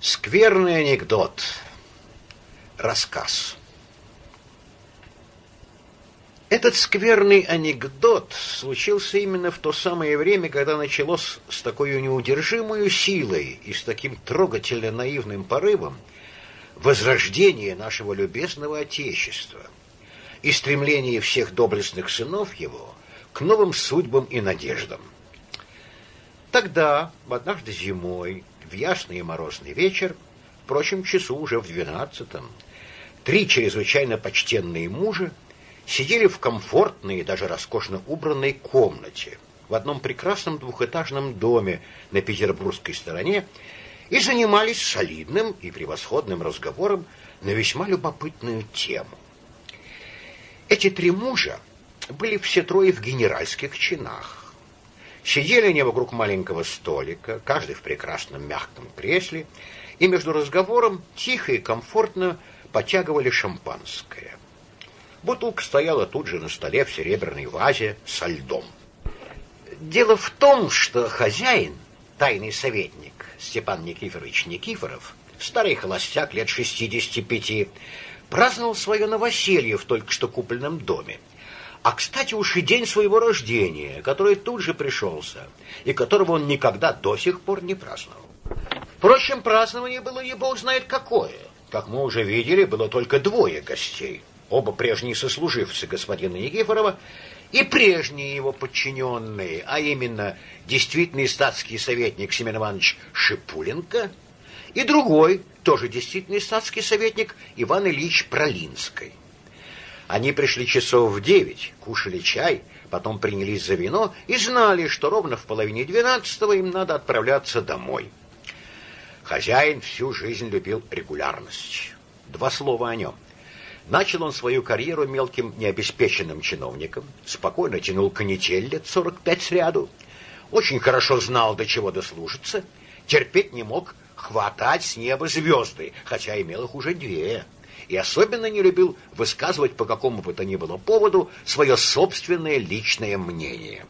Скверный анекдот. Рассказ. Этот скверный анекдот случился именно в то самое время, когда началось с такой неудержимой силой и с таким трогательно наивным порывом возрождение нашего любезного Отечества и стремление всех доблестных сынов его к новым судьбам и надеждам. Тогда, однажды зимой, в ясный и морозный вечер, впрочем, часу уже в двенадцатом, три чрезвычайно почтенные мужа сидели в комфортной и даже роскошно убранной комнате в одном прекрасном двухэтажном доме на петербургской стороне и занимались солидным и превосходным разговором на весьма любопытную тему. Эти три мужа были все трое в генеральских чинах. Сидели они вокруг маленького столика, каждый в прекрасном мягком кресле, и между разговором тихо и комфортно потягивали шампанское. Бутылка стояла тут же на столе в серебряной вазе со льдом. Дело в том, что хозяин, тайный советник Степан Никифорович Никифоров, старый холостяк лет шестидесяти пяти, праздновал свое новоселье в только что купленном доме а, кстати, уж и день своего рождения, который тут же пришелся, и которого он никогда до сих пор не праздновал. Впрочем, празднование было не бог знает какое. Как мы уже видели, было только двое гостей. Оба прежние сослуживцы господина Никифорова и прежние его подчиненные, а именно действительный статский советник Семен Иванович Шипуленко и другой, тоже действительный статский советник Иван Ильич Пролинский. Они пришли часов в девять, кушали чай, потом принялись за вино и знали, что ровно в половине двенадцатого им надо отправляться домой. Хозяин всю жизнь любил регулярность. Два слова о нем. Начал он свою карьеру мелким необеспеченным чиновником, спокойно тянул канитель лет сорок пять сряду, очень хорошо знал, до чего дослужиться, терпеть не мог хватать с неба звезды, хотя имел их уже две — и особенно не любил высказывать по какому бы то ни было поводу свое собственное личное мнение.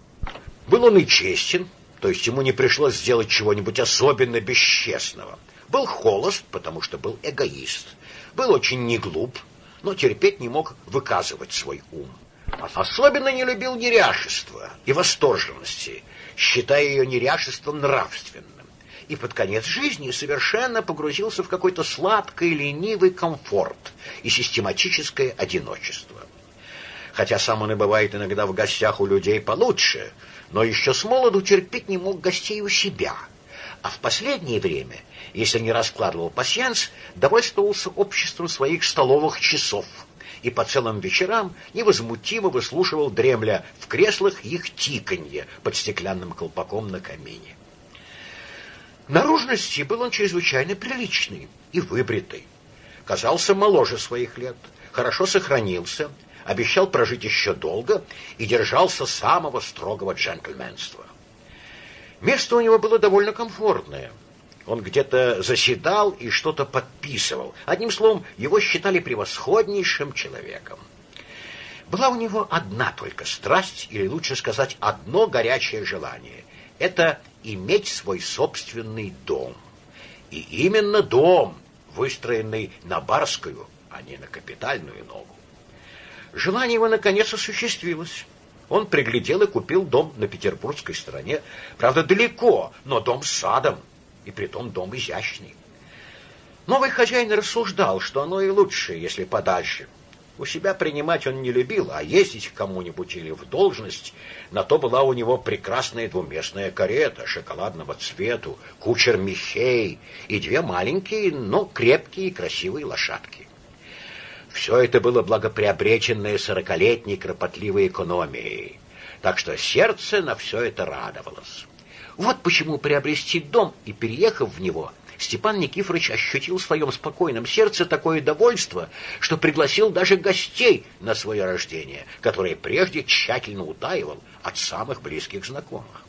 Был он и честен, то есть ему не пришлось сделать чего-нибудь особенно бесчестного. Был холост, потому что был эгоист. Был очень неглуп, но терпеть не мог выказывать свой ум. Особенно не любил неряшества и восторженности, считая ее неряшеством нравственным и под конец жизни совершенно погрузился в какой-то сладкий, ленивый комфорт и систематическое одиночество. Хотя сам он и бывает иногда в гостях у людей получше, но еще с молоду терпеть не мог гостей у себя. А в последнее время, если не раскладывал пасьянс, довольствовался обществом своих столовых часов и по целым вечерам невозмутимо выслушивал дремля в креслах их тиканье под стеклянным колпаком на камине. Наружности был он чрезвычайно приличный и выбритый. Казался моложе своих лет, хорошо сохранился, обещал прожить еще долго и держался самого строгого джентльменства. Место у него было довольно комфортное. Он где-то заседал и что-то подписывал. Одним словом, его считали превосходнейшим человеком. Была у него одна только страсть, или лучше сказать, одно горячее желание. Это иметь свой собственный дом. И именно дом, выстроенный на барскую, а не на капитальную ногу. Желание его наконец осуществилось. Он приглядел и купил дом на петербургской стороне, правда далеко, но дом с садом, и притом дом изящный. Новый хозяин рассуждал, что оно и лучше, если подальше, у себя принимать он не любил, а ездить кому-нибудь или в должность, на то была у него прекрасная двуместная карета шоколадного цвету, кучер Михей и две маленькие, но крепкие и красивые лошадки. Все это было благоприобретенное сорокалетней кропотливой экономией, так что сердце на все это радовалось. Вот почему приобрести дом и, переехав в него, Степан Никифорович ощутил в своем спокойном сердце такое довольство, что пригласил даже гостей на свое рождение, которые прежде тщательно утаивал от самых близких знакомых.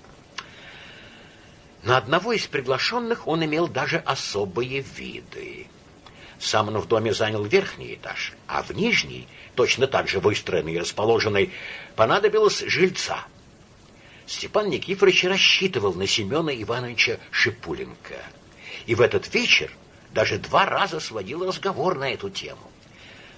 На одного из приглашенных он имел даже особые виды. Сам он в доме занял верхний этаж, а в нижний, точно так же выстроенный и расположенный, понадобилось жильца. Степан Никифорович рассчитывал на Семена Ивановича Шипуленко — и в этот вечер даже два раза сводил разговор на эту тему.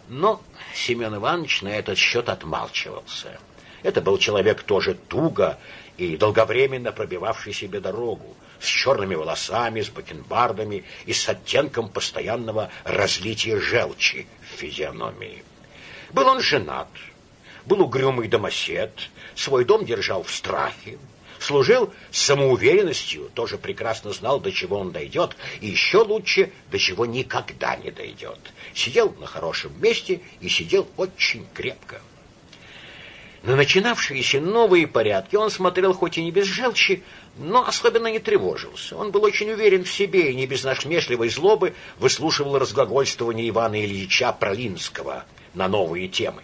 Но Семен Иванович на этот счет отмалчивался. Это был человек тоже туго и долговременно пробивавший себе дорогу, с черными волосами, с бакенбардами и с оттенком постоянного разлития желчи в физиономии. Был он женат, был угрюмый домосед, свой дом держал в страхе, служил самоуверенностью, тоже прекрасно знал, до чего он дойдет, и еще лучше, до чего никогда не дойдет. Сидел на хорошем месте и сидел очень крепко. На начинавшиеся новые порядки он смотрел хоть и не без желчи, но особенно не тревожился. Он был очень уверен в себе и не без насмешливой злобы выслушивал разглагольствование Ивана Ильича Пролинского на новые темы.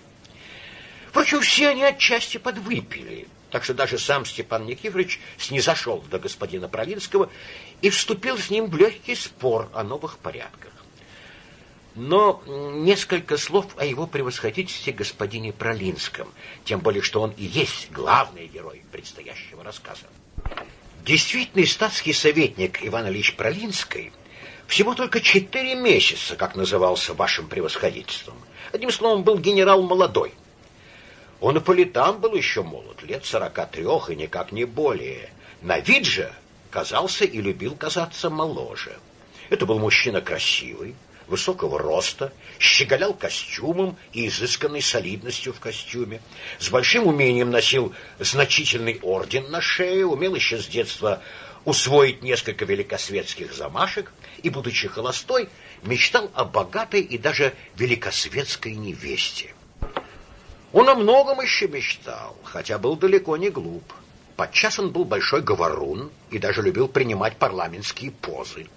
Впрочем, все они отчасти подвыпили, так что даже сам Степан Никифорович снизошел до господина Пролинского и вступил с ним в легкий спор о новых порядках. Но несколько слов о его превосходительстве господине Пролинском, тем более, что он и есть главный герой предстоящего рассказа. Действительный статский советник Иван Ильич Пролинский всего только четыре месяца, как назывался вашим превосходительством. Одним словом, был генерал молодой. Он и по летам был еще молод, лет сорока трех и никак не более. На вид же казался и любил казаться моложе. Это был мужчина красивый, высокого роста, щеголял костюмом и изысканной солидностью в костюме, с большим умением носил значительный орден на шее, умел еще с детства усвоить несколько великосветских замашек и, будучи холостой, мечтал о богатой и даже великосветской невесте. Он о многом еще мечтал, хотя был далеко не глуп. Подчас он был большой говорун и даже любил принимать парламентские позы.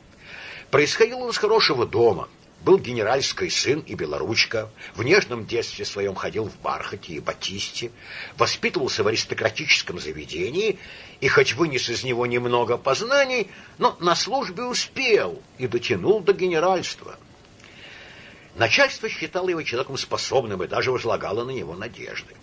Происходил он из хорошего дома – был генеральский сын и белоручка, в нежном детстве своем ходил в бархате и батисте, воспитывался в аристократическом заведении и хоть вынес из него немного познаний, но на службе успел и дотянул до генеральства. Начальство считало его человеком способным и даже возлагало на него надежды.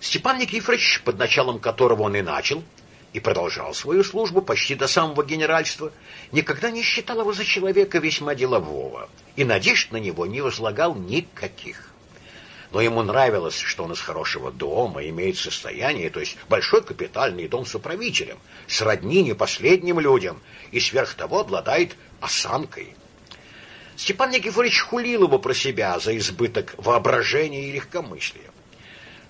Степан Никифорович, под началом которого он и начал, и продолжал свою службу почти до самого генеральства, никогда не считал его за человека весьма делового и надежд на него не возлагал никаких. Но ему нравилось, что он из хорошего дома, имеет состояние, то есть большой капитальный дом с управителем, сродни не последним людям, и сверх того обладает осанкой. Степан Никифорович хулил его про себя за избыток воображения и легкомыслия.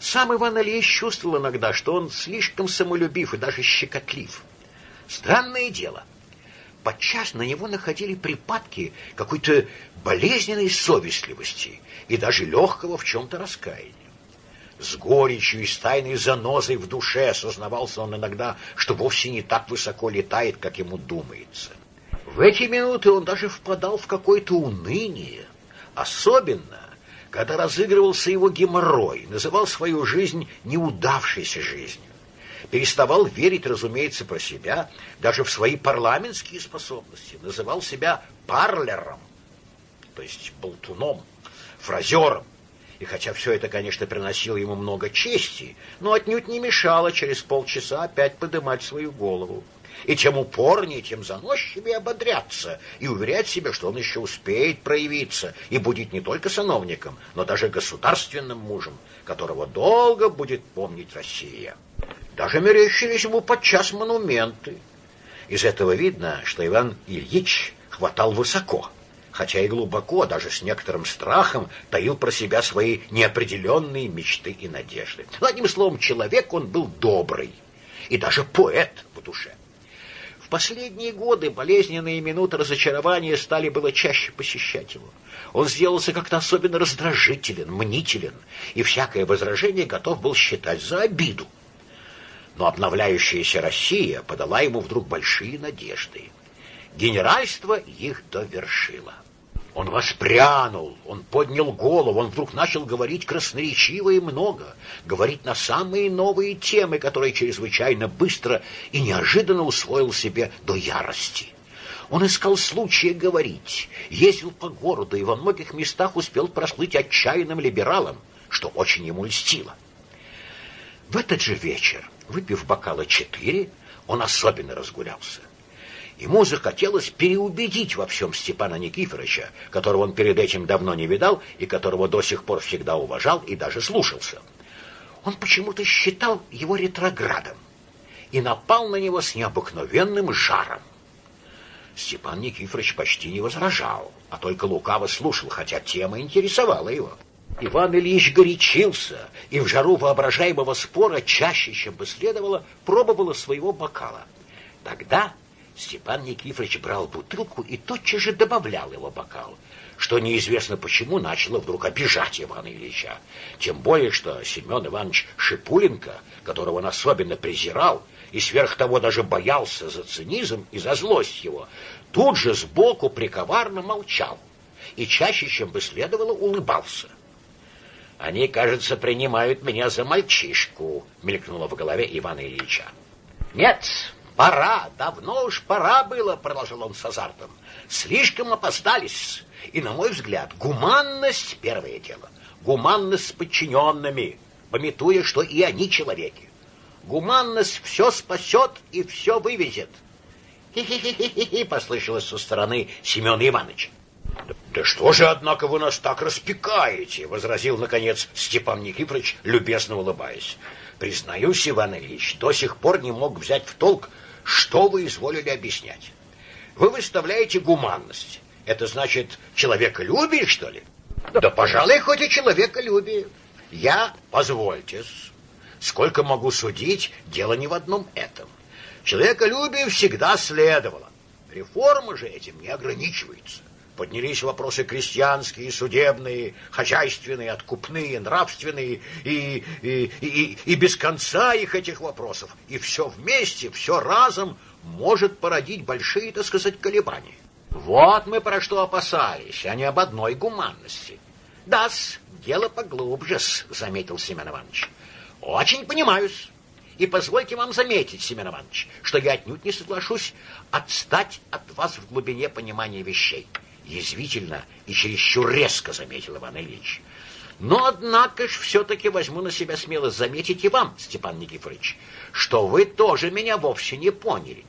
Сам Иван Ильич чувствовал иногда, что он слишком самолюбив и даже щекотлив. Странное дело. Подчас на него находили припадки какой-то болезненной совестливости и даже легкого в чем-то раскаяния. С горечью и с тайной занозой в душе осознавался он иногда, что вовсе не так высоко летает, как ему думается. В эти минуты он даже впадал в какое-то уныние, особенно когда разыгрывался его геморрой, называл свою жизнь неудавшейся жизнью. Переставал верить, разумеется, про себя, даже в свои парламентские способности, называл себя парлером, то есть болтуном, фразером. И хотя все это, конечно, приносило ему много чести, но отнюдь не мешало через полчаса опять поднимать свою голову и тем упорнее, тем заносчивее ободряться и уверять себя, что он еще успеет проявиться и будет не только сановником, но даже государственным мужем, которого долго будет помнить Россия. Даже мерещились ему подчас монументы. Из этого видно, что Иван Ильич хватал высоко, хотя и глубоко, даже с некоторым страхом, таил про себя свои неопределенные мечты и надежды. Одним словом, человек он был добрый и даже поэт в душе последние годы болезненные минуты разочарования стали было чаще посещать его. Он сделался как-то особенно раздражителен, мнителен, и всякое возражение готов был считать за обиду. Но обновляющаяся Россия подала ему вдруг большие надежды. Генеральство их довершило. Он воспрянул, он поднял голову, он вдруг начал говорить красноречиво и много, говорить на самые новые темы, которые чрезвычайно быстро и неожиданно усвоил себе до ярости. Он искал случая говорить, ездил по городу и во многих местах успел прослыть отчаянным либералом, что очень ему льстило. В этот же вечер, выпив бокала четыре, он особенно разгулялся. Ему захотелось переубедить во всем Степана Никифоровича, которого он перед этим давно не видал и которого до сих пор всегда уважал и даже слушался. Он почему-то считал его ретроградом и напал на него с необыкновенным жаром. Степан Никифорович почти не возражал, а только лукаво слушал, хотя тема интересовала его. Иван Ильич горячился и в жару воображаемого спора чаще, чем бы следовало, пробовал своего бокала. Тогда Степан Никифорович брал бутылку и тотчас же добавлял его бокал, что неизвестно почему начало вдруг обижать Ивана Ильича. Тем более, что Семен Иванович Шипуленко, которого он особенно презирал, и сверх того даже боялся за цинизм и за злость его, тут же сбоку приковарно молчал и чаще, чем бы следовало, улыбался. «Они, кажется, принимают меня за мальчишку», — мелькнуло в голове Ивана Ильича. «Нет, пора, давно уж пора было», — продолжал он с азартом. «Слишком опоздались, и, на мой взгляд, гуманность — первое дело. Гуманность с подчиненными, пометуя, что и они человеки. Гуманность все спасет и все вывезет. Хи-хи-хи-хи-хи, послышалось со стороны Семена Ивановича. Да, да что же, однако, вы нас так распекаете, возразил, наконец, Степан Никифорович, любезно улыбаясь. Признаюсь, Иван Ильич, до сих пор не мог взять в толк, что вы изволили объяснять. Вы выставляете гуманность. Это значит человеколюбие, что ли? Да, пожалуй, хоть и человеколюбие. Я, позвольтесь, Сколько могу судить, дело не в одном этом. Человеколюбие всегда следовало. Реформа же этим не ограничивается. Поднялись вопросы крестьянские, судебные, хозяйственные, откупные, нравственные, и, и, и, и без конца их этих вопросов. И все вместе, все разом может породить большие, так сказать, колебания. Вот мы про что опасались, а не об одной гуманности. Да-с, дело поглубже заметил Семен Иванович. Очень понимаюсь. И позвольте вам заметить, Семен Иванович, что я отнюдь не соглашусь отстать от вас в глубине понимания вещей. Язвительно и чересчур резко заметил Иван Ильич. Но, однако ж, все-таки возьму на себя смелость заметить и вам, Степан Никифорович, что вы тоже меня вовсе не поняли.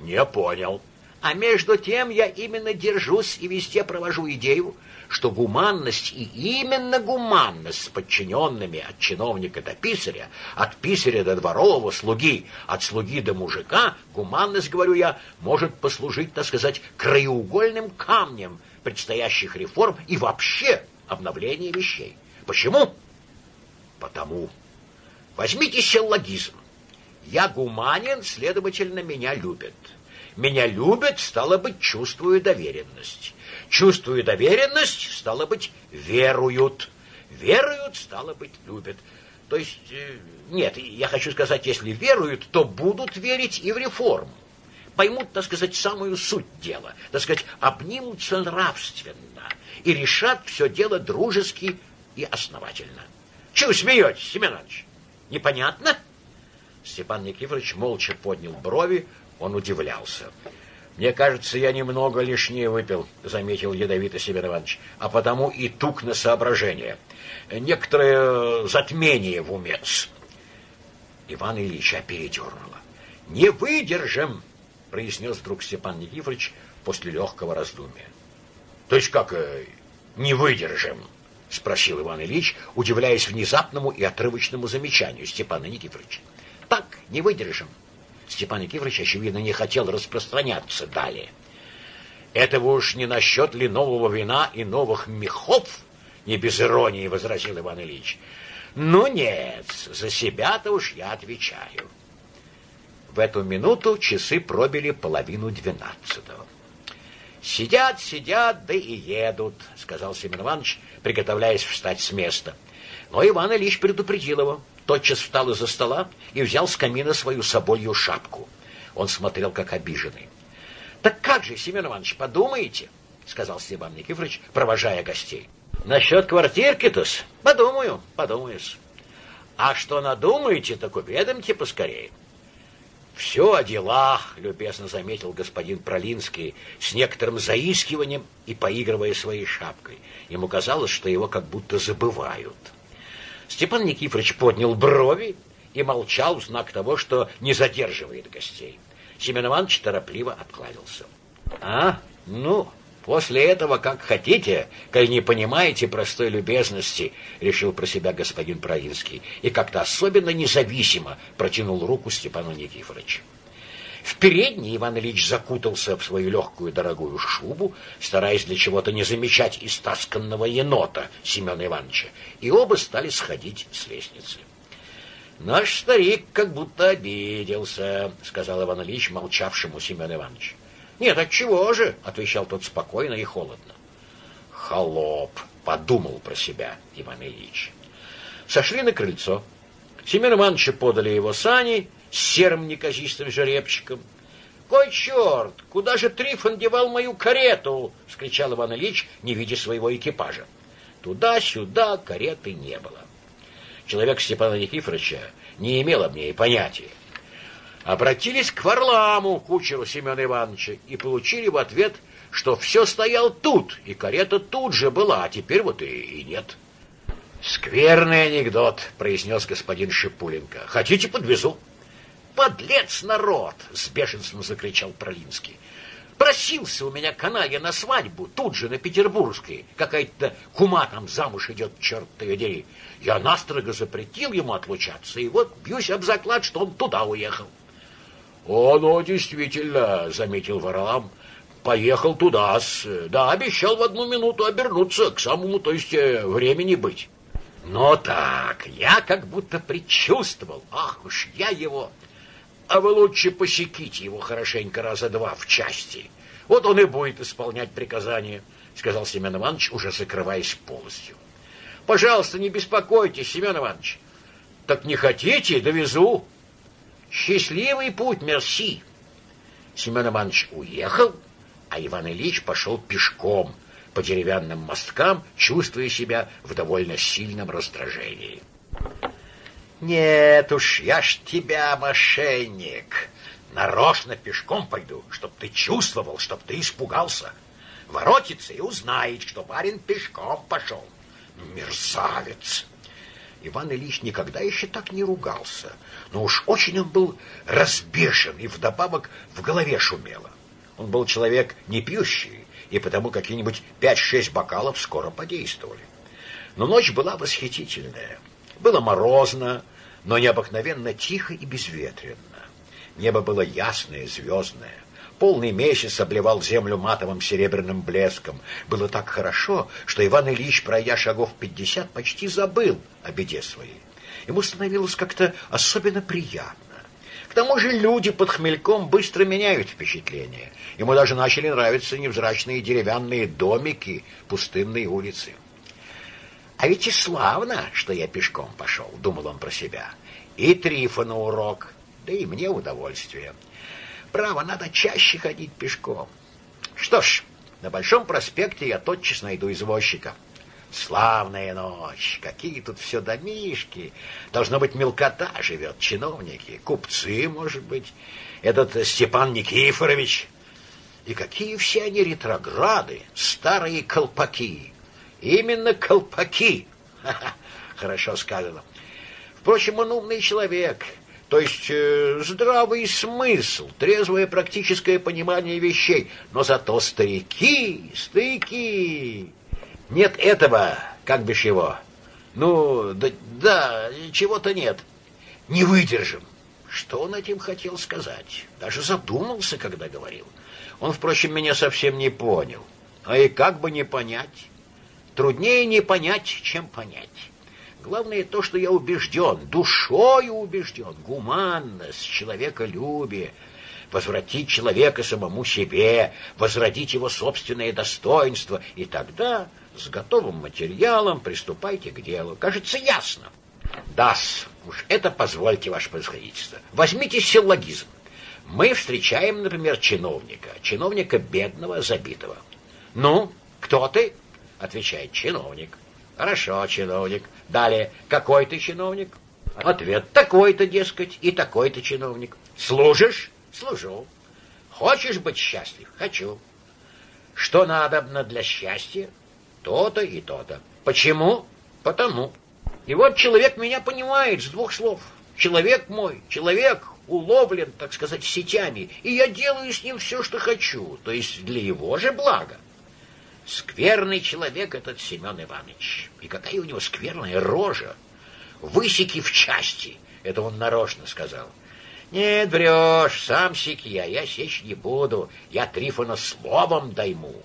Не понял. А между тем я именно держусь и везде провожу идею, что гуманность и именно гуманность с подчиненными от чиновника до писаря, от писаря до дворового слуги, от слуги до мужика, гуманность, говорю я, может послужить, так сказать, краеугольным камнем предстоящих реформ и вообще обновления вещей. Почему? Потому. Возьмите силлогизм. Я гуманен, следовательно, меня любят. Меня любят, стало быть, чувствую доверенность. Чувствую доверенность, стало быть, веруют. Веруют, стало быть, любят. То есть, э, нет, я хочу сказать, если веруют, то будут верить и в реформу. Поймут, так сказать, самую суть дела. Так сказать, обнимутся нравственно и решат все дело дружески и основательно. Чего смеетесь, Семен Иванович? Непонятно? Степан Никифорович молча поднял брови, он удивлялся. Мне кажется, я немного лишнее выпил, заметил ядовито Семен Иванович, а потому и тук на соображение. Некоторое затмение в умец. Иван Ильича передернуло. Не выдержим, произнес вдруг Степан Никифорович после легкого раздумья. То есть как э, не выдержим? спросил Иван Ильич, удивляясь внезапному и отрывочному замечанию Степана Никифоровича. Так, не выдержим. Степан Никифорович, очевидно, не хотел распространяться далее. «Этого уж не насчет ли нового вина и новых мехов?» Не без иронии возразил Иван Ильич. «Ну нет, за себя-то уж я отвечаю». В эту минуту часы пробили половину двенадцатого. «Сидят, сидят, да и едут», — сказал Семен Иванович, приготовляясь встать с места. Но Иван Ильич предупредил его тотчас встал из-за стола и взял с камина свою соболью шапку. Он смотрел, как обиженный. — Так как же, Семен Иванович, подумаете? — сказал Степан Никифорович, провожая гостей. — Насчет квартирки-то-с? Подумаю, подумаешь. А что надумаете, так уведомьте поскорее. «Все о делах», — любезно заметил господин Пролинский, с некоторым заискиванием и поигрывая своей шапкой. Ему казалось, что его как будто забывают. Степан Никифорович поднял брови и молчал в знак того, что не задерживает гостей. Семен Иванович торопливо откланялся. А, ну, после этого как хотите, коль не понимаете простой любезности, решил про себя господин Праинский, и как-то особенно независимо протянул руку Степану Никифоровичу. В передней Иван Ильич закутался в свою легкую дорогую шубу, стараясь для чего-то не замечать истасканного енота Семена Ивановича, и оба стали сходить с лестницы. «Наш старик как будто обиделся», — сказал Иван Ильич молчавшему Семену Ивановичу. «Нет, отчего же?» — отвечал тот спокойно и холодно. «Холоп!» — подумал про себя Иван Ильич. Сошли на крыльцо. Семен Ивановичу подали его сани серым неказистым жеребчиком. «Кой черт! Куда же Трифон девал мою карету?» — скричал Иван Ильич, не видя своего экипажа. Туда-сюда кареты не было. Человек Степана Никифоровича не имел об ней понятия. Обратились к Варламу, кучеру Семена Ивановича, и получили в ответ, что все стоял тут, и карета тут же была, а теперь вот и, и нет. «Скверный анекдот», — произнес господин Шипуленко. «Хотите, подвезу?» «Подлец народ!» — с бешенством закричал Пролинский. Просился у меня каналья на свадьбу, тут же, на Петербургской. Какая-то кума там замуж идет, черт ее дери. Я настрого запретил ему отлучаться, и вот бьюсь об заклад, что он туда уехал. «Оно действительно», — заметил Варлам, — «поехал туда, с... да, обещал в одну минуту обернуться, к самому, то есть, э, времени быть». «Но так, я как будто предчувствовал, ах уж я его...» а вы лучше посеките его хорошенько раза два в части. Вот он и будет исполнять приказания, сказал Семен Иванович, уже закрываясь полностью. Пожалуйста, не беспокойтесь, Семен Иванович. Так не хотите, довезу. Счастливый путь, мерси. Семен Иванович уехал, а Иван Ильич пошел пешком по деревянным мосткам, чувствуя себя в довольно сильном раздражении. Нет уж, я ж тебя, мошенник. Нарочно пешком пойду, чтоб ты чувствовал, чтоб ты испугался. Воротится и узнает, что барин пешком пошел. Мерзавец! Иван Ильич никогда еще так не ругался, но уж очень он был разбешен и вдобавок в голове шумело. Он был человек не пьющий, и потому какие-нибудь пять-шесть бокалов скоро подействовали. Но ночь была восхитительная. Было морозно, но необыкновенно тихо и безветренно. Небо было ясное, звездное. Полный месяц обливал землю матовым серебряным блеском. Было так хорошо, что Иван Ильич, пройдя шагов пятьдесят, почти забыл о беде своей. Ему становилось как-то особенно приятно. К тому же люди под хмельком быстро меняют впечатление. Ему даже начали нравиться невзрачные деревянные домики, пустынные улицы. А ведь и славно, что я пешком пошел, думал он про себя. И Трифону урок, да и мне удовольствие. Право, надо чаще ходить пешком. Что ж, на Большом проспекте я тотчас найду извозчика. Славная ночь, какие тут все домишки. Должно быть, мелкота живет, чиновники, купцы, может быть, этот Степан Никифорович. И какие все они ретрограды, старые колпаки. Именно колпаки. Хорошо сказано. Впрочем, он умный человек. То есть э, здравый смысл, трезвое практическое понимание вещей. Но зато старики, старики. Нет этого, как бишь его. Ну, да, да чего-то нет. Не выдержим. Что он этим хотел сказать? Даже задумался, когда говорил. Он, впрочем, меня совсем не понял. А и как бы не понять? Труднее не понять, чем понять. Главное то, что я убежден, душою убежден, гуманность, человеколюбие, возвратить человека самому себе, возродить его собственное достоинство, и тогда с готовым материалом приступайте к делу. Кажется, ясно. Дас, уж это позвольте, ваше происходительство. Возьмите силлогизм. Мы встречаем, например, чиновника, чиновника бедного, забитого. Ну, кто ты? Отвечает чиновник. Хорошо, чиновник. Далее, какой ты чиновник? Ответ, такой-то, дескать, и такой-то чиновник. Служишь? Служу. Хочешь быть счастлив? Хочу. Что надобно для счастья? То-то и то-то. Почему? Потому. И вот человек меня понимает с двух слов. Человек мой, человек уловлен, так сказать, сетями, и я делаю с ним все, что хочу, то есть для его же блага. Скверный человек этот Семен Иванович. И какая у него скверная рожа. Высеки в части. Это он нарочно сказал. Нет, врешь, сам сики я, я сечь не буду. Я Трифона словом дайму.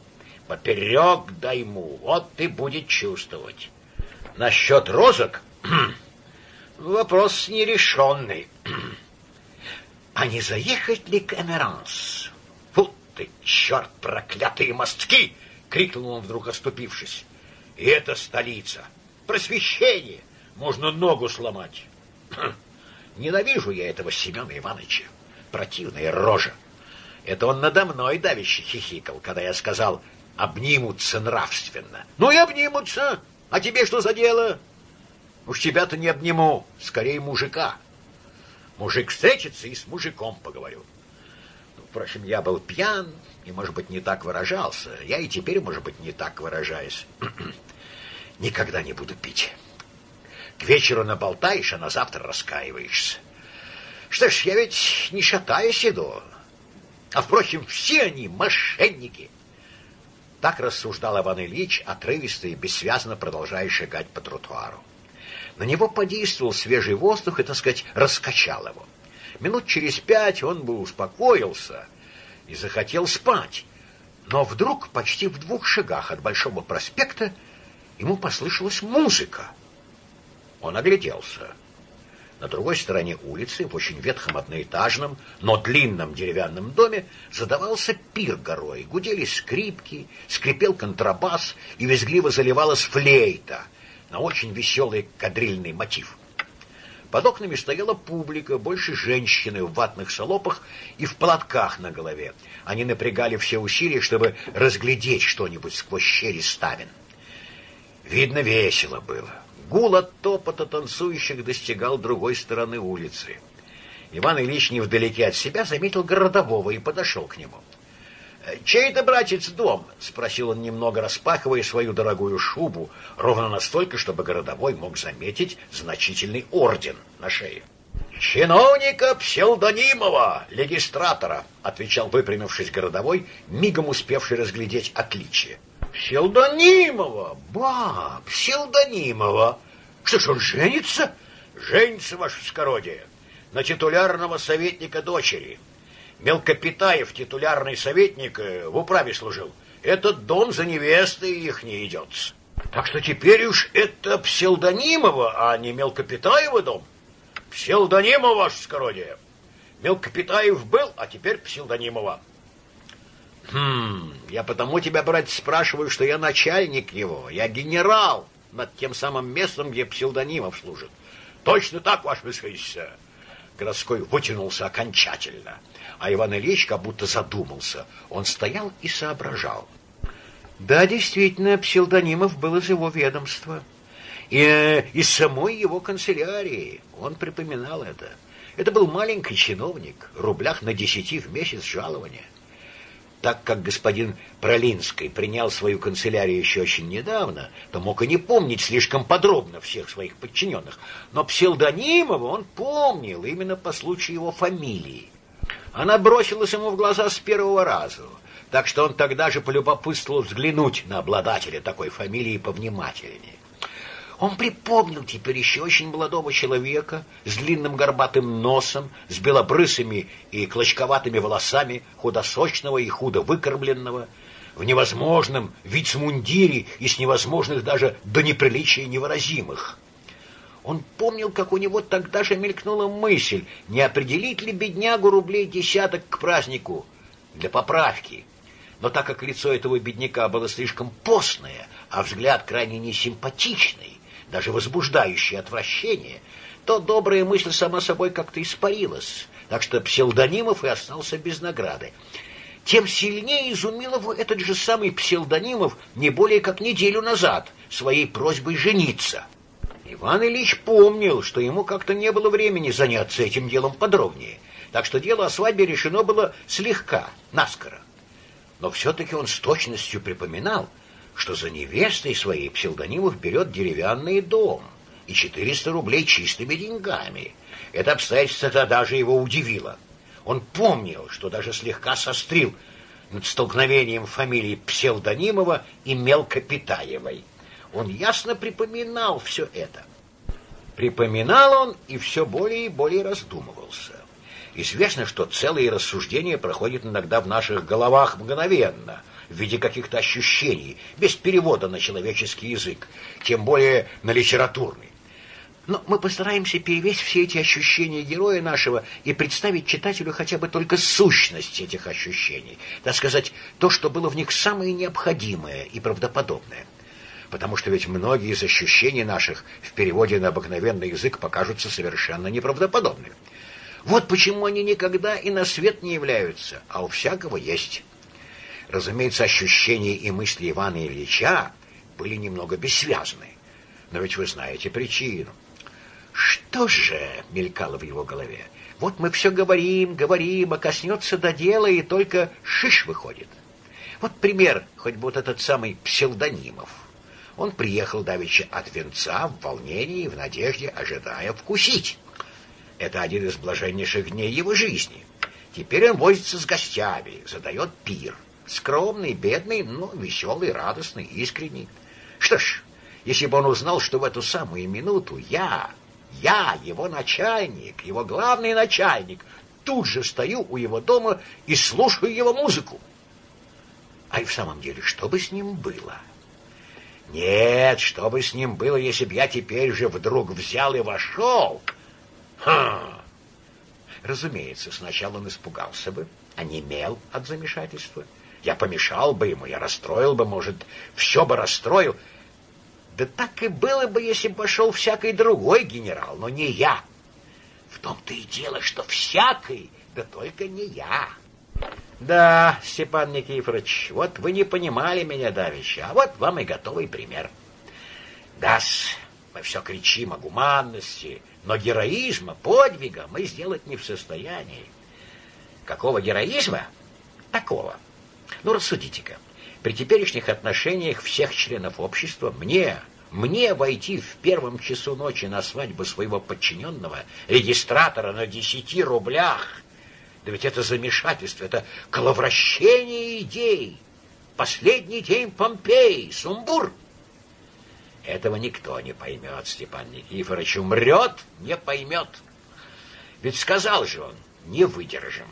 Поперек дайму. Вот ты будет чувствовать. Насчет розок вопрос нерешенный. А не заехать ли к Эмеранс? Фу ты, черт, проклятые мостки! Крикнул он вдруг, оступившись. И это столица. Просвещение. Можно ногу сломать. Ненавижу я этого Семена Ивановича. Противная рожа. Это он надо мной давище хихикал, когда я сказал «обнимутся нравственно». Ну и обнимутся. А тебе что за дело? Уж тебя-то не обниму, скорее мужика. Мужик встретится и с мужиком поговорю. Ну, впрочем, я был пьян, и, может быть, не так выражался. Я и теперь, может быть, не так выражаюсь. Никогда не буду пить. К вечеру наболтаешь, а на завтра раскаиваешься. Что ж, я ведь не шатаюсь иду. А, впрочем, все они мошенники. Так рассуждал Иван Ильич, отрывисто и бессвязно продолжая шагать по тротуару. На него подействовал свежий воздух и, так сказать, раскачал его. Минут через пять он бы успокоился — и захотел спать. Но вдруг, почти в двух шагах от Большого проспекта, ему послышалась музыка. Он огляделся. На другой стороне улицы, в очень ветхом одноэтажном, но длинном деревянном доме, задавался пир горой. Гудели скрипки, скрипел контрабас и визгливо заливалась флейта на очень веселый кадрильный мотив. Под окнами стояла публика, больше женщины в ватных салопах и в платках на голове. Они напрягали все усилия, чтобы разглядеть что-нибудь сквозь щели ставен. Видно, весело было. Гул от топота танцующих достигал другой стороны улицы. Иван Ильич невдалеке от себя заметил городового и подошел к нему. «Чей это, братец, дом?» — спросил он, немного распахивая свою дорогую шубу, ровно настолько, чтобы городовой мог заметить значительный орден на шее. «Чиновника Пселдонимова, легистратора», — отвечал выпрямившись городовой, мигом успевший разглядеть отличие. «Пселдонимова! Ба, Пселдонимова! Что ж, он женится?» «Женится, ваше скородие, на титулярного советника дочери». Мелкопитаев, титулярный советник, э, в управе служил. Этот дом за невестой их не идет. Так что теперь уж это Пселдонимова, а не Мелкопитаева дом. Пселдонимова, ваше скородие. Мелкопитаев был, а теперь Пселдонимова. Хм, я потому тебя, брать, спрашиваю, что я начальник его, я генерал над тем самым местом, где Пселдонимов служит. Точно так, ваше высочество. Городской вытянулся окончательно а Иван Ильич как будто задумался. Он стоял и соображал. Да, действительно, псевдонимов был из его ведомства. И э, из самой его канцелярии. Он припоминал это. Это был маленький чиновник, рублях на десяти в месяц жалования. Так как господин Пролинский принял свою канцелярию еще очень недавно, то мог и не помнить слишком подробно всех своих подчиненных. Но псевдонимова он помнил именно по случаю его фамилии. Она бросилась ему в глаза с первого раза, так что он тогда же полюбопытствовал взглянуть на обладателя такой фамилии повнимательнее. Он припомнил теперь еще очень молодого человека с длинным горбатым носом, с белобрысыми и клочковатыми волосами, худосочного и худо выкормленного, в невозможном вицмундире и с невозможных даже до неприличия невыразимых. Он помнил, как у него тогда же мелькнула мысль, не определить ли беднягу рублей десяток к празднику для поправки. Но так как лицо этого бедняка было слишком постное, а взгляд крайне несимпатичный, даже возбуждающий отвращение, то добрая мысль сама собой как-то испарилась, так что псевдонимов и остался без награды. Тем сильнее изумил его этот же самый псевдонимов не более как неделю назад своей просьбой жениться. Иван Ильич помнил, что ему как-то не было времени заняться этим делом подробнее, так что дело о свадьбе решено было слегка, наскоро. Но все-таки он с точностью припоминал, что за невестой своей псевдонимов берет деревянный дом, и 400 рублей чистыми деньгами. Это обстоятельство тогда даже его удивило. Он помнил, что даже слегка сострил над столкновением фамилий Псевдонимова и Мелкопитаевой. Он ясно припоминал все это. Припоминал он и все более и более раздумывался. Известно, что целые рассуждения проходят иногда в наших головах мгновенно, в виде каких-то ощущений, без перевода на человеческий язык, тем более на литературный. Но мы постараемся перевести все эти ощущения героя нашего и представить читателю хотя бы только сущность этих ощущений, так сказать, то, что было в них самое необходимое и правдоподобное. Потому что ведь многие из ощущений наших в переводе на обыкновенный язык покажутся совершенно неправдоподобными. Вот почему они никогда и на свет не являются, а у всякого есть. Разумеется, ощущения и мысли Ивана Ильича были немного бессвязны. Но ведь вы знаете причину. Что же, мелькало в его голове, вот мы все говорим, говорим, а коснется до дела, и только шиш выходит. Вот пример, хоть бы вот этот самый псевдонимов. Он приехал давеча от венца в волнении, в надежде, ожидая вкусить. Это один из блаженнейших дней его жизни. Теперь он возится с гостями, задает пир. Скромный, бедный, но веселый, радостный, искренний. Что ж, если бы он узнал, что в эту самую минуту я, я, его начальник, его главный начальник, тут же стою у его дома и слушаю его музыку. А и в самом деле, что бы с ним было? Нет, что бы с ним было, если бы я теперь же вдруг взял и вошел? Ха! Разумеется, сначала он испугался бы, онемел от замешательства. Я помешал бы ему, я расстроил бы, может, все бы расстроил, да так и было бы, если бы пошел всякий другой генерал, но не я. В том-то и дело, что всякий, да только не я. Да, Степан Никифорович, вот вы не понимали меня давеча, а вот вам и готовый пример. да мы все кричим о гуманности, но героизма, подвига мы сделать не в состоянии. Какого героизма? Такого. Ну, рассудите-ка. При теперешних отношениях всех членов общества мне, мне войти в первом часу ночи на свадьбу своего подчиненного, регистратора на десяти рублях, да ведь это замешательство, это коловращение идей. Последний день Помпеи, сумбур. Этого никто не поймет, Степан Никифорович. Умрет, не поймет. Ведь сказал же он, не выдержим.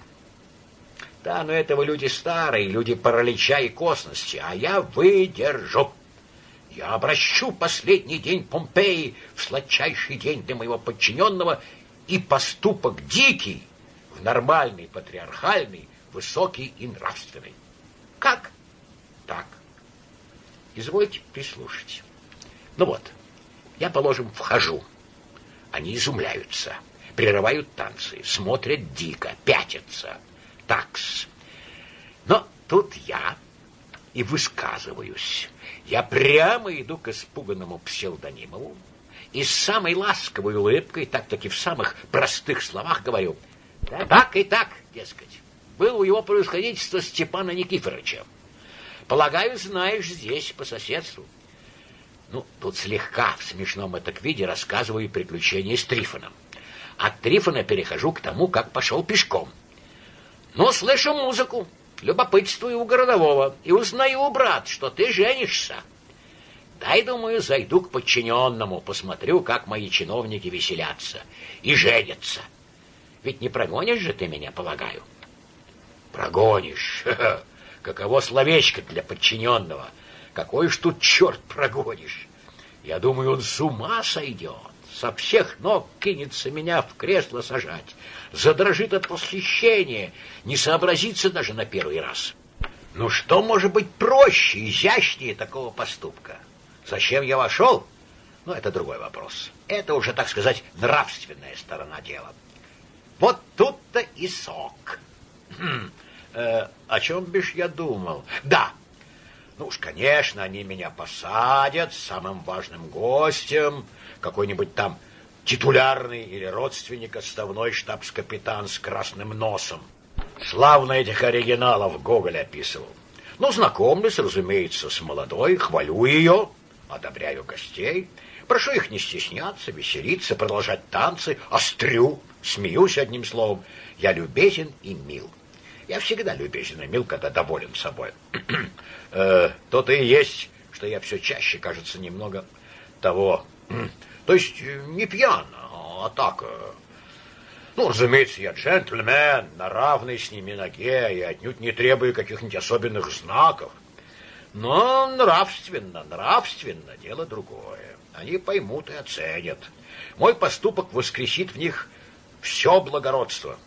Да, но этого люди старые, люди паралича и косности, а я выдержу. Я обращу последний день Помпеи в сладчайший день для моего подчиненного и поступок дикий нормальный, патриархальный, высокий и нравственный. Как? Так. Извольте прислушать. Ну вот, я, положим, вхожу. Они изумляются, прерывают танцы, смотрят дико, пятятся такс. Но тут я и высказываюсь. Я прямо иду к испуганному псевдонимову и с самой ласковой улыбкой, так-таки в самых простых словах говорю, так и так, дескать, был у его происходительства Степана Никифоровича. Полагаю, знаешь здесь, по соседству. Ну, тут слегка в смешном этак виде рассказываю приключения с Трифоном. От Трифона перехожу к тому, как пошел пешком. Но слышу музыку, любопытствую у городового и узнаю, брат, что ты женишься. Дай, думаю, зайду к подчиненному, посмотрю, как мои чиновники веселятся и женятся. Ведь не прогонишь же ты меня, полагаю? Прогонишь. Каково словечко для подчиненного. Какой ж тут черт прогонишь? Я думаю, он с ума сойдет со всех ног кинется меня в кресло сажать, задрожит от восхищения, не сообразится даже на первый раз. Ну что может быть проще, изящнее такого поступка? Зачем я вошел? Ну, это другой вопрос. Это уже, так сказать, нравственная сторона дела. Вот тут-то и сок. Хм, э, о чем бишь я думал? Да, ну уж, конечно, они меня посадят самым важным гостем, какой-нибудь там титулярный или родственник отставной штабс-капитан с красным носом. Славно этих оригиналов Гоголь описывал. Ну, знакомлюсь, разумеется, с молодой, хвалю ее. одобряю гостей, прошу их не стесняться, веселиться, продолжать танцы, острю, смеюсь одним словом. Я любезен и мил. Я всегда любезен и мил, когда доволен собой. э, То-то и есть, что я все чаще, кажется, немного того... То есть не пьян, а так... Э, ну, разумеется, я джентльмен, на равной с ними ноге, и отнюдь не требую каких-нибудь особенных знаков. Но нравственно, нравственно дело другое. Они поймут и оценят. Мой поступок воскресит в них все благородство.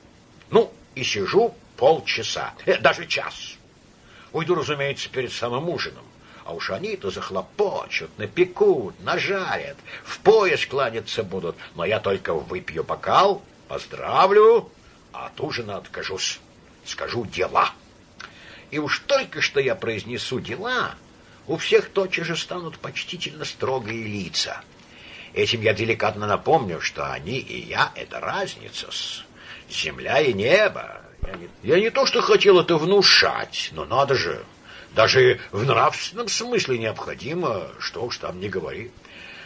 Ну, и сижу полчаса, э, даже час. Уйду, разумеется, перед самым ужином. А уж они-то захлопочут, напекут, нажарят, в пояс кланяться будут. Но я только выпью бокал, поздравлю, а от ужина откажусь. Скажу дела. И уж только что я произнесу дела, у всех тотчас же станут почтительно строгие лица. Этим я деликатно напомню, что они и я — это разница с земля и небо. Я не, я не то, что хотел это внушать, но надо же, даже в нравственном смысле необходимо, что уж там не говори.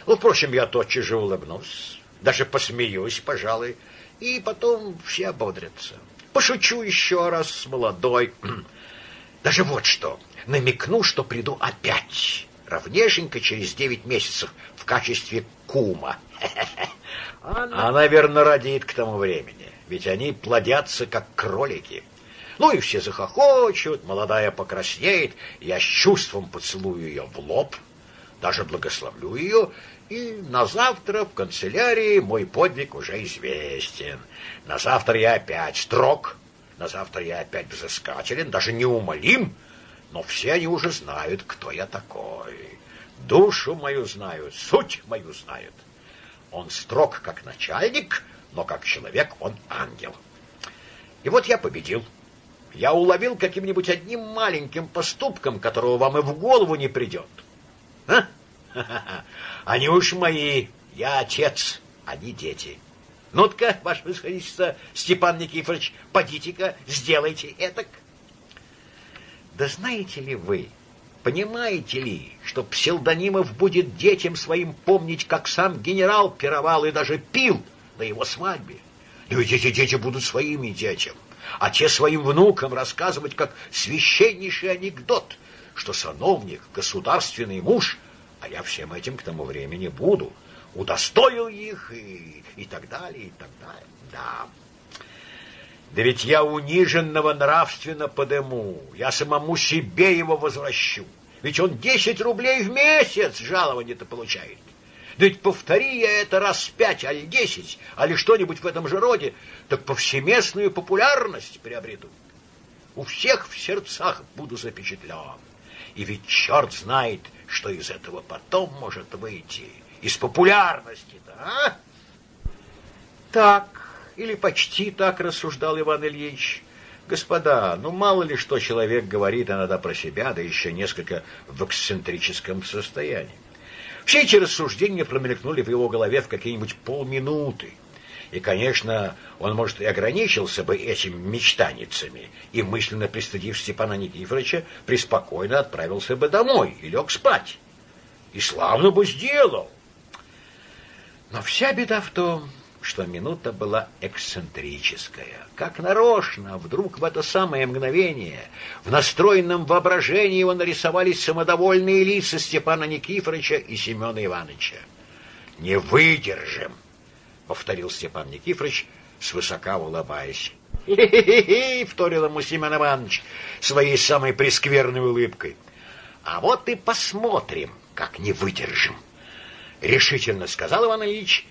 Ну, впрочем, я тотчас же улыбнусь, даже посмеюсь, пожалуй, и потом все ободрятся. Пошучу еще раз с молодой даже вот что, намекну, что приду опять, ровнешенько через девять месяцев в качестве кума. Она, Она верно, родит к тому времени, ведь они плодятся, как кролики. Ну и все захохочут, молодая покраснеет, я с чувством поцелую ее в лоб, даже благословлю ее, и на завтра в канцелярии мой подвиг уже известен. На завтра я опять строг, на завтра я опять взыскателен, даже неумолим, но все они уже знают, кто я такой. Душу мою знают, суть мою знают. Он строг, как начальник, но как человек он ангел. И вот я победил. Я уловил каким-нибудь одним маленьким поступком, которого вам и в голову не придет. А? Они уж мои. Я отец, они дети. Ну-ка, ваше происходительство, Степан Никифорович, подите-ка, сделайте это. Да знаете ли вы, понимаете ли, что Псилдонимов будет детям своим помнить, как сам генерал пировал и даже пил на его свадьбе? Ведь эти дети будут своими детям, а те своим внукам рассказывать, как священнейший анекдот, что сановник, государственный муж, а я всем этим к тому времени буду — удостоил их и, и так далее, и так далее. Да. Да ведь я униженного нравственно подыму, я самому себе его возвращу. Ведь он десять рублей в месяц жалование-то получает. Да ведь повтори я это раз пять, али десять, али что-нибудь в этом же роде, так повсеместную популярность приобрету. У всех в сердцах буду запечатлен. И ведь черт знает, что из этого потом может выйти из популярности-то, а? Так, или почти так рассуждал Иван Ильич. Господа, ну мало ли что человек говорит иногда про себя, да еще несколько в эксцентрическом состоянии. Все эти рассуждения промелькнули в его голове в какие-нибудь полминуты. И, конечно, он, может, и ограничился бы этими мечтаницами, и, мысленно пристыдив Степана Никифоровича, преспокойно отправился бы домой и лег спать. И славно бы сделал. Но вся беда в том, что минута была эксцентрическая. Как нарочно, вдруг в это самое мгновение в настроенном воображении его нарисовались самодовольные лица Степана Никифоровича и Семена Ивановича. «Не выдержим!» — повторил Степан Никифорович, свысока улыбаясь. «Хе-хе-хе!» — вторил ему Семен Иванович своей самой прескверной улыбкой. «А вот и посмотрим, как не выдержим!» — решительно сказал Иван Ильич,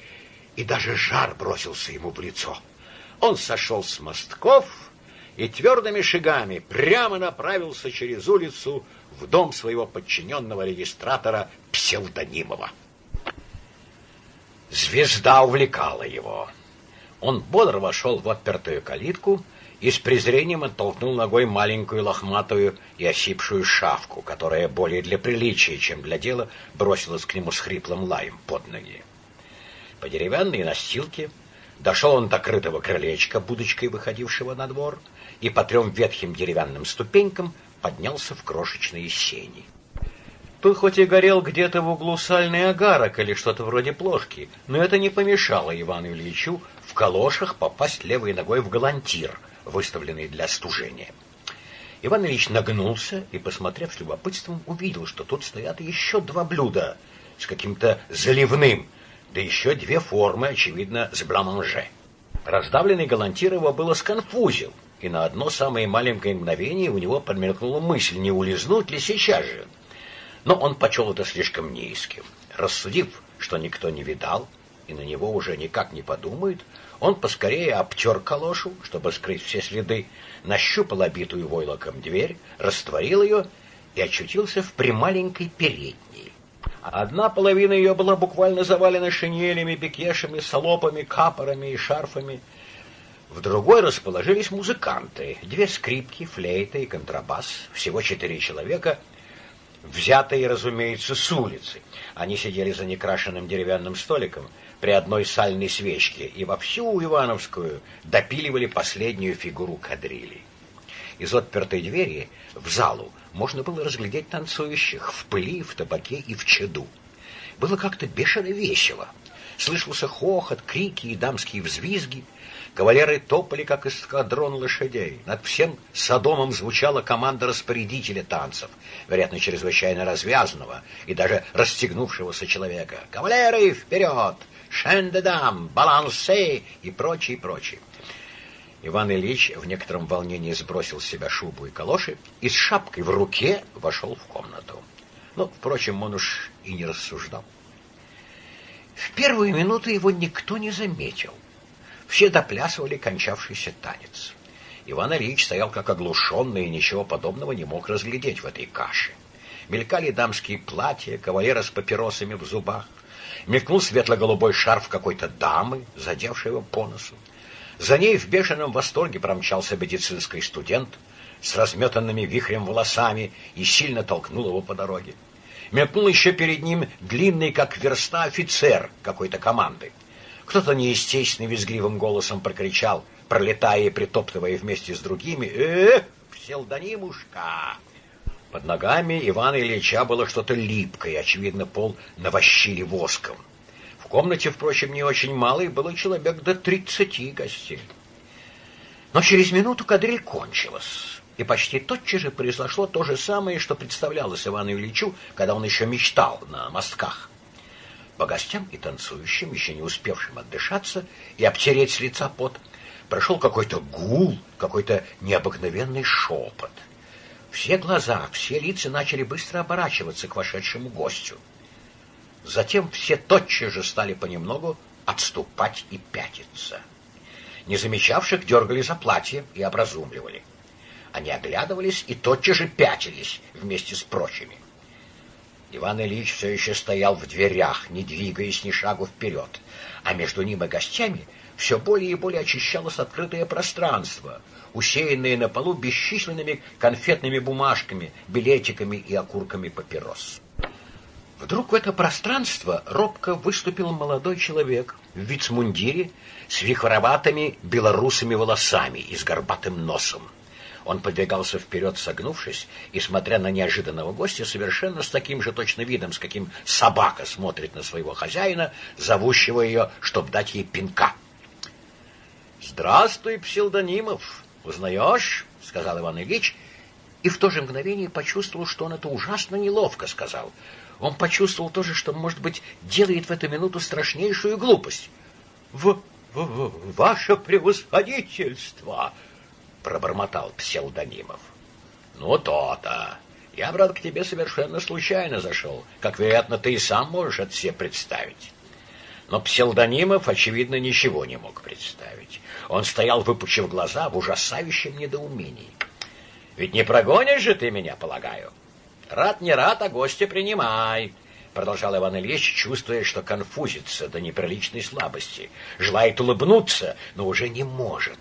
и даже жар бросился ему в лицо. Он сошел с мостков и твердыми шагами прямо направился через улицу в дом своего подчиненного регистратора Псевдонимова. Звезда увлекала его. Он бодро вошел в отпертую калитку и с презрением оттолкнул ногой маленькую лохматую и осипшую шавку, которая более для приличия, чем для дела, бросилась к нему с хриплым лаем под ноги. По деревянной настилке дошел он до крытого крылечка, будочкой выходившего на двор, и по трем ветхим деревянным ступенькам поднялся в крошечные сени. Тут хоть и горел где-то в углу сальный агарок или что-то вроде плошки, но это не помешало Ивану Ильичу в калошах попасть левой ногой в галантир, выставленный для стужения. Иван Ильич нагнулся и, посмотрев с любопытством, увидел, что тут стоят еще два блюда с каким-то заливным, да еще две формы, очевидно, с бламанже. Раздавленный галантир его было сконфузил, и на одно самое маленькое мгновение у него промелькнула мысль, не улизнуть ли сейчас же. Но он почел это слишком низким. Рассудив, что никто не видал, и на него уже никак не подумает, он поскорее обтер калошу, чтобы скрыть все следы, нащупал обитую войлоком дверь, растворил ее и очутился в прималенькой передней. Одна половина ее была буквально завалена шинелями, бекешами, салопами, капорами и шарфами. В другой расположились музыканты, две скрипки, флейта и контрабас, всего четыре человека — взятые, разумеется, с улицы. Они сидели за некрашенным деревянным столиком при одной сальной свечке и во всю Ивановскую допиливали последнюю фигуру кадрили. Из отпертой двери в залу можно было разглядеть танцующих в пыли, в табаке и в чаду. Было как-то бешено весело. Слышался хохот, крики и дамские взвизги — Кавалеры топали, как эскадрон лошадей. Над всем Содомом звучала команда распорядителя танцев, вероятно, чрезвычайно развязанного и даже расстегнувшегося человека. «Кавалеры, вперед! Шендедам! Балансе!» и прочее, прочее. Иван Ильич в некотором волнении сбросил с себя шубу и калоши и с шапкой в руке вошел в комнату. Но, впрочем, он уж и не рассуждал. В первые минуты его никто не заметил. Все доплясывали кончавшийся танец. Иван Ильич стоял как оглушенный и ничего подобного не мог разглядеть в этой каше. Мелькали дамские платья, кавалера с папиросами в зубах. Мелькнул светло-голубой шарф какой-то дамы, задевшей его по носу. За ней в бешеном восторге промчался медицинский студент с разметанными вихрем волосами и сильно толкнул его по дороге. Мелькнул еще перед ним длинный, как верста, офицер какой-то команды. Кто-то неестественно визгливым голосом прокричал, пролетая и притоптывая вместе с другими, «Э, псевдонимушка!» Под ногами Ивана Ильича было что-то липкое, очевидно, пол навощили воском. В комнате, впрочем, не очень малой, было человек до тридцати гостей. Но через минуту кадриль кончилась, и почти тотчас же произошло то же самое, что представлялось Ивану Ильичу, когда он еще мечтал на мостках. По гостям и танцующим, еще не успевшим отдышаться и обтереть с лица пот, прошел какой-то гул, какой-то необыкновенный шепот. Все глаза, все лица начали быстро оборачиваться к вошедшему гостю. Затем все тотчас же стали понемногу отступать и пятиться. Незамечавших дергали за платье и образумливали. Они оглядывались и тотчас же пятились вместе с прочими. Иван Ильич все еще стоял в дверях, не двигаясь ни шагу вперед, а между ним и гостями все более и более очищалось открытое пространство, усеянное на полу бесчисленными конфетными бумажками, билетиками и окурками папирос. Вдруг в это пространство робко выступил молодой человек в вицмундире с вихороватыми белорусыми волосами и с горбатым носом. Он подвигался вперед, согнувшись, и, смотря на неожиданного гостя, совершенно с таким же точно видом, с каким собака смотрит на своего хозяина, зовущего ее, чтобы дать ей пинка. «Здравствуй, псевдонимов! Узнаешь?» — сказал Иван Ильич, и в то же мгновение почувствовал, что он это ужасно неловко сказал. Он почувствовал тоже, что, может быть, делает в эту минуту страшнейшую глупость. «В... в... ваше превосходительство!» пробормотал псевдонимов. Ну, то-то. Я, брат, к тебе совершенно случайно зашел, как, вероятно, ты и сам можешь это себе представить. Но псевдонимов, очевидно, ничего не мог представить. Он стоял, выпучив глаза, в ужасающем недоумении. Ведь не прогонишь же ты меня, полагаю? Рад не рад, а гостя принимай, продолжал Иван Ильич, чувствуя, что конфузится до неприличной слабости, желает улыбнуться, но уже не может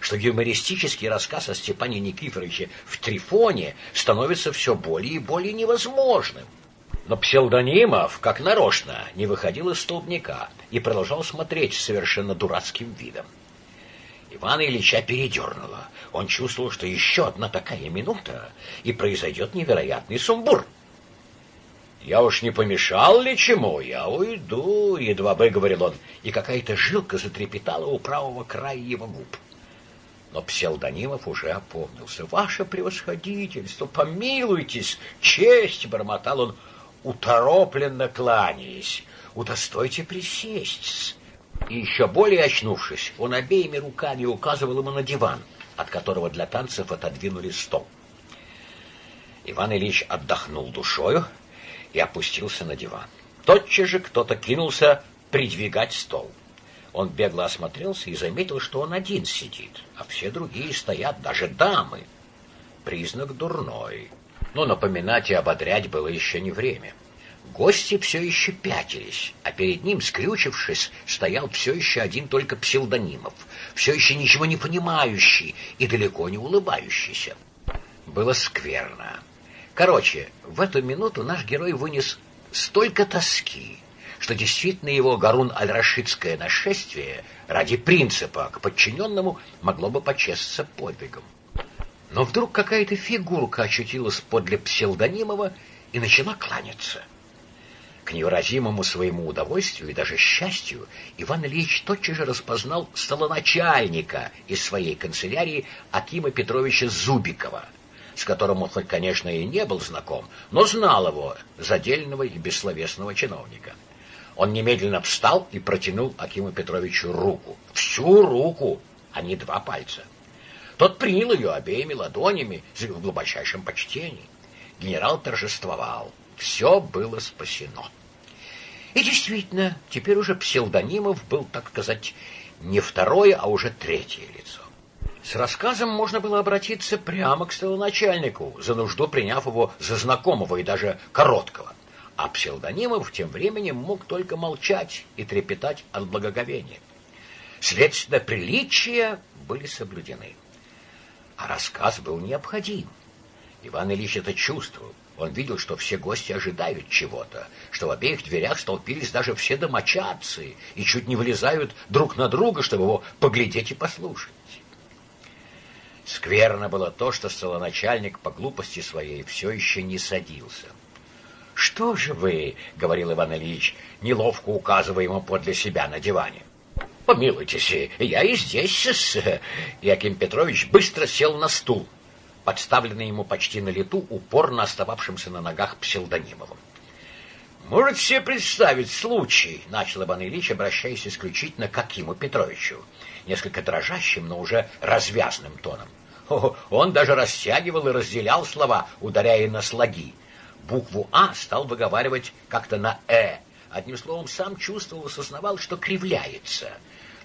что юмористический рассказ о Степане Никифоровиче в Трифоне становится все более и более невозможным. Но псевдонимов, как нарочно, не выходил из столбняка и продолжал смотреть совершенно дурацким видом. Ивана Ильича передернуло. Он чувствовал, что еще одна такая минута, и произойдет невероятный сумбур. Я уж не помешал ли чему? Я уйду, едва выговорил он, и какая-то жилка затрепетала у правого края его губ. Но Пселдонимов уже опомнился. «Ваше превосходительство, помилуйтесь! Честь!» — бормотал он, уторопленно кланяясь. «Удостойте присесть!» И еще более очнувшись, он обеими руками указывал ему на диван, от которого для танцев отодвинули стол. Иван Ильич отдохнул душою и опустился на диван. Тотчас же кто-то кинулся придвигать стол. Он бегло осмотрелся и заметил, что он один сидит, а все другие стоят, даже дамы. Признак дурной. Но напоминать и ободрять было еще не время. Гости все еще пятились, а перед ним, скрючившись, стоял все еще один только псевдонимов, все еще ничего не понимающий и далеко не улыбающийся. Было скверно. Короче, в эту минуту наш герой вынес столько тоски, что действительно его Гарун-аль-Рашидское нашествие ради принципа к подчиненному могло бы почесться подвигом. Но вдруг какая-то фигурка очутилась подле псевдонимова и начала кланяться. К невыразимому своему удовольствию и даже счастью Иван Ильич тотчас же распознал столоначальника из своей канцелярии Акима Петровича Зубикова, с которым он, конечно, и не был знаком, но знал его, задельного и бессловесного чиновника. Он немедленно встал и протянул Акиму Петровичу руку. Всю руку, а не два пальца. Тот принял ее обеими ладонями в глубочайшем почтении. Генерал торжествовал. Все было спасено. И действительно, теперь уже псевдонимов был, так сказать, не второе, а уже третье лицо. С рассказом можно было обратиться прямо к столоначальнику, за нужду приняв его за знакомого и даже короткого а псевдонимов тем временем мог только молчать и трепетать от благоговения. Следственно, приличия были соблюдены. А рассказ был необходим. Иван Ильич это чувствовал. Он видел, что все гости ожидают чего-то, что в обеих дверях столпились даже все домочадцы и чуть не вылезают друг на друга, чтобы его поглядеть и послушать. Скверно было то, что столоначальник по глупости своей все еще не садился. «Что же вы?» — говорил Иван Ильич, неловко указывая ему подле себя на диване. «Помилуйтесь, я и здесь с...» Яким Петрович быстро сел на стул, подставленный ему почти на лету, упорно остававшимся на ногах псевдонимовым. «Может себе представить случай», — начал Иван Ильич, обращаясь исключительно к Акиму Петровичу, несколько дрожащим, но уже развязным тоном. Он даже растягивал и разделял слова, ударяя на слоги букву «А» стал выговаривать как-то на «э». Одним словом, сам чувствовал и сознавал, что кривляется,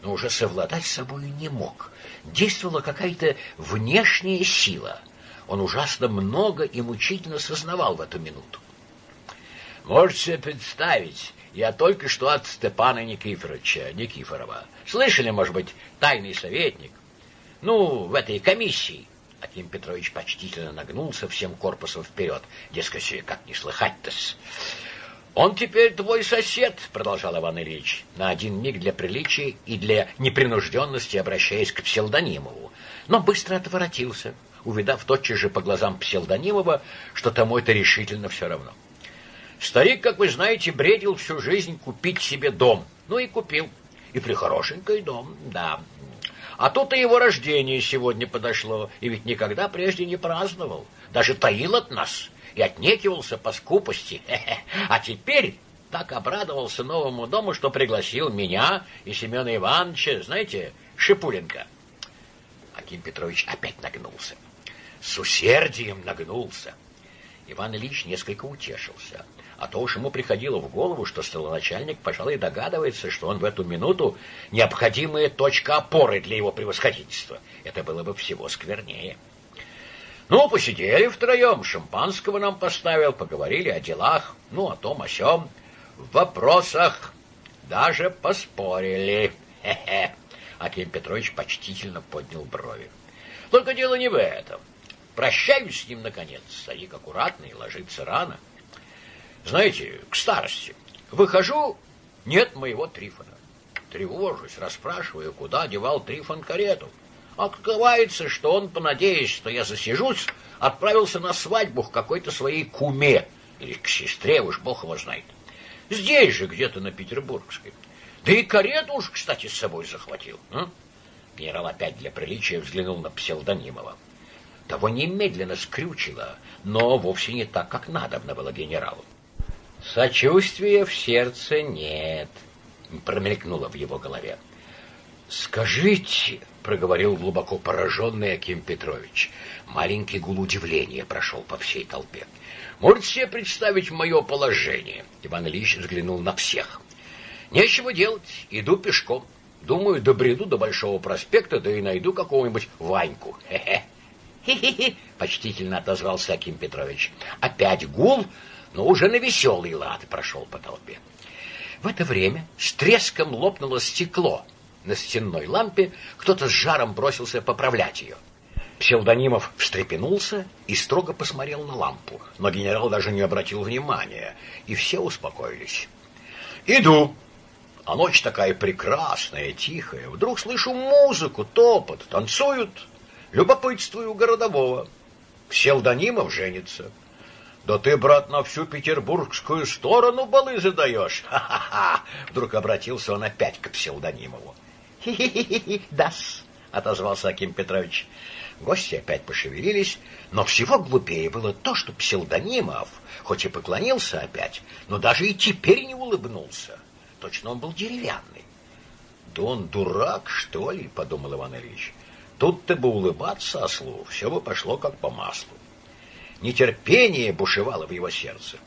но уже совладать с собой не мог. Действовала какая-то внешняя сила. Он ужасно много и мучительно сознавал в эту минуту. Можете представить, я только что от Степана Никифоровича, Никифорова. Слышали, может быть, тайный советник? Ну, в этой комиссии. Аким Петрович почтительно нагнулся всем корпусом вперед. Дескать, как не слыхать-то-с. «Он теперь твой сосед», — продолжал Иван Ильич, на один миг для приличия и для непринужденности обращаясь к псевдонимову, но быстро отворотился, увидав тотчас же по глазам псевдонимова, что тому это решительно все равно. Старик, как вы знаете, бредил всю жизнь купить себе дом. Ну и купил. И прихорошенький дом, да, а тут и его рождение сегодня подошло, и ведь никогда прежде не праздновал, даже таил от нас и отнекивался по скупости. А теперь так обрадовался новому дому, что пригласил меня и Семена Ивановича, знаете, Шипуленко. Аким Петрович опять нагнулся. С усердием нагнулся. Иван Ильич несколько утешился. А то уж ему приходило в голову, что столоначальник, пожалуй, догадывается, что он в эту минуту необходимая точка опоры для его превосходительства. Это было бы всего сквернее. Ну, посидели втроем, шампанского нам поставил, поговорили о делах, ну, о том, о сём, в вопросах даже поспорили. Хе-хе. Аким Петрович почтительно поднял брови. Только дело не в этом. Прощаюсь с ним, наконец. Старик аккуратный, ложится рано. Знаете, к старости. Выхожу, нет моего Трифона. Тревожусь, расспрашиваю, куда девал Трифон карету. Открывается, что он, понадеясь, что я засижусь, отправился на свадьбу к какой-то своей куме Или к сестре, уж бог его знает. Здесь же, где-то на Петербургской. Да и карету уж, кстати, с собой захватил. А? Генерал опять для приличия взглянул на псевдонимова. Того немедленно скрючило, но вовсе не так, как надобно было генералу. Сочувствия в сердце нет, промелькнуло в его голове. Скажите, проговорил глубоко пораженный Аким Петрович. Маленький гул удивления прошел по всей толпе. Можете себе представить мое положение? Иван Ильич взглянул на всех. Нечего делать, иду пешком. Думаю, добреду до Большого проспекта, да и найду какого-нибудь Ваньку. Хе-хе. Хе-хе-хе, почтительно отозвался Аким Петрович. Опять гул, но уже на веселый лад прошел по толпе. В это время с треском лопнуло стекло на стенной лампе, кто-то с жаром бросился поправлять ее. Псевдонимов встрепенулся и строго посмотрел на лампу, но генерал даже не обратил внимания, и все успокоились. «Иду!» А ночь такая прекрасная, тихая. Вдруг слышу музыку, топот, танцуют. Любопытствую городового. Псевдонимов женится. Да ты, брат, на всю петербургскую сторону балы задаешь. Ха-ха-ха! Вдруг обратился он опять к псевдонимову. Хи-хи-хи, дас, отозвался Аким Петрович. Гости опять пошевелились, но всего глупее было то, что псевдонимов, хоть и поклонился опять, но даже и теперь не улыбнулся. Точно он был деревянный. Да он дурак, что ли, подумал Иван Ильич. Тут-то бы улыбаться ослу, все бы пошло как по маслу. Нетерпение бушевало в его сердце.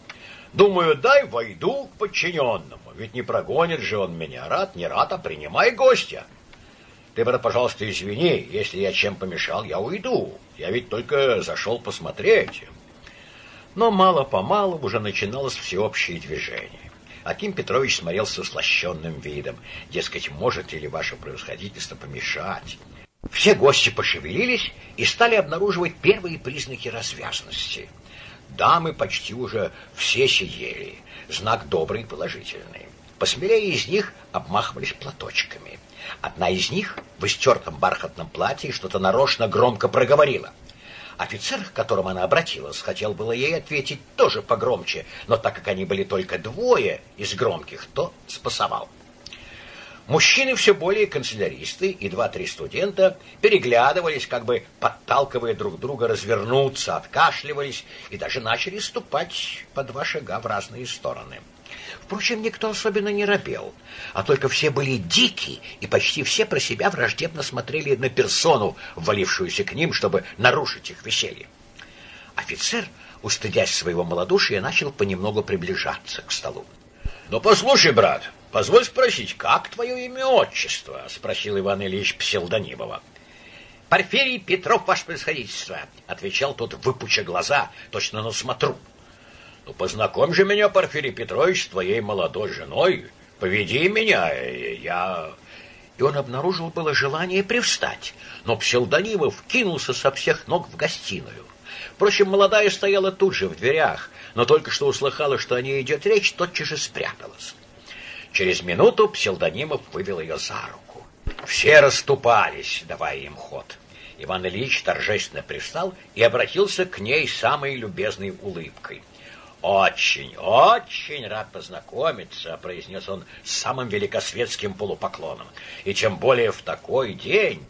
Думаю, дай войду к подчиненному, ведь не прогонит же он меня. Рад, не рад, а принимай гостя. Ты, брат, пожалуйста, извини, если я чем помешал, я уйду. Я ведь только зашел посмотреть. Но мало-помалу уже начиналось всеобщее движение. Аким Петрович смотрел с услощенным видом. Дескать, может ли ваше превосходительство помешать? Все гости пошевелились и стали обнаруживать первые признаки развязности. Дамы почти уже все сидели. Знак добрый и положительный. Посмелее из них обмахивались платочками. Одна из них в истертом бархатном платье что-то нарочно громко проговорила — Офицер, к которому она обратилась, хотел было ей ответить тоже погромче, но так как они были только двое из громких, то спасовал. Мужчины все более канцеляристы и два-три студента переглядывались, как бы подталкивая друг друга развернуться, откашливались и даже начали ступать по два шага в разные стороны. Впрочем, никто особенно не робел, а только все были дики, и почти все про себя враждебно смотрели на персону, ввалившуюся к ним, чтобы нарушить их веселье. Офицер, устыдясь своего малодушия, начал понемногу приближаться к столу. — Ну, послушай, брат, позволь спросить, как твое имя отчество? — спросил Иван Ильич Пселдонимова. — Порфирий Петров, ваше происходительство, — отвечал тот, выпуча глаза, точно на смотру. — ну, познакомь же меня, Порфирий Петрович, с твоей молодой женой. Поведи меня, я... И он обнаружил было желание привстать, но Пселдонимов кинулся со всех ног в гостиную. Впрочем, молодая стояла тут же, в дверях, но только что услыхала, что о ней идет речь, тотчас же спряталась. Через минуту Пселдонимов вывел ее за руку. Все расступались, давая им ход. Иван Ильич торжественно пристал и обратился к ней самой любезной улыбкой — «Очень, очень рад познакомиться», — произнес он с самым великосветским полупоклоном. «И тем более в такой день...»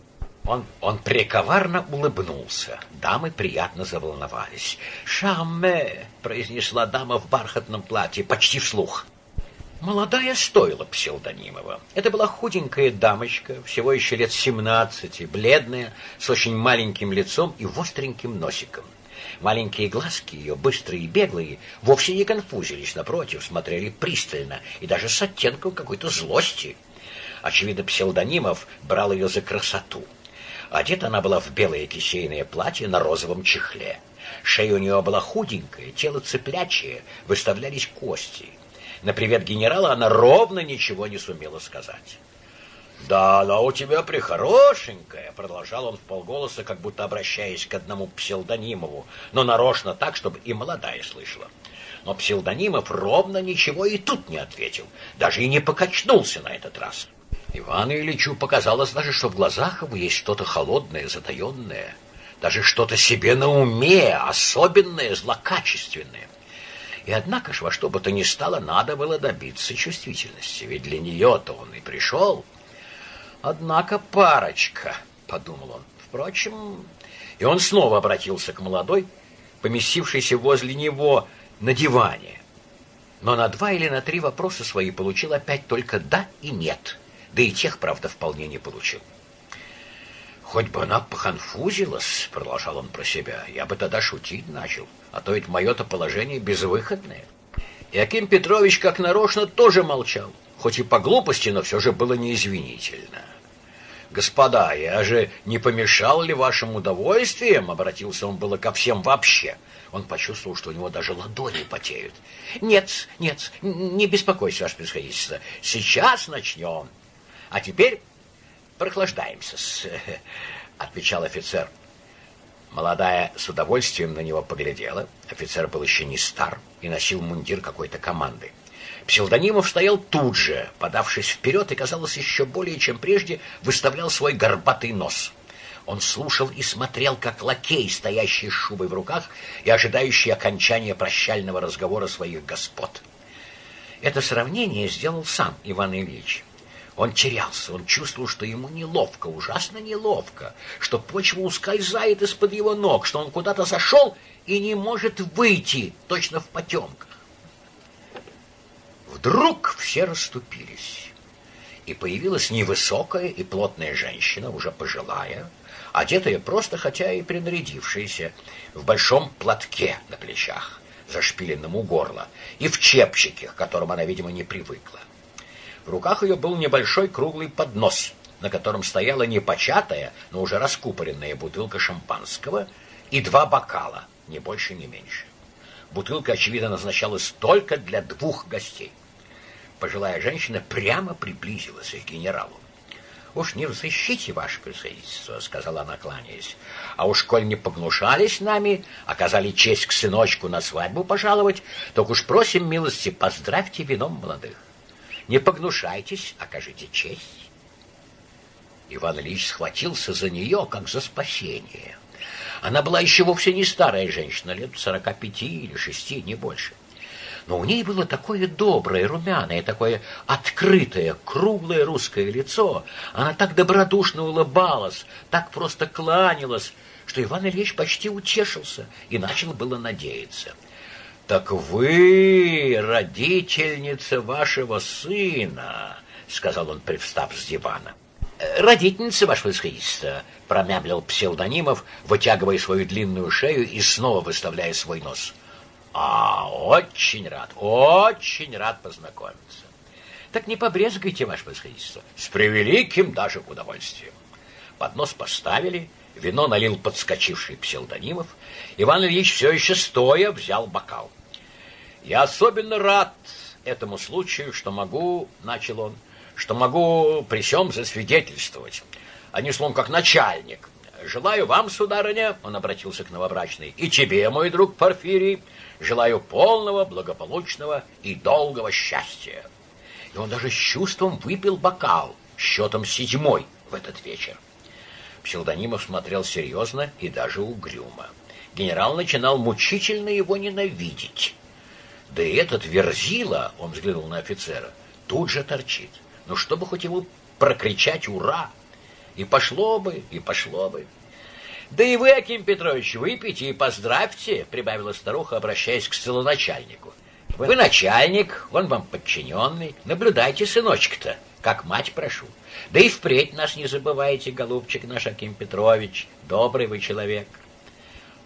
Он, он прековарно улыбнулся. Дамы приятно заволновались. «Шамме!» — произнесла дама в бархатном платье, почти вслух. Молодая стоила псевдонимова. Это была худенькая дамочка, всего еще лет семнадцати, бледная, с очень маленьким лицом и остреньким носиком. Маленькие глазки ее, быстрые и беглые, вовсе не конфузились, напротив, смотрели пристально и даже с оттенком какой-то злости. Очевидно, псевдонимов брал ее за красоту. Одета она была в белое кисейное платье на розовом чехле. Шея у нее была худенькая, тело цеплячее, выставлялись кости. На привет генерала она ровно ничего не сумела сказать. «Да, она у тебя прихорошенькая», — продолжал он в полголоса, как будто обращаясь к одному псевдонимову, но нарочно так, чтобы и молодая слышала. Но псевдонимов ровно ничего и тут не ответил, даже и не покачнулся на этот раз. Ивану Ильичу показалось даже, что в глазах его есть что-то холодное, затаенное, даже что-то себе на уме, особенное, злокачественное. И однако ж во что бы то ни стало, надо было добиться чувствительности, ведь для нее-то он и пришел. Однако парочка, подумал он. Впрочем, и он снова обратился к молодой, поместившейся возле него на диване. Но на два или на три вопроса свои получил опять только «да» и «нет». Да и тех, правда, вполне не получил. Хоть бы она поханфузилась, продолжал он про себя, я бы тогда шутить начал, а то ведь мое-то положение безвыходное. И Аким Петрович, как нарочно, тоже молчал, хоть и по глупости, но все же было неизвинительно. «Господа, я же не помешал ли вашим удовольствием?» Обратился он было ко всем вообще. Он почувствовал, что у него даже ладони потеют. «Нет, нет, не беспокойся, ваше происходительство. Сейчас начнем. А теперь прохлаждаемся, отвечал офицер. Молодая с удовольствием на него поглядела. Офицер был еще не стар и носил мундир какой-то команды. Псевдонимов стоял тут же, подавшись вперед, и, казалось, еще более чем прежде, выставлял свой горбатый нос. Он слушал и смотрел, как лакей, стоящий с шубой в руках и ожидающий окончания прощального разговора своих господ. Это сравнение сделал сам Иван Ильич. Он терялся, он чувствовал, что ему неловко, ужасно неловко, что почва ускользает из-под его ног, что он куда-то зашел и не может выйти, точно в потемках. Вдруг все расступились, и появилась невысокая и плотная женщина, уже пожилая, одетая просто, хотя и принарядившаяся, в большом платке на плечах, зашпиленном у горла, и в чепчике, к которому она, видимо, не привыкла. В руках ее был небольшой круглый поднос, на котором стояла непочатая, но уже раскупоренная бутылка шампанского и два бокала, ни больше, ни меньше. Бутылка, очевидно, назначалась только для двух гостей. Пожилая женщина прямо приблизилась к генералу. «Уж не взыщите, ваше превосходительство», — сказала она, кланяясь. «А уж коль не погнушались нами, оказали честь к сыночку на свадьбу пожаловать, то уж просим милости, поздравьте вином молодых». Не погнушайтесь, окажите честь. Иван Ильич схватился за нее, как за спасение. Она была еще вовсе не старая женщина, лет сорока пяти или шести, не больше. Но у ней было такое доброе, румяное, такое открытое, круглое русское лицо. Она так добродушно улыбалась, так просто кланялась, что Иван Ильич почти утешился и начал было надеяться — «Так вы родительница вашего сына», — сказал он, привстав с дивана. «Родительница, ваше происходительство», — промямлил псевдонимов, вытягивая свою длинную шею и снова выставляя свой нос. «А, очень рад, очень рад познакомиться». «Так не побрезгайте, ваше происходительство». «С превеликим даже удовольствием». Поднос поставили, вино налил подскочивший псевдонимов. Иван Ильич все еще стоя взял бокал. Я особенно рад этому случаю, что могу, начал он, что могу при всем засвидетельствовать, а не словом как начальник. Желаю вам, сударыня, он обратился к новобрачной, и тебе, мой друг Порфирий, желаю полного, благополучного и долгого счастья. И он даже с чувством выпил бокал, счетом седьмой в этот вечер. Псевдонимов смотрел серьезно и даже угрюмо. Генерал начинал мучительно его ненавидеть. Да и этот Верзила, он взглянул на офицера, тут же торчит. Ну, чтобы хоть ему прокричать «Ура!» И пошло бы, и пошло бы. Да и вы, Аким Петрович, выпейте и поздравьте, прибавила старуха, обращаясь к целоначальнику. Вы начальник, он вам подчиненный. Наблюдайте, сыночек-то, как мать прошу. Да и впредь нас не забывайте, голубчик наш Аким Петрович. Добрый вы человек.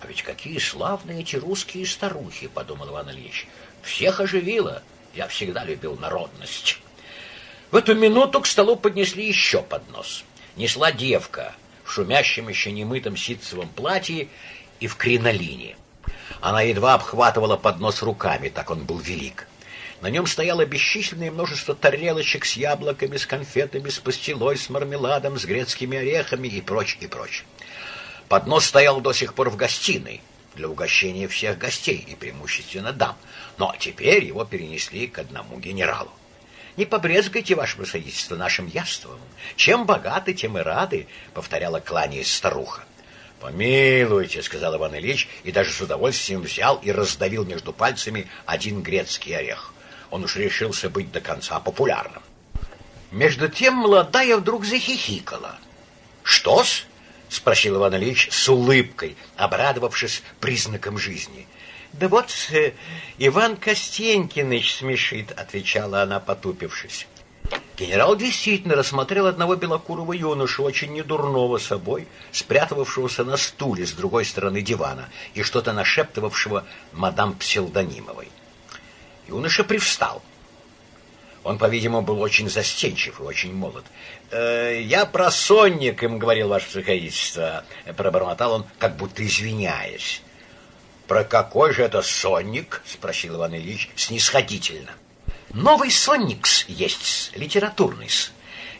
А ведь какие славные эти русские старухи, подумал Иван Ильич. Всех оживило. Я всегда любил народность. В эту минуту к столу поднесли еще поднос. Несла девка в шумящем еще немытом ситцевом платье и в кринолине. Она едва обхватывала поднос руками, так он был велик. На нем стояло бесчисленное множество тарелочек с яблоками, с конфетами, с пастилой, с мармеладом, с грецкими орехами и прочь, и прочь. Поднос стоял до сих пор в гостиной для угощения всех гостей и преимущественно дам, но теперь его перенесли к одному генералу. Не побрезгайте, ваше превосходительство, нашим яством. Чем богаты, тем и рады, повторяла кланяясь старуха. Помилуйте, сказал Иван Ильич, и даже с удовольствием взял и раздавил между пальцами один грецкий орех. Он уж решился быть до конца популярным. Между тем молодая вдруг захихикала. «Что-с?» — спросил Иван Ильич с улыбкой, обрадовавшись признаком жизни. «Да вот э, Иван Костенькиныч смешит», — отвечала она, потупившись. Генерал действительно рассмотрел одного белокурого юношу, очень недурного собой, спрятавшегося на стуле с другой стороны дивана и что-то нашептывавшего мадам Псилдонимовой. Юноша привстал. Он, по-видимому, был очень застенчив и очень молод. «Э, «Я про сонник им говорил, ваше высокодительство», — пробормотал он, как будто извиняясь. «Про какой же это сонник?» — спросил Иван Ильич снисходительно. Новый сонникс есть, литературный.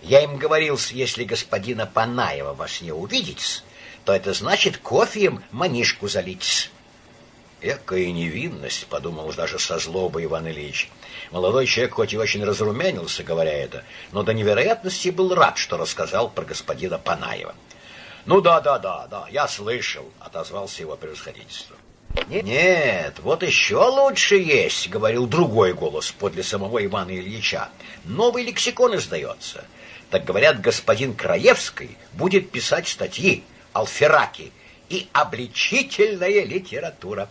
Я им говорил, если господина Панаева вас не увидеть, то это значит кофеем манишку залить. Экая невинность, подумал даже со злобой Иван Ильич. Молодой человек хоть и очень разрумянился, говоря это, но до невероятности был рад, что рассказал про господина Панаева. Ну да, да, да, да, я слышал, отозвался его превосходительство. Нет, вот еще лучше есть, говорил другой голос подле самого Ивана Ильича. Новый лексикон издается. Так говорят, господин Краевский будет писать статьи, алфераки и обличительная литература.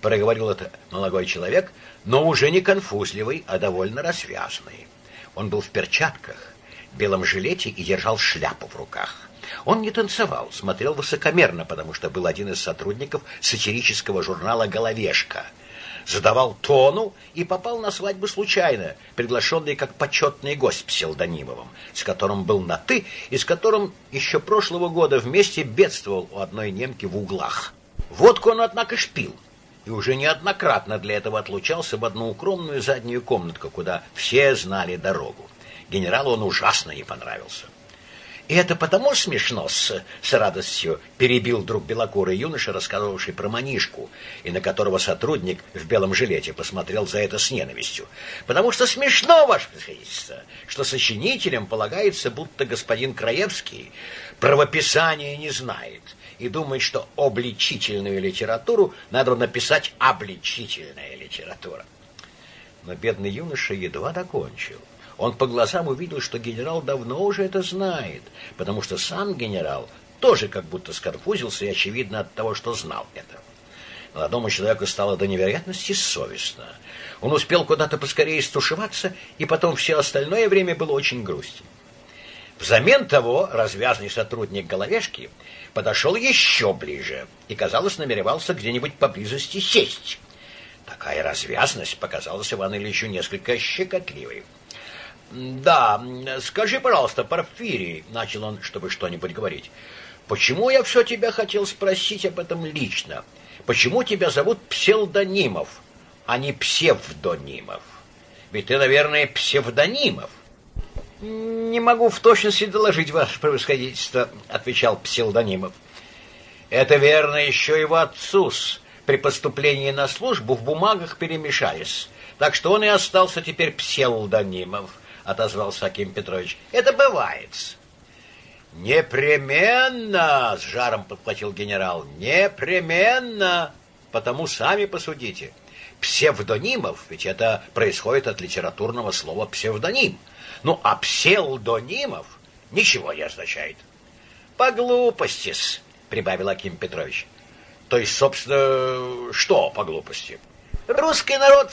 Проговорил это молодой человек, но уже не конфузливый, а довольно развязный. Он был в перчатках, белом жилете и держал шляпу в руках. Он не танцевал, смотрел высокомерно, потому что был один из сотрудников сатирического журнала «Головешка». Задавал тону и попал на свадьбу случайно, приглашенный как почетный гость псевдонимовым, с которым был на «ты» и с которым еще прошлого года вместе бедствовал у одной немки в углах. Водку он, однако, шпил и уже неоднократно для этого отлучался в одну укромную заднюю комнатку, куда все знали дорогу. Генералу он ужасно не понравился. И это потому смешно, с, с радостью перебил друг белокурый юноша, рассказывавший про манишку, и на которого сотрудник в белом жилете посмотрел за это с ненавистью. Потому что смешно, ваше превосходительство, что сочинителям полагается, будто господин Краевский правописания не знает и думает, что обличительную литературу надо написать обличительная литература. Но бедный юноша едва докончил. Он по глазам увидел, что генерал давно уже это знает, потому что сам генерал тоже как будто скорфузился и, очевидно, от того, что знал это. Молодому человеку стало до невероятности совестно. Он успел куда-то поскорее стушеваться, и потом все остальное время было очень грустен. Взамен того развязный сотрудник головешки подошел еще ближе и, казалось, намеревался где-нибудь поблизости сесть. Такая развязность показалась Ивану Ильичу несколько щекотливой. Да, скажи, пожалуйста, Порфирий, начал он, чтобы что-нибудь говорить. Почему я все тебя хотел спросить об этом лично? Почему тебя зовут Псевдонимов, а не Псевдонимов? Ведь ты, наверное, Псевдонимов. Не могу в точности доложить ваше превосходительство, отвечал Псевдонимов. Это верно еще его отцус при поступлении на службу в бумагах перемешались, так что он и остался теперь Псевдонимов отозвался Аким Петрович. Это бывает. Непременно, с жаром подхватил генерал. Непременно, потому сами посудите. Псевдонимов, ведь это происходит от литературного слова псевдоним. Ну, а псевдонимов ничего не означает. По глупости, прибавил Аким Петрович. То есть, собственно, что по глупости? Русский народ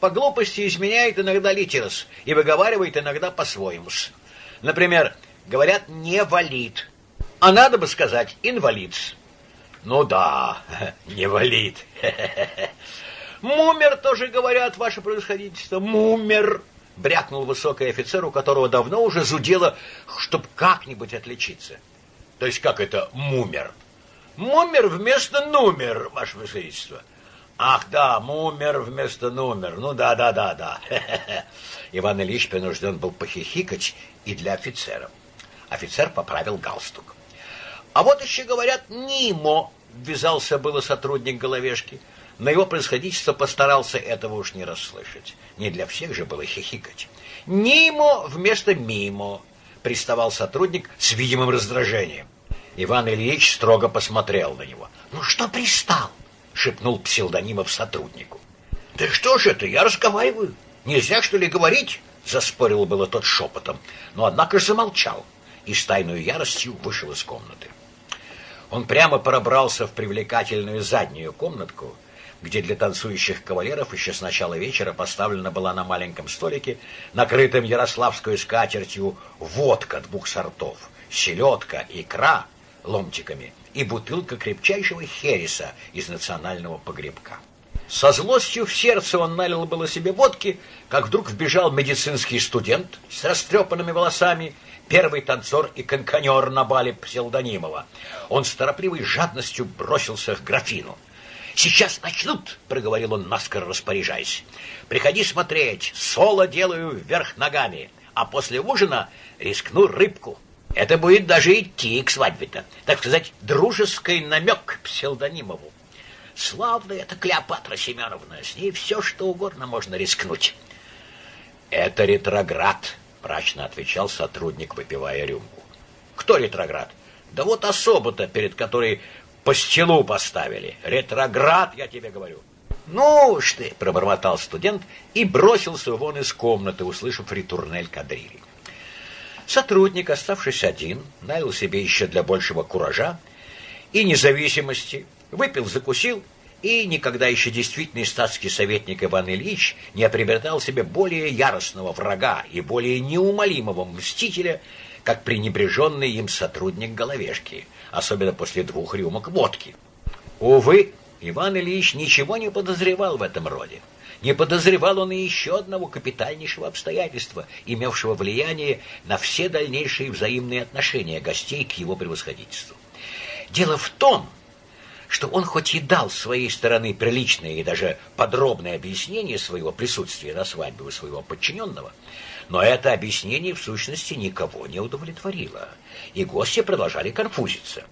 по глупости изменяет иногда литерос и выговаривает иногда по-своему. Например, говорят «не валит», а надо бы сказать «инвалид». Ну да, не валит. Мумер тоже говорят, ваше происходительство, мумер. Брякнул высокий офицер, у которого давно уже зудело, чтоб как-нибудь отличиться. То есть как это мумер? Мумер вместо номер, ваше происходительство. Ах, да, мумер вместо номер. Ну да, да, да, да. Иван Ильич принужден был похихикать и для офицера. Офицер поправил галстук. А вот еще говорят Нимо, ввязался было сотрудник головешки. Но его происходительство постарался этого уж не расслышать. Не для всех же было хихикать. Нимо вместо мимо, приставал сотрудник с видимым раздражением. Иван Ильич строго посмотрел на него. «Ну что пристал?» — шепнул псевдонимов сотруднику. «Да что же это, я разговариваю. Нельзя, что ли, говорить?» — заспорил было тот шепотом, но однако же замолчал и с тайной яростью вышел из комнаты. Он прямо пробрался в привлекательную заднюю комнатку, где для танцующих кавалеров еще с начала вечера поставлена была на маленьком столике, накрытым ярославской скатертью, водка двух сортов, селедка, икра ломтиками и бутылка крепчайшего хереса из национального погребка. Со злостью в сердце он налил было себе водки, как вдруг вбежал медицинский студент с растрепанными волосами, первый танцор и конканер на бале псевдонимова. Он с торопливой жадностью бросился к графину. «Сейчас начнут», — проговорил он, наскоро распоряжаясь. «Приходи смотреть, соло делаю вверх ногами, а после ужина рискну рыбку. Это будет даже идти к свадьбе-то, так сказать, дружеский намек псевдонимову. Славная эта Клеопатра Семеновна, с ней все, что угодно можно рискнуть». «Это ретроград», — мрачно отвечал сотрудник, выпивая рюмку. «Кто ретроград?» «Да вот особо-то, перед которой по стелу поставили. Ретроград, я тебе говорю. Ну уж ты, пробормотал студент и бросился вон из комнаты, услышав ритурнель кадрили. Сотрудник, оставшись один, налил себе еще для большего куража и независимости, выпил, закусил, и никогда еще действительный статский советник Иван Ильич не приобретал себе более яростного врага и более неумолимого мстителя, как пренебреженный им сотрудник Головешки — особенно после двух рюмок водки. Увы, Иван Ильич ничего не подозревал в этом роде. Не подозревал он и еще одного капитальнейшего обстоятельства, имевшего влияние на все дальнейшие взаимные отношения гостей к его превосходительству. Дело в том, что он хоть и дал своей стороны приличное и даже подробное объяснение своего присутствия на свадьбе у своего подчиненного, но это объяснение в сущности никого не удовлетворило, и гости продолжали конфузиться.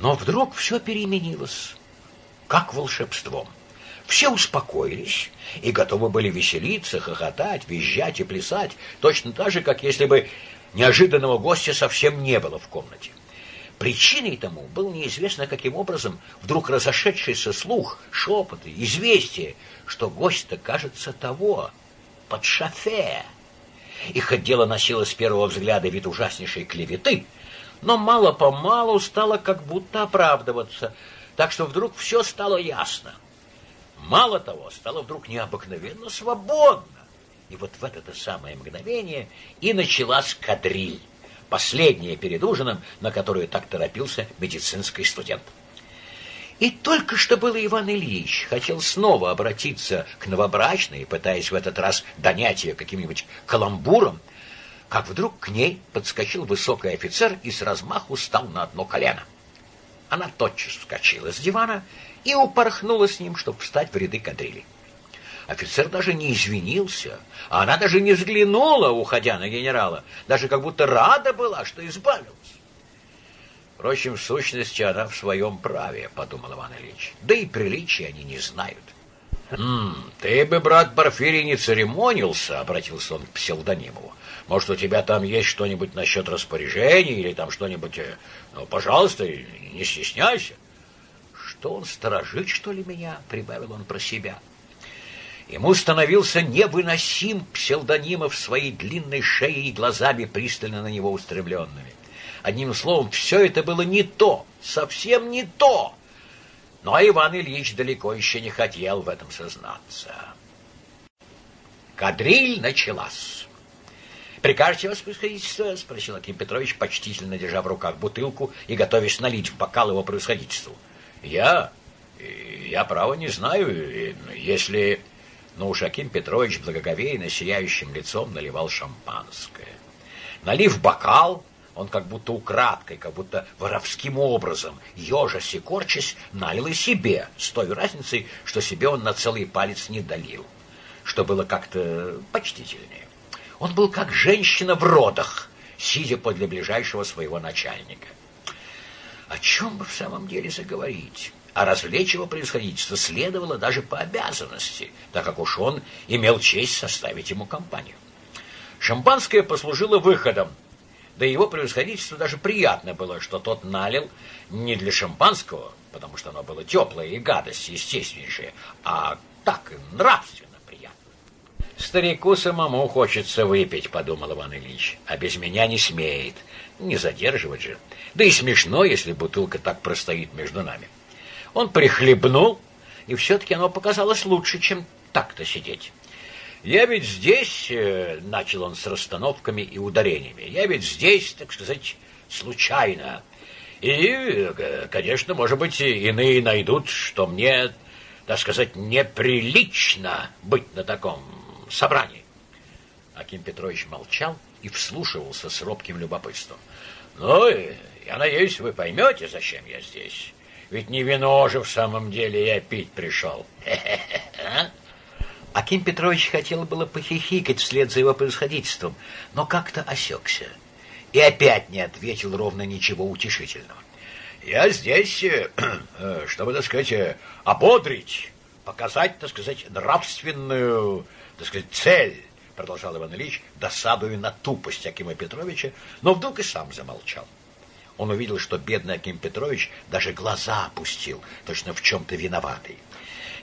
Но вдруг все переменилось, как волшебством. Все успокоились и готовы были веселиться, хохотать, визжать и плясать, точно так же, как если бы неожиданного гостя совсем не было в комнате. Причиной тому был неизвестно каким образом вдруг разошедшийся слух, шепоты, известие, что гость-то, кажется, того, под шофе. И хоть дело носило с первого взгляда вид ужаснейшей клеветы, но мало-помалу стало как будто оправдываться, так что вдруг все стало ясно. Мало того, стало вдруг необыкновенно свободно. И вот в это самое мгновение и началась кадриль, последняя перед ужином, на которую так торопился медицинский студент. И только что было Иван Ильич хотел снова обратиться к новобрачной, пытаясь в этот раз донять ее каким-нибудь каламбуром, как вдруг к ней подскочил высокий офицер и с размаху стал на одно колено. Она тотчас вскочила с дивана и упорхнула с ним, чтобы встать в ряды кадрили. Офицер даже не извинился, а она даже не взглянула, уходя на генерала, даже как будто рада была, что избавилась. Впрочем, в сущности, она в своем праве, подумал Иван Ильич. Да и приличия они не знают. «М ты бы, брат Порфирий, не церемонился, обратился он к псевдонимову. Может, у тебя там есть что-нибудь насчет распоряжений или там что-нибудь... Э, ну, пожалуйста, не стесняйся. Что он сторожит, что ли, меня? Прибавил он про себя. Ему становился невыносим псевдонимов своей длинной шеей и глазами, пристально на него устремленными. Одним словом, все это было не то, совсем не то. Но Иван Ильич далеко еще не хотел в этом сознаться. Кадриль началась. «Прикажете вас происходительство?» — спросил Аким Петрович, почтительно держа в руках бутылку и готовясь налить в бокал его происходительству. «Я? Я, право, не знаю, если...» Но уж Аким Петрович благоговейно сияющим лицом наливал шампанское. Налив бокал, он как будто украдкой, как будто воровским образом, ежась и корчась, налил и себе, с той разницей, что себе он на целый палец не долил, что было как-то почтительнее. Он был как женщина в родах, сидя подле ближайшего своего начальника. О чем бы в самом деле заговорить? А развлечь его происходительство следовало даже по обязанности, так как уж он имел честь составить ему компанию. Шампанское послужило выходом, Да его превосходительству даже приятно было, что тот налил не для шампанского, потому что оно было теплое и гадость естественнейшая, а так и нравственно приятно. Старику самому хочется выпить, подумал Иван Ильич, а без меня не смеет. Не задерживать же. Да и смешно, если бутылка так простоит между нами. Он прихлебнул, и все-таки оно показалось лучше, чем так-то сидеть. Я ведь здесь, э, начал он с расстановками и ударениями, я ведь здесь, так сказать, случайно. И, э, конечно, может быть, иные найдут, что мне, так сказать, неприлично быть на таком собрании. Аким Петрович молчал и вслушивался с робким любопытством. Ну, я надеюсь, вы поймете, зачем я здесь. Ведь не вино же в самом деле я пить пришел. А? Аким Петрович хотел было похихикать вслед за его происходительством, но как-то осекся и опять не ответил ровно ничего утешительного. «Я здесь, э, э, чтобы, так сказать, э, ободрить, показать, так сказать, нравственную, так сказать, цель», продолжал Иван Ильич, досадуя на тупость Акима Петровича, но вдруг и сам замолчал. Он увидел, что бедный Аким Петрович даже глаза опустил, точно в чем-то виноватый.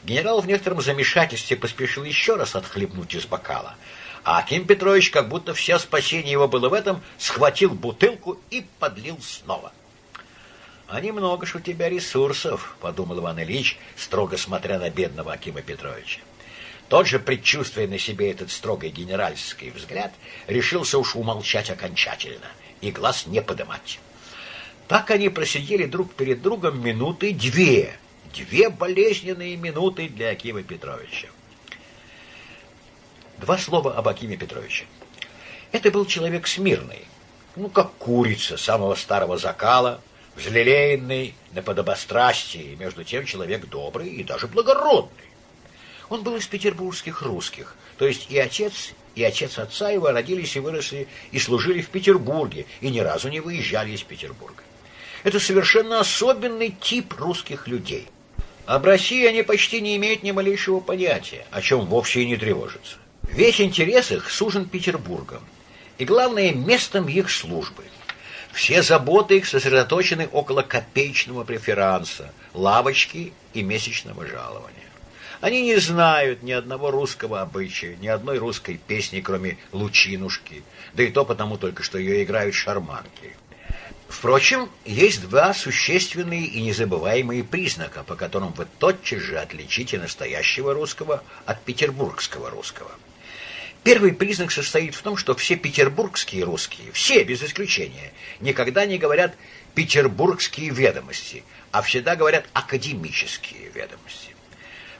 Генерал в некотором замешательстве поспешил еще раз отхлебнуть из бокала. А Аким Петрович, как будто все спасение его было в этом, схватил бутылку и подлил снова. «А немного ж у тебя ресурсов», — подумал Иван Ильич, строго смотря на бедного Акима Петровича. Тот же, предчувствуя на себе этот строгий генеральский взгляд, решился уж умолчать окончательно и глаз не подымать. Так они просидели друг перед другом минуты две, Две болезненные минуты для Акима Петровича. Два слова об Акиме Петровиче. Это был человек смирный, ну, как курица самого старого закала, взлелеянный на подобострастии, между тем человек добрый и даже благородный. Он был из петербургских русских, то есть и отец, и отец отца его родились и выросли и служили в Петербурге, и ни разу не выезжали из Петербурга. Это совершенно особенный тип русских людей – об России они почти не имеют ни малейшего понятия, о чем вовсе и не тревожатся. Весь интерес их сужен Петербургом, и главное местом их службы. Все заботы их сосредоточены около копеечного преферанса, лавочки и месячного жалования. Они не знают ни одного русского обычая, ни одной русской песни, кроме «Лучинушки», да и то потому только, что ее играют шарманки. Впрочем, есть два существенные и незабываемые признака, по которым вы тотчас же отличите настоящего русского от петербургского русского. Первый признак состоит в том, что все петербургские русские, все без исключения, никогда не говорят петербургские ведомости, а всегда говорят академические ведомости.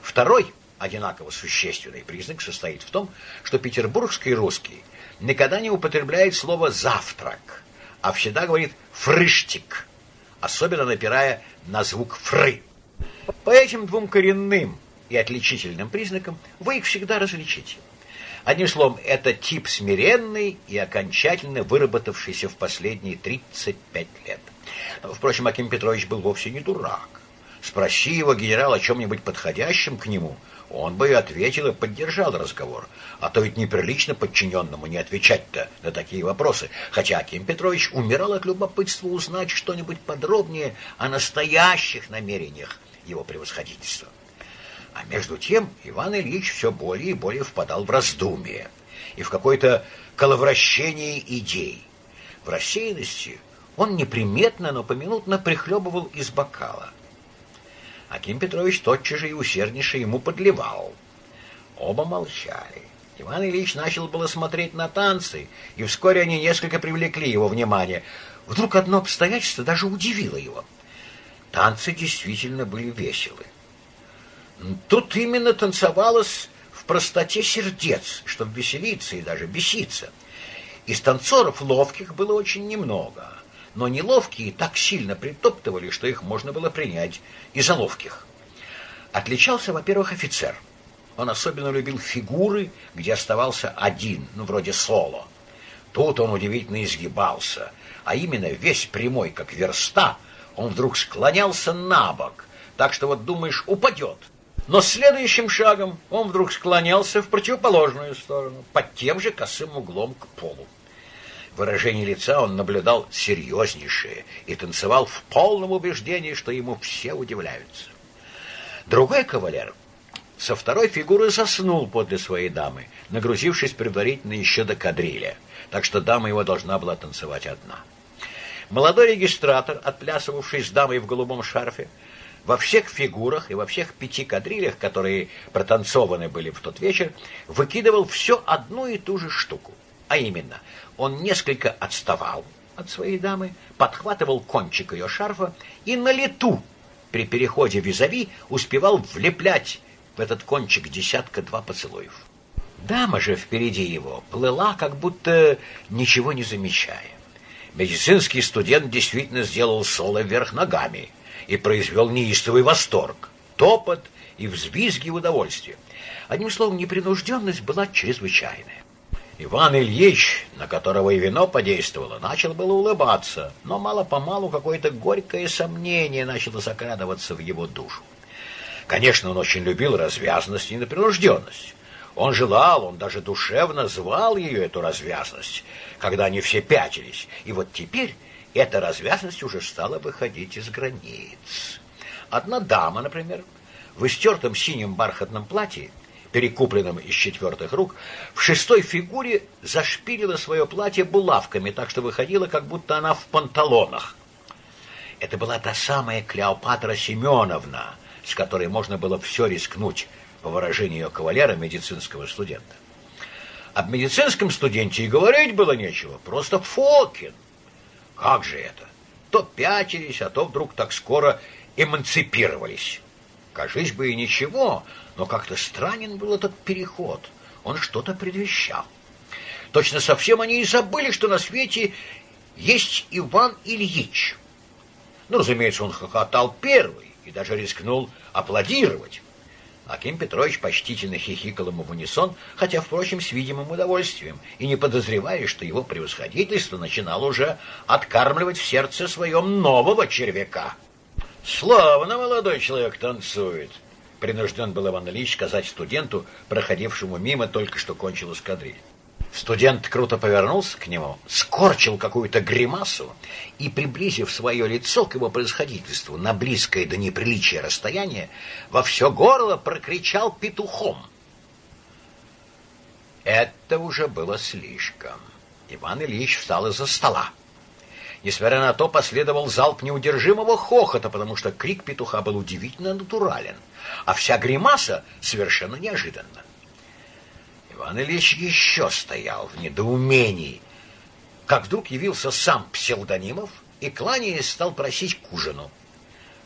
Второй, одинаково существенный признак состоит в том, что петербургский русский никогда не употребляет слово «завтрак», а всегда говорит «фрыштик», особенно напирая на звук «фры». По этим двум коренным и отличительным признакам вы их всегда различите. Одним словом, это тип смиренный и окончательно выработавшийся в последние 35 лет. Впрочем, Аким Петрович был вовсе не дурак. Спроси его генерал о чем-нибудь подходящем к нему, он бы и ответил и поддержал разговор. А то ведь неприлично подчиненному не отвечать-то на такие вопросы. Хотя Аким Петрович умирал от любопытства узнать что-нибудь подробнее о настоящих намерениях его превосходительства. А между тем Иван Ильич все более и более впадал в раздумие и в какое-то коловращение идей. В рассеянности он неприметно, но поминутно прихлебывал из бокала – Аким Петрович тотчас же и усерднейше ему подливал. Оба молчали. Иван Ильич начал было смотреть на танцы, и вскоре они несколько привлекли его внимание. Вдруг одно обстоятельство даже удивило его. Танцы действительно были веселы. Тут именно танцевалось в простоте сердец, чтобы веселиться и даже беситься. Из танцоров ловких было очень немного но неловкие так сильно притоптывали, что их можно было принять и за ловких. Отличался, во-первых, офицер. Он особенно любил фигуры, где оставался один, ну, вроде соло. Тут он удивительно изгибался, а именно весь прямой, как верста, он вдруг склонялся на бок, так что вот думаешь, упадет. Но следующим шагом он вдруг склонялся в противоположную сторону, под тем же косым углом к полу. Выражении лица он наблюдал серьезнейшее и танцевал в полном убеждении, что ему все удивляются. Другой кавалер со второй фигуры заснул подле своей дамы, нагрузившись предварительно еще до кадриля, так что дама его должна была танцевать одна. Молодой регистратор, отплясывавший с дамой в голубом шарфе, во всех фигурах и во всех пяти кадрилях, которые протанцованы были в тот вечер, выкидывал все одну и ту же штуку. А именно, он несколько отставал от своей дамы, подхватывал кончик ее шарфа и на лету при переходе визави успевал влеплять в этот кончик десятка-два поцелуев. Дама же впереди его плыла, как будто ничего не замечая. Медицинский студент действительно сделал соло вверх ногами и произвел неистовый восторг, топот и взвизги удовольствия. Одним словом, непринужденность была чрезвычайная. Иван Ильич, на которого и вино подействовало, начал было улыбаться, но мало-помалу какое-то горькое сомнение начало закрадываться в его душу. Конечно, он очень любил развязность и непринужденность. Он желал, он даже душевно звал ее, эту развязность, когда они все пятились. И вот теперь эта развязность уже стала выходить из границ. Одна дама, например, в истертом синем бархатном платье, перекупленном из четвертых рук, в шестой фигуре зашпилила свое платье булавками, так что выходила, как будто она в панталонах. Это была та самая Клеопатра Семеновна, с которой можно было все рискнуть, по выражению кавалера медицинского студента. Об медицинском студенте и говорить было нечего, просто Фокин. Как же это? То пятились, а то вдруг так скоро эмансипировались. Кажись бы и ничего, но как-то странен был этот переход. Он что-то предвещал. Точно совсем они и забыли, что на свете есть Иван Ильич. Ну, разумеется, он хохотал первый и даже рискнул аплодировать. Аким Петрович почтительно хихикал ему в унисон, хотя, впрочем, с видимым удовольствием, и не подозревая, что его превосходительство начинало уже откармливать в сердце своем нового червяка. «Славно молодой человек танцует!» Принужден был Иван Ильич сказать студенту, проходившему мимо, только что кончил эскадриль. Студент круто повернулся к нему, скорчил какую-то гримасу и, приблизив свое лицо к его происходительству на близкое до неприличия расстояние, во все горло прокричал петухом. Это уже было слишком. Иван Ильич встал из-за стола. Несмотря на то, последовал залп неудержимого хохота, потому что крик петуха был удивительно натурален, а вся гримаса совершенно неожиданна. Иван Ильич еще стоял в недоумении, как вдруг явился сам Псевдонимов и, кланяясь, стал просить к ужину.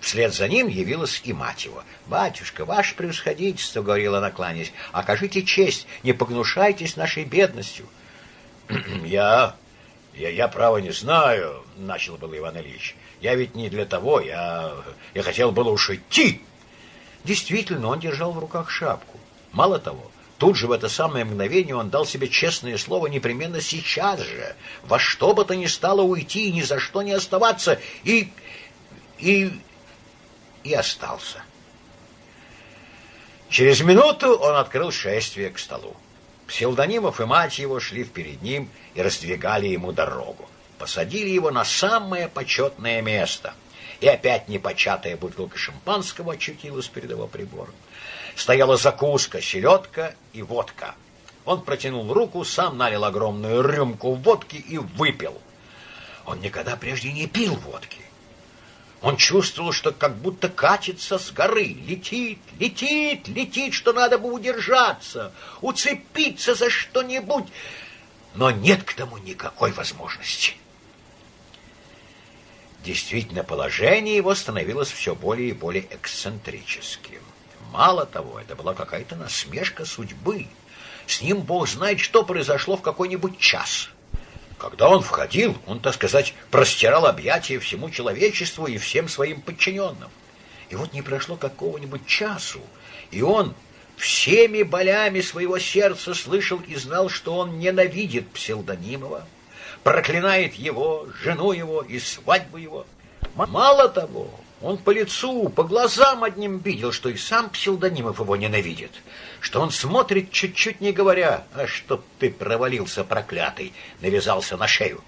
Вслед за ним явилась и мать его. «Батюшка, ваше превосходительство», — говорила она, кланяясь, — «окажите честь, не погнушайтесь нашей бедностью». «Я... я, я право не знаю», — начал был Иван Ильич. «Я ведь не для того, я... я хотел было уж идти». Действительно, он держал в руках шапку. Мало того, Тут же в это самое мгновение он дал себе честное слово непременно сейчас же, во что бы то ни стало уйти и ни за что не оставаться, и... и... и остался. Через минуту он открыл шествие к столу. Псилдонимов и мать его шли вперед ним и раздвигали ему дорогу. Посадили его на самое почетное место. И опять непочатая бутылка шампанского очутилась перед его прибором стояла закуска, селедка и водка. Он протянул руку, сам налил огромную рюмку водки и выпил. Он никогда прежде не пил водки. Он чувствовал, что как будто катится с горы, летит, летит, летит, что надо бы удержаться, уцепиться за что-нибудь, но нет к тому никакой возможности. Действительно, положение его становилось все более и более эксцентрическим. Мало того, это была какая-то насмешка судьбы. С ним бог знает, что произошло в какой-нибудь час. Когда он входил, он, так сказать, простирал объятия всему человечеству и всем своим подчиненным. И вот не прошло какого-нибудь часу, и он всеми болями своего сердца слышал и знал, что он ненавидит Псилдонимова, проклинает его, жену его и свадьбу его. Мало того, Он по лицу, по глазам одним видел, что и сам псевдонимов его ненавидит, что он смотрит, чуть-чуть не говоря, а чтоб ты провалился, проклятый, навязался на шею.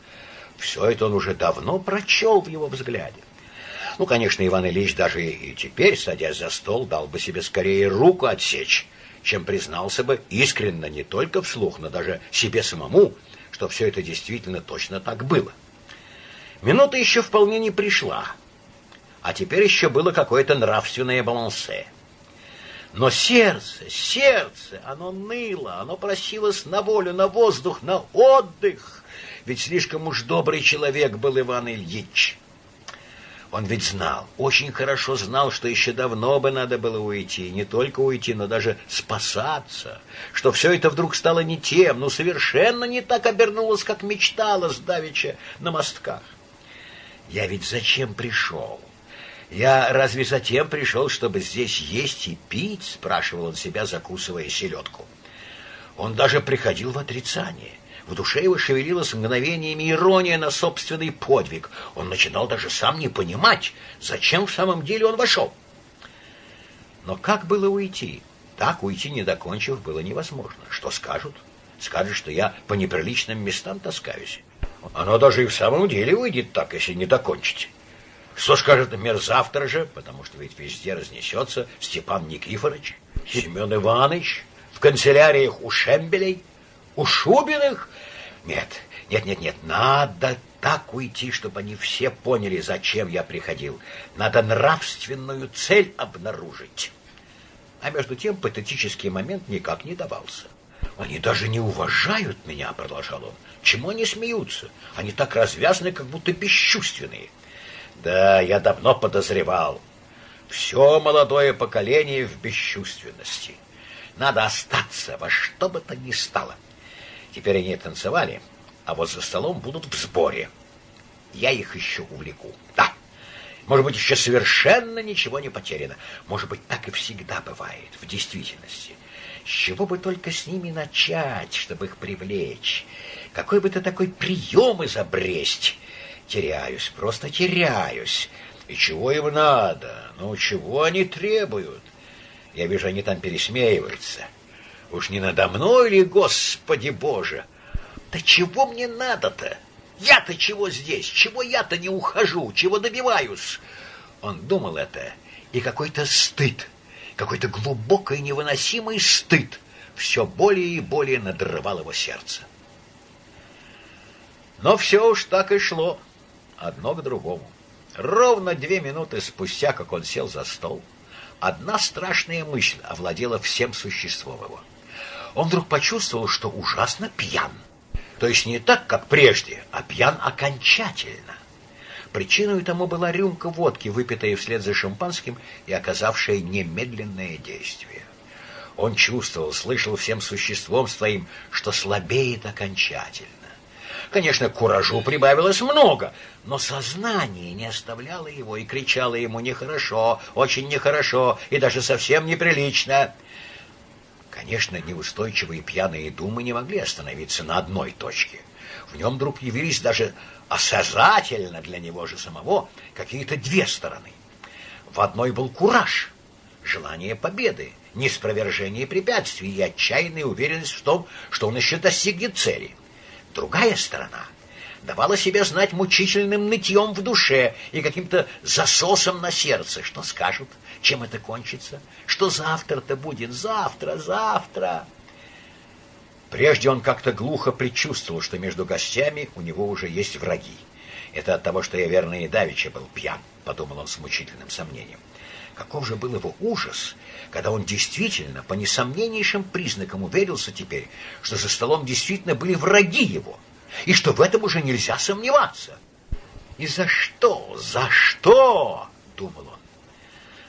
Все это он уже давно прочел в его взгляде. Ну, конечно, Иван Ильич даже и теперь, садясь за стол, дал бы себе скорее руку отсечь, чем признался бы искренне не только вслух, но даже себе самому, что все это действительно точно так было. Минута еще вполне не пришла, а теперь еще было какое-то нравственное балансе. Но сердце, сердце, оно ныло, оно просилось на волю, на воздух, на отдых, ведь слишком уж добрый человек был Иван Ильич. Он ведь знал, очень хорошо знал, что еще давно бы надо было уйти, не только уйти, но даже спасаться, что все это вдруг стало не тем, ну совершенно не так обернулось, как мечталось давеча на мостках. Я ведь зачем пришел? Я разве затем пришел, чтобы здесь есть и пить? Спрашивал он себя, закусывая селедку. Он даже приходил в отрицание. В душе его шевелилась мгновениями ирония на собственный подвиг. Он начинал даже сам не понимать, зачем в самом деле он вошел. Но как было уйти? Так уйти, не докончив, было невозможно. Что скажут? Скажут, что я по неприличным местам таскаюсь. Оно даже и в самом деле выйдет так, если не докончить. Что скажет, например, завтра же, потому что ведь везде разнесется Степан Никифорович, Семен Иванович, в канцеляриях у Шембелей, у Шубиных. Нет, нет, нет, нет, надо так уйти, чтобы они все поняли, зачем я приходил. Надо нравственную цель обнаружить. А между тем патетический момент никак не давался. Они даже не уважают меня, продолжал он. Чему они смеются? Они так развязаны, как будто бесчувственные. Да, я давно подозревал. Все молодое поколение в бесчувственности. Надо остаться во что бы то ни стало. Теперь они танцевали, а вот за столом будут в сборе. Я их еще увлеку. Да, может быть, еще совершенно ничего не потеряно. Может быть, так и всегда бывает в действительности. С чего бы только с ними начать, чтобы их привлечь? Какой бы ты такой прием изобресть? Теряюсь, просто теряюсь. И чего им надо? Ну, чего они требуют? Я вижу, они там пересмеиваются. Уж не надо мной ли, Господи Боже? Да чего мне надо-то? Я-то чего здесь? Чего я-то не ухожу? Чего добиваюсь? Он думал это, и какой-то стыд какой-то глубокий невыносимый стыд все более и более надрывал его сердце. Но все уж так и шло, одно к другому. Ровно две минуты спустя, как он сел за стол, одна страшная мысль овладела всем существом его. Он вдруг почувствовал, что ужасно пьян. То есть не так, как прежде, а пьян окончательно. Причиной тому была рюмка водки, выпитая вслед за шампанским и оказавшая немедленное действие. Он чувствовал, слышал всем существом своим, что слабеет окончательно. Конечно, куражу прибавилось много, но сознание не оставляло его и кричало ему нехорошо, очень нехорошо и даже совсем неприлично. Конечно, неустойчивые пьяные думы не могли остановиться на одной точке. В нем вдруг явились даже осязательно для него же самого какие-то две стороны. В одной был кураж, желание победы, неспровержение препятствий и отчаянная уверенность в том, что он еще достигнет цели. Другая сторона давала себя знать мучительным нытьем в душе и каким-то засосом на сердце. Что скажут, чем это кончится? Что завтра-то будет? Завтра, завтра. Прежде он как-то глухо предчувствовал, что между гостями у него уже есть враги. Это от того, что я, верно, и давеча был пьян, подумал он с мучительным сомнением. Каков же был его ужас, когда он действительно, по несомненнейшим признакам, уверился теперь, что за столом действительно были враги его, и что в этом уже нельзя сомневаться. И за что, за что, думал он.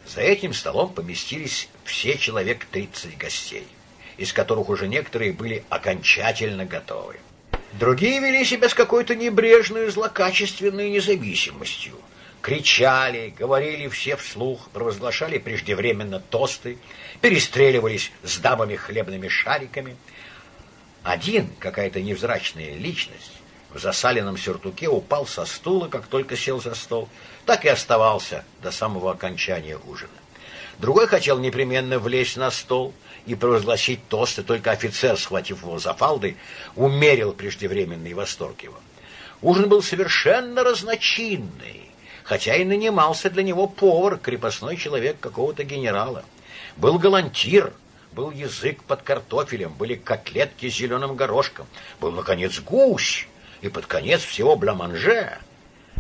За этим столом поместились все человек тридцать гостей из которых уже некоторые были окончательно готовы. Другие вели себя с какой-то небрежной, злокачественной независимостью. Кричали, говорили все вслух, провозглашали преждевременно тосты, перестреливались с дамами хлебными шариками. Один, какая-то невзрачная личность, в засаленном сюртуке упал со стула, как только сел за стол, так и оставался до самого окончания ужина. Другой хотел непременно влезть на стол и провозгласить тост, и только офицер, схватив его за фалды, умерил преждевременный восторг его. Ужин был совершенно разночинный, хотя и нанимался для него повар, крепостной человек какого-то генерала. Был галантир, был язык под картофелем, были котлетки с зеленым горошком, был, наконец, гусь, и под конец всего бламанже.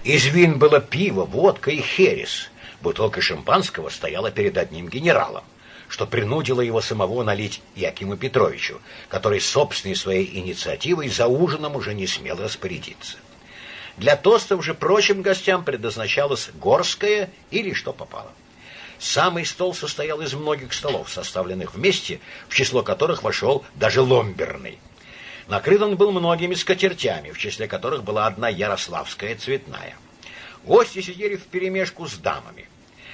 Из вин было пиво, водка и херес. Бутылка шампанского стояла перед одним генералом, что принудило его самого налить Якиму Петровичу, который собственной своей инициативой за ужином уже не смел распорядиться. Для тостов же прочим гостям предназначалось горское или что попало. Самый стол состоял из многих столов, составленных вместе, в число которых вошел даже ломберный. Накрыт он был многими скатертями, в числе которых была одна ярославская цветная. Гости сидели вперемешку с дамами.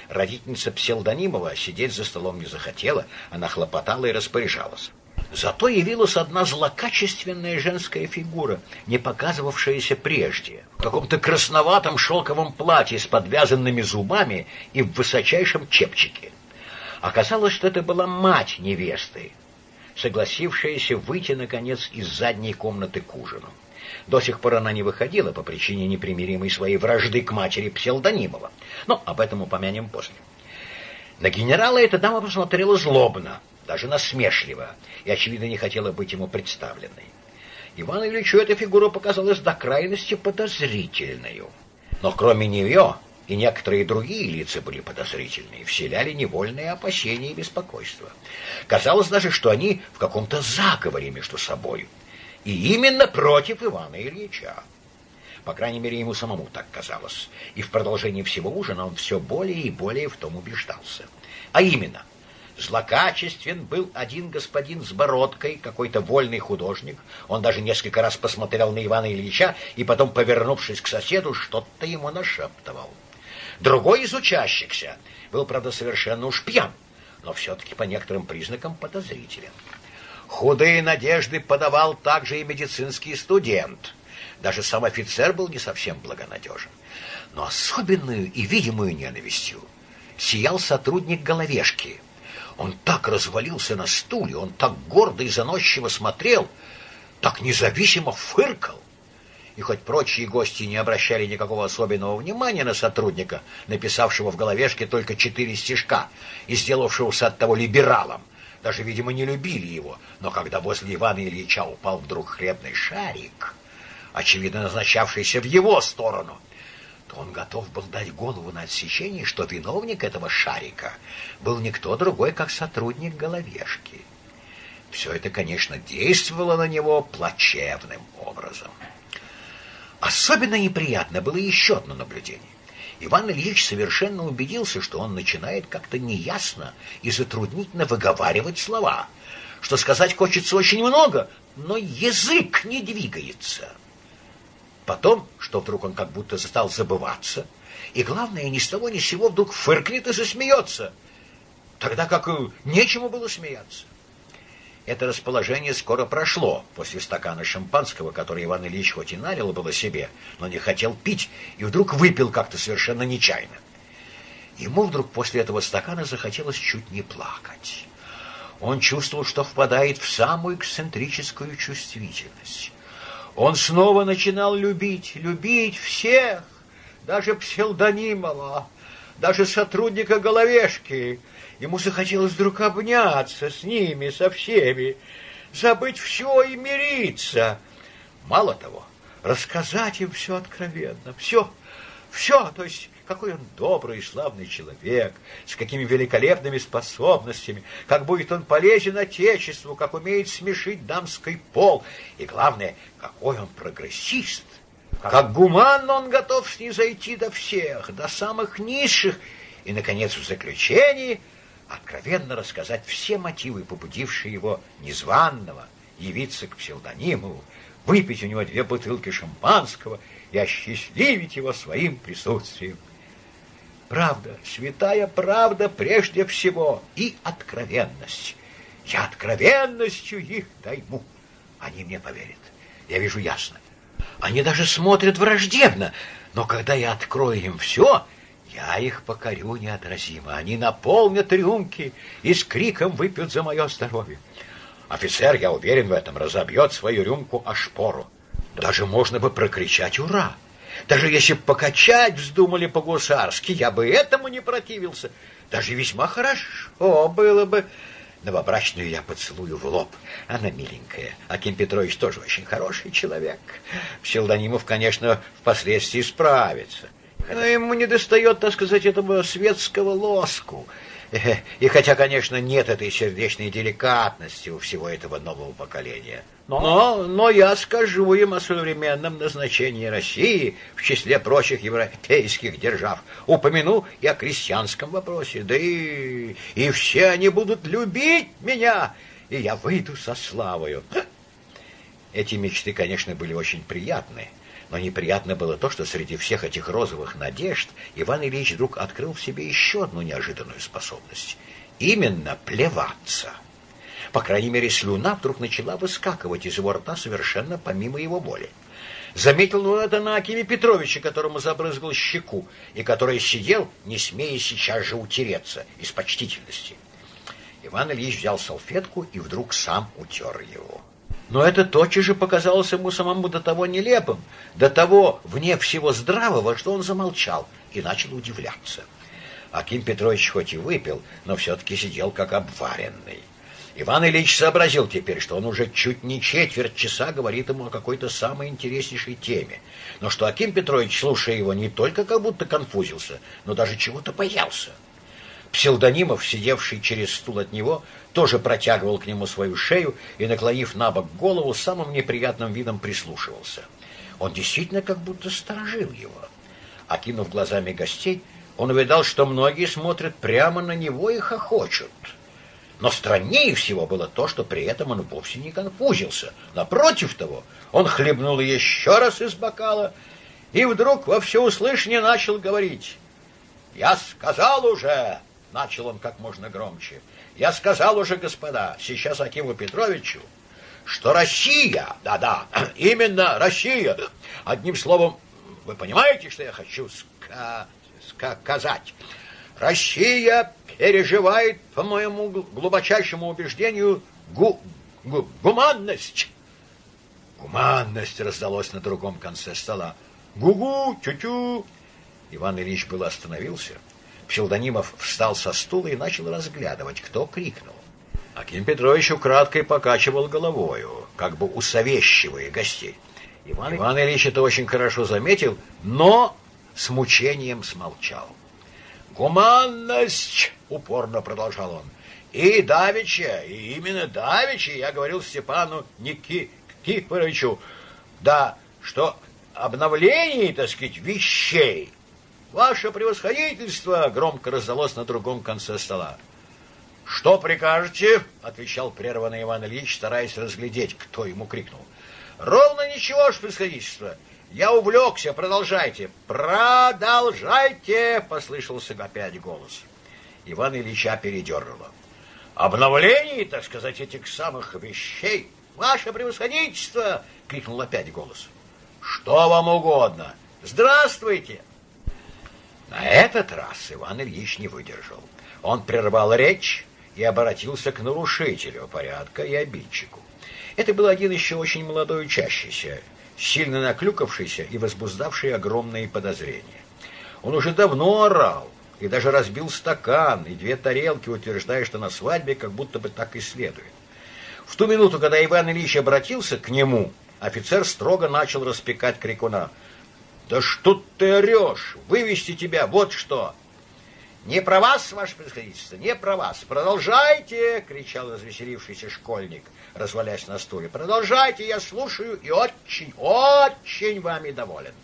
Родительница Пселдонимова сидеть за столом не захотела, она хлопотала и распоряжалась. Зато явилась одна злокачественная женская фигура, не показывавшаяся прежде, в каком-то красноватом шелковом платье с подвязанными зубами и в высочайшем чепчике. Оказалось, что это была мать невесты, согласившаяся выйти, наконец, из задней комнаты к ужину. До сих пор она не выходила по причине непримиримой своей вражды к матери Пселдонимова. Но об этом упомянем после. На генерала эта дама посмотрела злобно, даже насмешливо, и, очевидно, не хотела быть ему представленной. Ивану Ильичу эта фигура показалась до крайности подозрительной. Но кроме нее и некоторые другие лица были подозрительные, вселяли невольные опасения и беспокойство. Казалось даже, что они в каком-то заговоре между собой, и именно против Ивана Ильича. По крайней мере, ему самому так казалось, и в продолжении всего ужина он все более и более в том убеждался. А именно, злокачествен был один господин с бородкой, какой-то вольный художник. Он даже несколько раз посмотрел на Ивана Ильича и потом, повернувшись к соседу, что-то ему нашептывал. Другой из учащихся был, правда, совершенно уж пьян, но все-таки по некоторым признакам подозрителен. Худые надежды подавал также и медицинский студент. Даже сам офицер был не совсем благонадежен. Но особенную и видимую ненавистью сиял сотрудник головешки. Он так развалился на стуле, он так гордо и заносчиво смотрел, так независимо фыркал, и хоть прочие гости не обращали никакого особенного внимания на сотрудника, написавшего в головешке только четыре стишка и сделавшегося от того либералом, даже, видимо, не любили его, но когда возле Ивана Ильича упал вдруг хлебный шарик, очевидно назначавшийся в его сторону, то он готов был дать голову на отсечение, что виновник этого шарика был никто другой, как сотрудник головешки. Все это, конечно, действовало на него плачевным образом. Особенно неприятно было еще одно наблюдение. Иван Ильич совершенно убедился, что он начинает как-то неясно и затруднительно выговаривать слова, что сказать хочется очень много, но язык не двигается. Потом, что вдруг он как будто стал забываться, и, главное, ни с того ни с сего вдруг фыркнет и засмеется, тогда как нечему было смеяться. Это расположение скоро прошло после стакана шампанского, который Иван Ильич хоть и налил было себе, но не хотел пить, и вдруг выпил как-то совершенно нечаянно. Ему вдруг после этого стакана захотелось чуть не плакать. Он чувствовал, что впадает в самую эксцентрическую чувствительность. Он снова начинал любить, любить всех, даже псевдонимова, даже сотрудника головешки — Ему захотелось вдруг обняться с ними, со всеми, забыть все и мириться. Мало того, рассказать им все откровенно, все, все, то есть какой он добрый и славный человек, с какими великолепными способностями, как будет он полезен Отечеству, как умеет смешить дамский пол, и, главное, какой он прогрессист, как гуманно он готов снизойти до всех, до самых низших, и, наконец, в заключении – откровенно рассказать все мотивы, побудившие его незваного явиться к псевдониму, выпить у него две бутылки шампанского и осчастливить его своим присутствием. Правда, святая правда прежде всего и откровенность. Я откровенностью их дайму. Они мне поверят. Я вижу ясно. Они даже смотрят враждебно, но когда я открою им все, я их покорю неотразимо. Они наполнят рюмки и с криком выпьют за мое здоровье. Офицер, я уверен в этом, разобьет свою рюмку о шпору. Даже можно бы прокричать «Ура!». Даже если покачать вздумали по-гусарски, я бы этому не противился. Даже весьма хорошо было бы. Новобрачную я поцелую в лоб. Она миленькая. Аким Петрович тоже очень хороший человек. Псилдонимов, конечно, впоследствии справится. Но ему не достает, так сказать, этого светского лоску. И хотя, конечно, нет этой сердечной деликатности у всего этого нового поколения, но, но я скажу им о современном назначении России в числе прочих европейских держав. Упомяну и о крестьянском вопросе. Да и, и все они будут любить меня, и я выйду со славою. Эти мечты, конечно, были очень приятные. Но неприятно было то, что среди всех этих розовых надежд Иван Ильич вдруг открыл в себе еще одну неожиданную способность. Именно плеваться. По крайней мере, слюна вдруг начала выскакивать из его рта совершенно помимо его воли. Заметил он это на Акиме Петровиче, которому забрызгал щеку, и который сидел, не смея сейчас же утереться, из почтительности. Иван Ильич взял салфетку и вдруг сам утер его. Но это тотчас же показалось ему самому до того нелепым, до того вне всего здравого, что он замолчал и начал удивляться. Аким Петрович хоть и выпил, но все-таки сидел как обваренный. Иван Ильич сообразил теперь, что он уже чуть не четверть часа говорит ему о какой-то самой интереснейшей теме, но что Аким Петрович, слушая его, не только как будто конфузился, но даже чего-то боялся. Псилдонимов, сидевший через стул от него, тоже протягивал к нему свою шею и, наклонив на бок голову, самым неприятным видом прислушивался. Он действительно как будто сторожил его. Окинув глазами гостей, он увидал, что многие смотрят прямо на него и хохочут. Но страннее всего было то, что при этом он вовсе не конфузился. Напротив того, он хлебнул еще раз из бокала и вдруг во всеуслышание начал говорить. «Я сказал уже, Начал он как можно громче. Я сказал уже, господа, сейчас Акиму Петровичу, что Россия, да-да, именно Россия, одним словом, вы понимаете, что я хочу ска сказать? Россия переживает, по моему глубочайшему убеждению, гу гу гуманность. Гуманность раздалось на другом конце стола. Гу-гу, тю-тю. Иван Ильич был остановился, Псилдонимов встал со стула и начал разглядывать, кто крикнул. Аким Петрович украдкой покачивал головою, как бы усовещивая гостей. Иван, Иван Ильич это очень хорошо заметил, но с мучением смолчал. «Гуманность!» — упорно продолжал он. «И давеча, и именно давеча я говорил Степану Никифоровичу, да, что обновление, так сказать, вещей Ваше превосходительство! Громко раздалось на другом конце стола. Что прикажете? отвечал прерванный Иван Ильич, стараясь разглядеть, кто ему крикнул. Ровно ничего, ваше превосходительство. Я увлекся, продолжайте. Продолжайте, послышался опять голос. Иван Ильича передернуло. Обновление, так сказать, этих самых вещей. Ваше превосходительство! крикнул опять голос. Что вам угодно? Здравствуйте! На этот раз Иван Ильич не выдержал. Он прервал речь и обратился к нарушителю порядка и обидчику. Это был один еще очень молодой учащийся, сильно наклюкавшийся и возбуждавший огромные подозрения. Он уже давно орал и даже разбил стакан и две тарелки, утверждая, что на свадьбе как будто бы так и следует. В ту минуту, когда Иван Ильич обратился к нему, офицер строго начал распекать крикуна – да что ты орешь? Вывести тебя, вот что. Не про вас, ваше происходительство, не про вас. Продолжайте, кричал развеселившийся школьник, развалясь на стуле. Продолжайте, я слушаю и очень, очень вами доволен.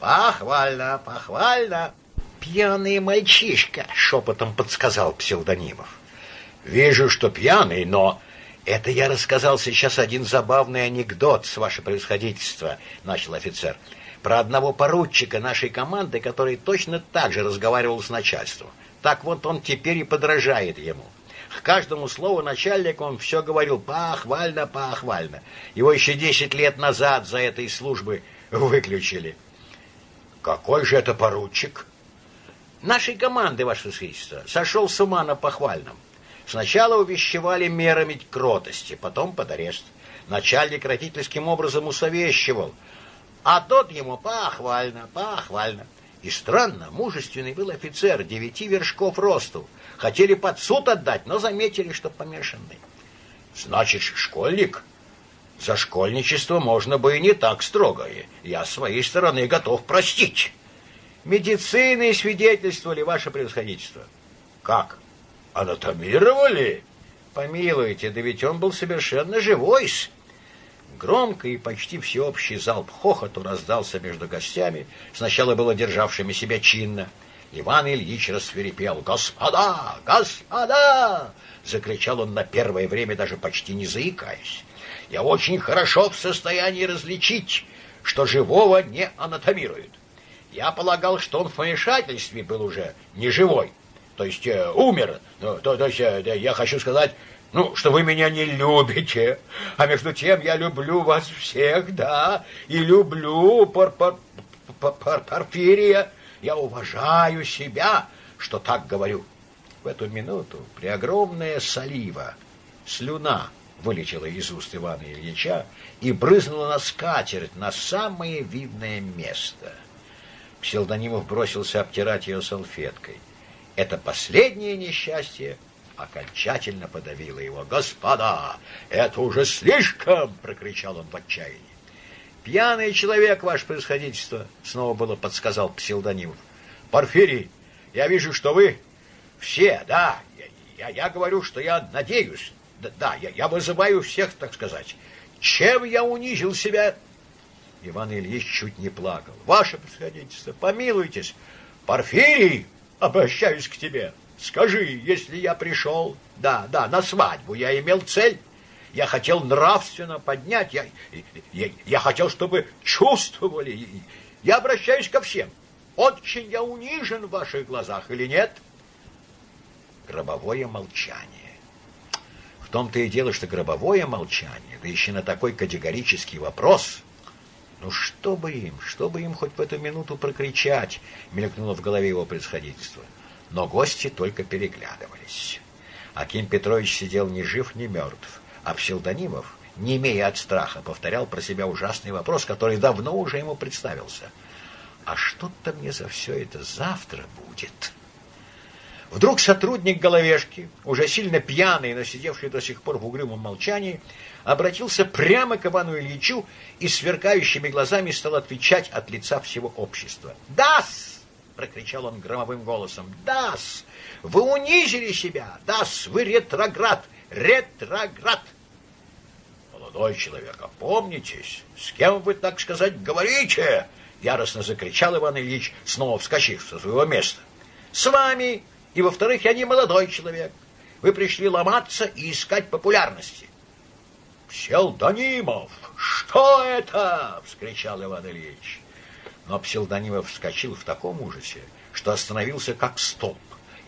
Похвально, похвально. Пьяный мальчишка, шепотом подсказал псевдонимов. Вижу, что пьяный, но это я рассказал сейчас один забавный анекдот, с ваше происходительство, начал офицер про одного поручика нашей команды, который точно так же разговаривал с начальством. Так вот он теперь и подражает ему. К каждому слову начальник он все говорил похвально, похвально. Его еще десять лет назад за этой службы выключили. Какой же это поручик? Нашей команды, ваше высочество, сошел с ума на похвальном. Сначала увещевали мерами кротости, потом под арест. Начальник родительским образом усовещивал, а тот ему похвально, похвально. И странно, мужественный был офицер, девяти вершков росту. Хотели под суд отдать, но заметили, что помешанный. Значит, школьник? За школьничество можно бы и не так строго. Я с своей стороны готов простить. Медицины свидетельствовали ваше превосходительство. Как? Анатомировали? Помилуйте, да ведь он был совершенно живой. Громко и почти всеобщий залп хохоту раздался между гостями, сначала было державшими себя чинно. Иван Ильич рассверепел. «Господа! Господа!» — закричал он на первое время, даже почти не заикаясь. «Я очень хорошо в состоянии различить, что живого не анатомируют. Я полагал, что он в помешательстве был уже не живой, то есть э, умер. Ну, то, то есть э, я хочу сказать, ну, что вы меня не любите, а между тем я люблю вас всех, да, и люблю пор пор пор пор Порфирия. Я уважаю себя, что так говорю. В эту минуту преогромная солива, слюна, вылетела из уст Ивана Ильича и брызнула на скатерть на самое видное место — Псилдонимов бросился обтирать ее салфеткой. Это последнее несчастье окончательно подавило его. «Господа, это уже слишком!» — прокричал он в отчаянии. «Пьяный человек, ваше происходительство!» — снова было подсказал Псилдонимов. «Порфирий, я вижу, что вы все, да, я, я, я говорю, что я надеюсь, да, да я, я вызываю всех, так сказать. Чем я унизил себя Иван Ильич чуть не плакал. «Ваше происходительство, помилуйтесь! Порфирий, обращаюсь к тебе. Скажи, если я пришел, да, да, на свадьбу, я имел цель, я хотел нравственно поднять, я, я, я хотел, чтобы чувствовали. Я обращаюсь ко всем. Очень я унижен в ваших глазах или нет?» Гробовое молчание. В том-то и дело, что гробовое молчание, да еще на такой категорический вопрос — ну что бы им, что бы им хоть в эту минуту прокричать, мелькнуло в голове его происходительство. Но гости только переглядывались. Аким Петрович сидел ни жив, ни мертв, а Псилдонимов, не имея от страха, повторял про себя ужасный вопрос, который давно уже ему представился. «А что-то мне за все это завтра будет?» Вдруг сотрудник головешки, уже сильно пьяный, но сидевший до сих пор в угрюмом молчании, обратился прямо к Ивану Ильичу и сверкающими глазами стал отвечать от лица всего общества. «Дас!» — прокричал он громовым голосом. «Дас! Вы унизили себя! Дас! Вы ретроград! Ретроград!» «Молодой человек, опомнитесь! С кем вы, так сказать, говорите?» Яростно закричал Иван Ильич, снова вскочив со своего места. «С вами!» И, во-вторых, я не молодой человек. Вы пришли ломаться и искать популярности. «Псилдонимов! Что это?» — вскричал Иван Ильич. Но Псилдонимов вскочил в таком ужасе, что остановился как столб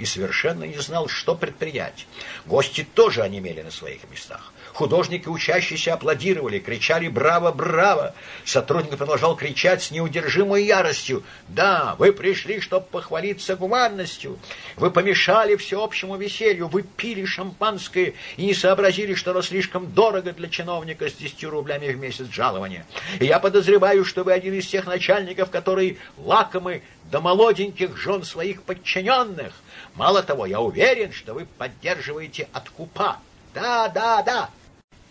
и совершенно не знал, что предпринять. Гости тоже онемели на своих местах. Художники, учащиеся, аплодировали, кричали «Браво! Браво!». Сотрудник продолжал кричать с неудержимой яростью. «Да, вы пришли, чтобы похвалиться гуманностью. Вы помешали всеобщему веселью. Вы пили шампанское и не сообразили, что оно слишком дорого для чиновника с десятью рублями в месяц жалования. И я подозреваю, что вы один из тех начальников, которые лакомы до молоденьких жен своих подчиненных. Мало того, я уверен, что вы поддерживаете откупа. Да, да, да,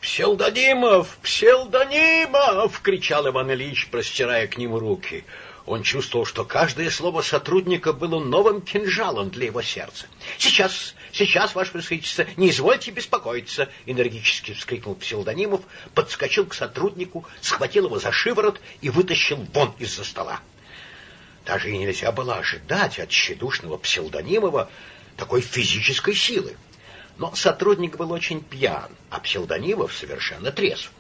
«Пселдонимов! Пселдонимов!» — кричал Иван Ильич, простирая к нему руки. Он чувствовал, что каждое слово сотрудника было новым кинжалом для его сердца. «Сейчас, сейчас, ваше происходительство, не извольте беспокоиться!» — энергически вскрикнул Пселдонимов, подскочил к сотруднику, схватил его за шиворот и вытащил вон из-за стола. Даже и нельзя было ожидать от тщедушного Пселдонимова такой физической силы. Но сотрудник был очень пьян, а Пселдонимов совершенно трезв.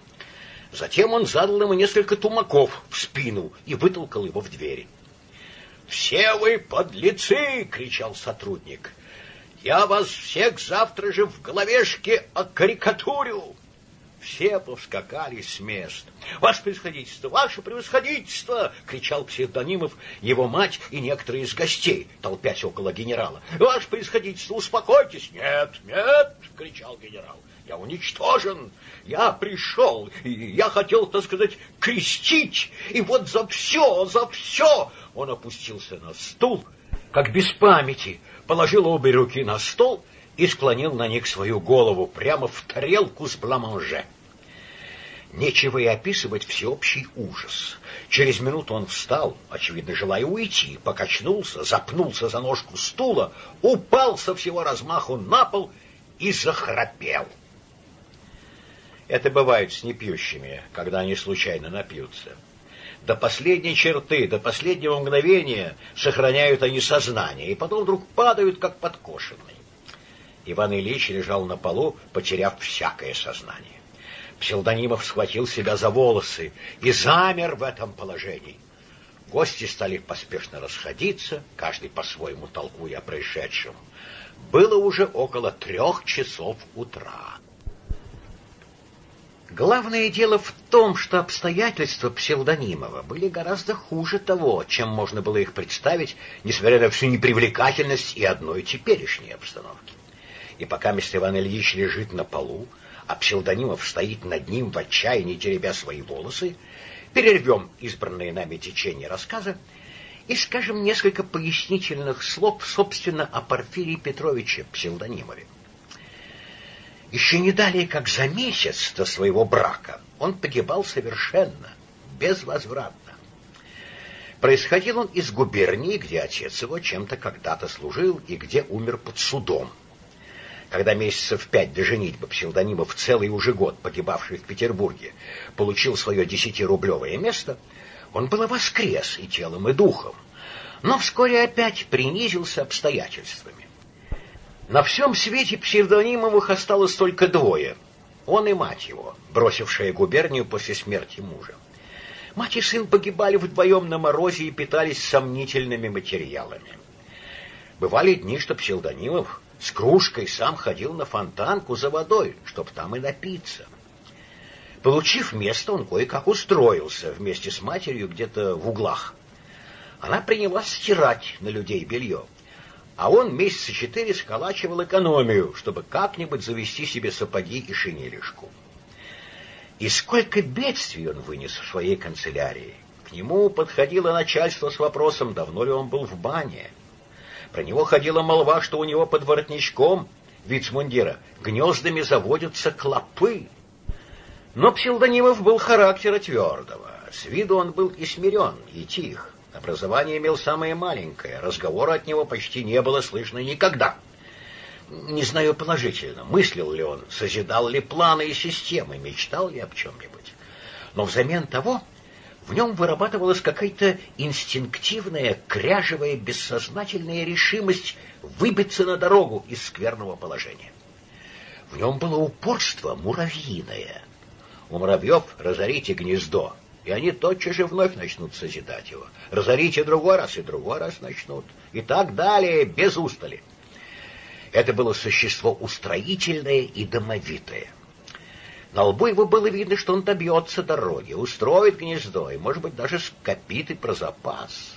Затем он задал ему несколько тумаков в спину и вытолкал его в двери. «Все вы подлецы!» — кричал сотрудник. «Я вас всех завтра же в головешке окарикатурю!» Все повскакали с мест. «Ваше превосходительство! Ваше превосходительство!» — кричал псевдонимов его мать и некоторые из гостей, толпясь около генерала. «Ваше превосходительство, успокойтесь!» «Нет, нет!» — кричал генерал. «Я уничтожен! Я пришел, и я хотел, так сказать, крестить, и вот за все, за все!» Он опустился на стул, как без памяти, положил обе руки на стол и склонил на них свою голову прямо в тарелку с бламанже. Нечего и описывать всеобщий ужас. Через минуту он встал, очевидно, желая уйти, покачнулся, запнулся за ножку стула, упал со всего размаху на пол и захрапел. Это бывает с непьющими, когда они случайно напьются. До последней черты, до последнего мгновения сохраняют они сознание, и потом вдруг падают, как подкошенные. Иван Ильич лежал на полу, потеряв всякое сознание. Псилдонимов схватил себя за волосы и замер в этом положении. Гости стали поспешно расходиться, каждый по-своему толкуя о происшедшем. Было уже около трех часов утра. Главное дело в том, что обстоятельства псевдонимова были гораздо хуже того, чем можно было их представить, несмотря на всю непривлекательность и одной теперешней обстановки. И пока мистер Иван Ильич лежит на полу, а псевдонимов стоит над ним в отчаянии, теребя свои волосы, перервем избранное нами течение рассказа и скажем несколько пояснительных слов, собственно, о Порфирии Петровиче псевдонимове. Еще не далее, как за месяц до своего брака, он погибал совершенно, безвозвратно. Происходил он из губернии, где отец его чем-то когда-то служил и где умер под судом когда месяцев пять до женитьбы псевдонимов целый уже год погибавший в Петербурге получил свое десятирублевое место, он было воскрес и телом, и духом, но вскоре опять принизился обстоятельствами. На всем свете псевдонимовых осталось только двое — он и мать его, бросившая губернию после смерти мужа. Мать и сын погибали вдвоем на морозе и питались сомнительными материалами. Бывали дни, что Псилдонимов с кружкой сам ходил на фонтанку за водой, чтоб там и напиться. Получив место, он кое-как устроился вместе с матерью где-то в углах. Она принялась стирать на людей белье, а он месяца четыре сколачивал экономию, чтобы как-нибудь завести себе сапоги и шинелишку. И сколько бедствий он вынес в своей канцелярии. К нему подходило начальство с вопросом, давно ли он был в бане. Про него ходила молва, что у него под воротничком вицмундира гнездами заводятся клопы. Но псевдонимов был характера твердого. С виду он был и смирен, и тих. Образование имел самое маленькое, разговора от него почти не было слышно никогда. Не знаю положительно, мыслил ли он, созидал ли планы и системы, мечтал ли об чем-нибудь. Но взамен того в нем вырабатывалась какая-то инстинктивная, кряжевая, бессознательная решимость выбиться на дорогу из скверного положения. В нем было упорство муравьиное. У муравьев разорите гнездо, и они тотчас же вновь начнут созидать его. Разорите другой раз, и другой раз начнут. И так далее, без устали. Это было существо устроительное и домовитое. На лбу его было видно, что он добьется дороги, устроит гнездо и, может быть, даже скопит и про запас.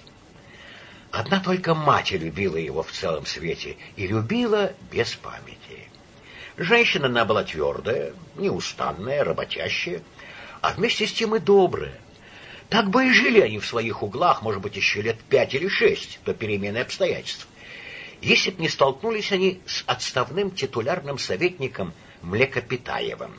Одна только мать любила его в целом свете и любила без памяти. Женщина она была твердая, неустанная, работящая, а вместе с тем и добрая. Так бы и жили они в своих углах, может быть, еще лет пять или шесть до перемены обстоятельств. Если б не столкнулись они с отставным титулярным советником Млекопитаевым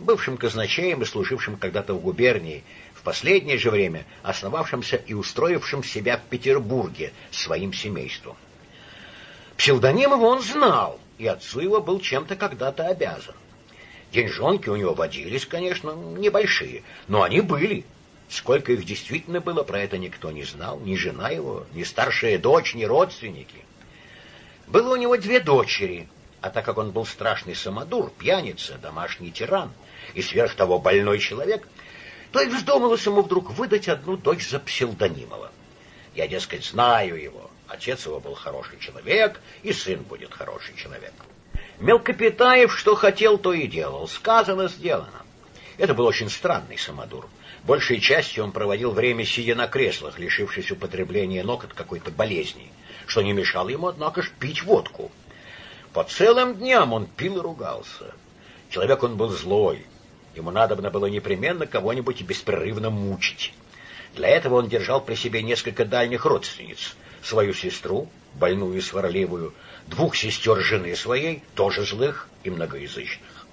бывшим казначеем и служившим когда-то в губернии, в последнее же время основавшимся и устроившим себя в Петербурге своим семейством. Псевдонимова он знал, и отцу его был чем-то когда-то обязан. Деньжонки у него водились, конечно, небольшие, но они были. Сколько их действительно было, про это никто не знал, ни жена его, ни старшая дочь, ни родственники. Было у него две дочери, а так как он был страшный самодур, пьяница, домашний тиран — и сверх того больной человек, то и вздумалось ему вдруг выдать одну дочь за псевдонимова. Я, дескать, знаю его. Отец его был хороший человек, и сын будет хороший человек. Мелкопитаев что хотел, то и делал. Сказано, сделано. Это был очень странный самодур. Большей частью он проводил время сидя на креслах, лишившись употребления ног от какой-то болезни, что не мешало ему, однако ж, пить водку. По целым дням он пил и ругался. Человек он был злой. Ему надобно было непременно кого-нибудь беспрерывно мучить. Для этого он держал при себе несколько дальних родственниц. Свою сестру, больную и сварливую, двух сестер жены своей, тоже злых и многоязычных.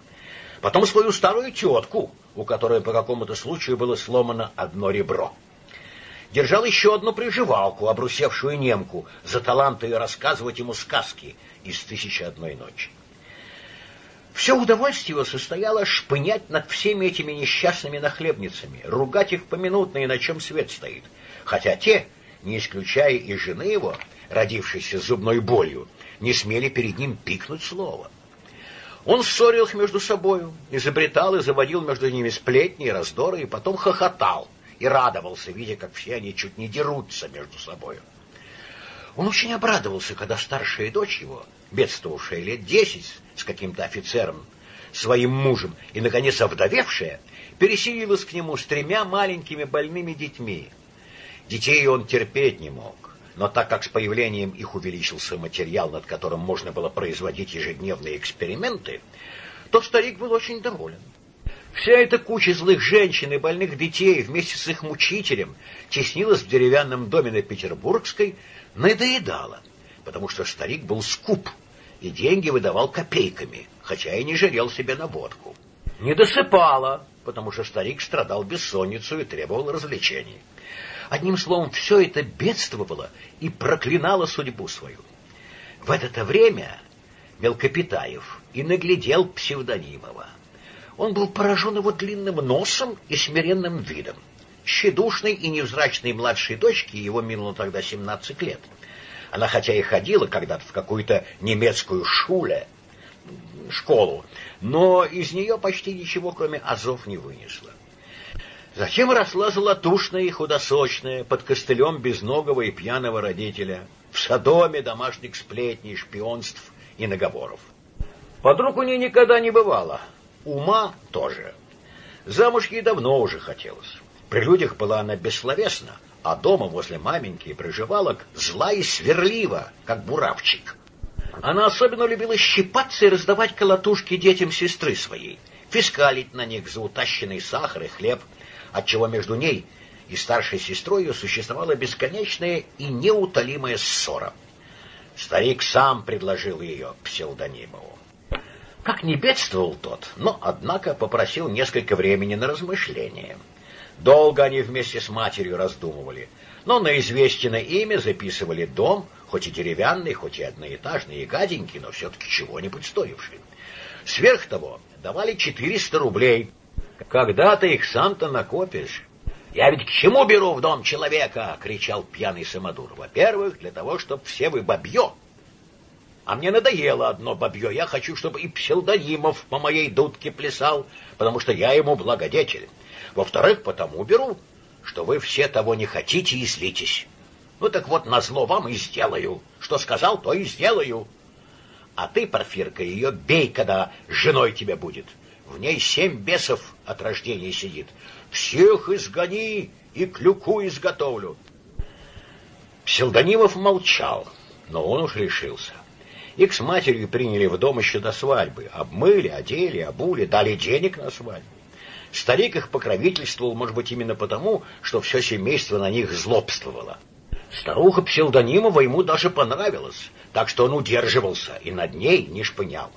Потом свою старую тетку, у которой по какому-то случаю было сломано одно ребро. Держал еще одну приживалку, обрусевшую немку, за талант ее рассказывать ему сказки из «Тысячи одной ночи». Все удовольствие его состояло шпынять над всеми этими несчастными нахлебницами, ругать их поминутно и на чем свет стоит. Хотя те, не исключая и жены его, родившейся зубной болью, не смели перед ним пикнуть слово. Он ссорил их между собою, изобретал и заводил между ними сплетни и раздоры, и потом хохотал и радовался, видя, как все они чуть не дерутся между собою. Он очень обрадовался, когда старшая дочь его, бедствовавшая лет десять с каким-то офицером, своим мужем, и, наконец, овдовевшая, переселилась к нему с тремя маленькими больными детьми. Детей он терпеть не мог, но так как с появлением их увеличился материал, над которым можно было производить ежедневные эксперименты, то старик был очень доволен. Вся эта куча злых женщин и больных детей вместе с их мучителем теснилась в деревянном доме на Петербургской, надоедала, потому что старик был скуп и деньги выдавал копейками, хотя и не жалел себе на водку. Не досыпала, потому что старик страдал бессонницей и требовал развлечений. Одним словом, все это бедствовало и проклинало судьбу свою. В это время Мелкопитаев и наглядел псевдонимова. Он был поражен его длинным носом и смиренным видом. Щедушной и невзрачной младшей дочке его минуло тогда семнадцать лет. Она хотя и ходила когда-то в какую-то немецкую шуле, школу, но из нее почти ничего, кроме азов, не вынесла. Затем росла золотушная и худосочная, под костылем безногого и пьяного родителя, в садоме домашних сплетней, шпионств и наговоров. Подруг у ней никогда не бывало, ума тоже. Замуж ей давно уже хотелось. При людях была она бессловесна, а дома возле маменьки проживала зла и сверлива, как буравчик. Она особенно любила щипаться и раздавать колотушки детям сестры своей, фискалить на них за утащенный сахар и хлеб, отчего между ней и старшей сестрой существовала бесконечная и неутолимая ссора. Старик сам предложил ее псевдонимову. Как не бедствовал тот, но, однако, попросил несколько времени на размышление. Долго они вместе с матерью раздумывали, но на известное имя записывали дом, хоть и деревянный, хоть и одноэтажный, и гаденький, но все-таки чего-нибудь стоивший. Сверх того давали 400 рублей. Когда ты их сам-то накопишь? Я ведь к чему беру в дом человека? кричал пьяный самодур. Во-первых, для того, чтобы все вы бабье а мне надоело одно бабье. Я хочу, чтобы и псевдонимов по моей дудке плясал, потому что я ему благодетель. Во-вторых, потому беру, что вы все того не хотите и злитесь. Ну так вот, назло вам и сделаю. Что сказал, то и сделаю. А ты, Порфирка, ее бей, когда женой тебе будет. В ней семь бесов от рождения сидит. Всех изгони и клюку изготовлю. Псевдонимов молчал, но он уж решился. Их с матерью приняли в дом еще до свадьбы. Обмыли, одели, обули, дали денег на свадьбу. Старик их покровительствовал, может быть, именно потому, что все семейство на них злобствовало. Старуха Псилдонимова ему даже понравилась, так что он удерживался и над ней не шпынял.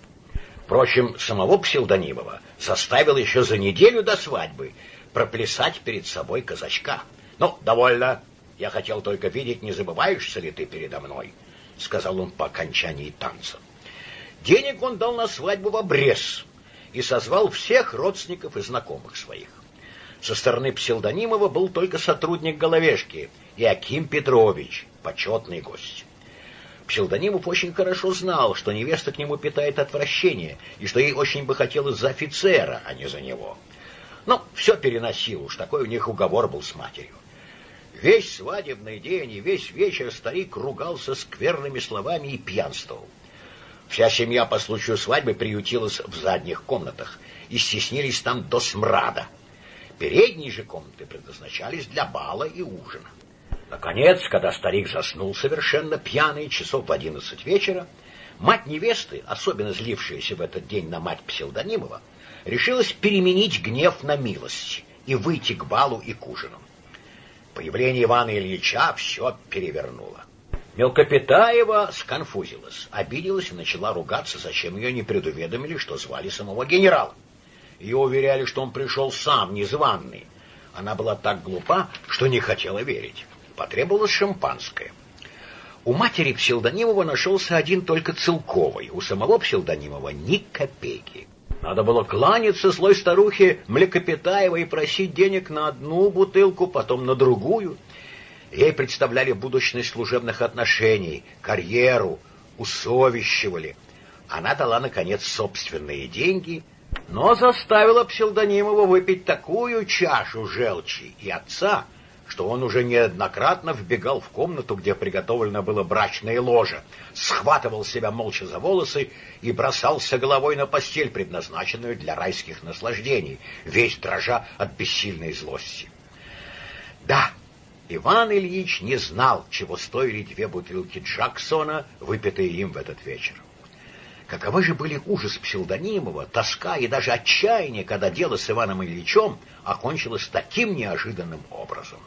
Впрочем, самого Псилдонимова заставил еще за неделю до свадьбы проплясать перед собой казачка. «Ну, довольно. Я хотел только видеть, не забываешься ли ты передо мной». — сказал он по окончании танца. Денег он дал на свадьбу в обрез и созвал всех родственников и знакомых своих. Со стороны псевдонимова был только сотрудник Головешки и Аким Петрович, почетный гость. Псевдонимов очень хорошо знал, что невеста к нему питает отвращение, и что ей очень бы хотелось за офицера, а не за него. Но все переносил, уж такой у них уговор был с матерью. Весь свадебный день и весь вечер старик ругался скверными словами и пьянствовал. Вся семья по случаю свадьбы приютилась в задних комнатах, и стеснились там до смрада. Передние же комнаты предназначались для бала и ужина. Наконец, когда старик заснул совершенно пьяный, часов в одиннадцать вечера, мать невесты, особенно злившаяся в этот день на мать Псевдонимова, решилась переменить гнев на милость и выйти к балу и к ужину. Появление Ивана Ильича все перевернуло. Мелкопитаева сконфузилась, обиделась и начала ругаться, зачем ее не предуведомили, что звали самого генерала. Ее уверяли, что он пришел сам, незваный. Она была так глупа, что не хотела верить. Потребовалось шампанское. У матери Псилдонимова нашелся один только целковый, у самого Псилдонимова ни копейки. Надо было кланяться злой старухе Млекопитаевой и просить денег на одну бутылку, потом на другую. Ей представляли будущность служебных отношений, карьеру, усовещивали. Она дала, наконец, собственные деньги, но заставила Псилдонимова выпить такую чашу желчи и отца, что он уже неоднократно вбегал в комнату, где приготовлено было брачное ложе, схватывал себя молча за волосы и бросался головой на постель, предназначенную для райских наслаждений, весь дрожа от бессильной злости. Да, Иван Ильич не знал, чего стоили две бутылки Джексона, выпитые им в этот вечер. Каковы же были ужас Псилдонимова, тоска и даже отчаяние, когда дело с Иваном Ильичем окончилось таким неожиданным образом.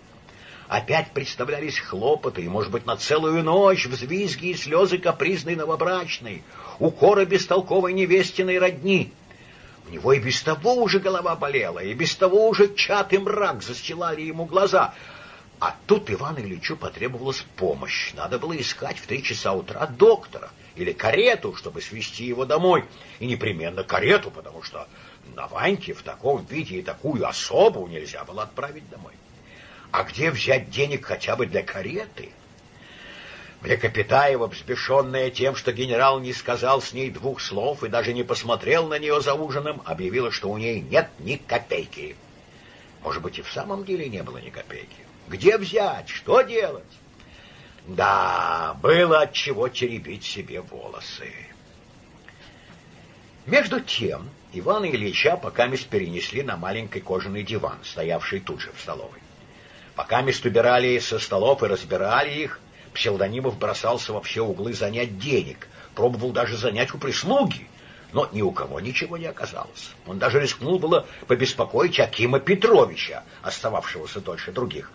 Опять представлялись хлопоты, и, может быть, на целую ночь взвизги и слезы капризной новобрачной, укоры бестолковой невестиной родни. У него и без того уже голова болела, и без того уже чат и мрак застилали ему глаза — а тут Ивану Ильичу потребовалась помощь. Надо было искать в три часа утра доктора или карету, чтобы свести его домой. И непременно карету, потому что на Ваньке в таком виде и такую особу нельзя было отправить домой. А где взять денег хотя бы для кареты? Млекопитаева, взбешенная тем, что генерал не сказал с ней двух слов и даже не посмотрел на нее за ужином, объявила, что у ней нет ни копейки. Может быть, и в самом деле не было ни копейки. Где взять? Что делать? Да, было от чего теребить себе волосы. Между тем Ивана Ильича покамест перенесли на маленький кожаный диван, стоявший тут же в столовой. Покамест убирали со столов и разбирали их, Псевдонимов бросался во все углы занять денег, пробовал даже занять у прислуги, но ни у кого ничего не оказалось. Он даже рискнул было побеспокоить Акима Петровича, остававшегося дольше других,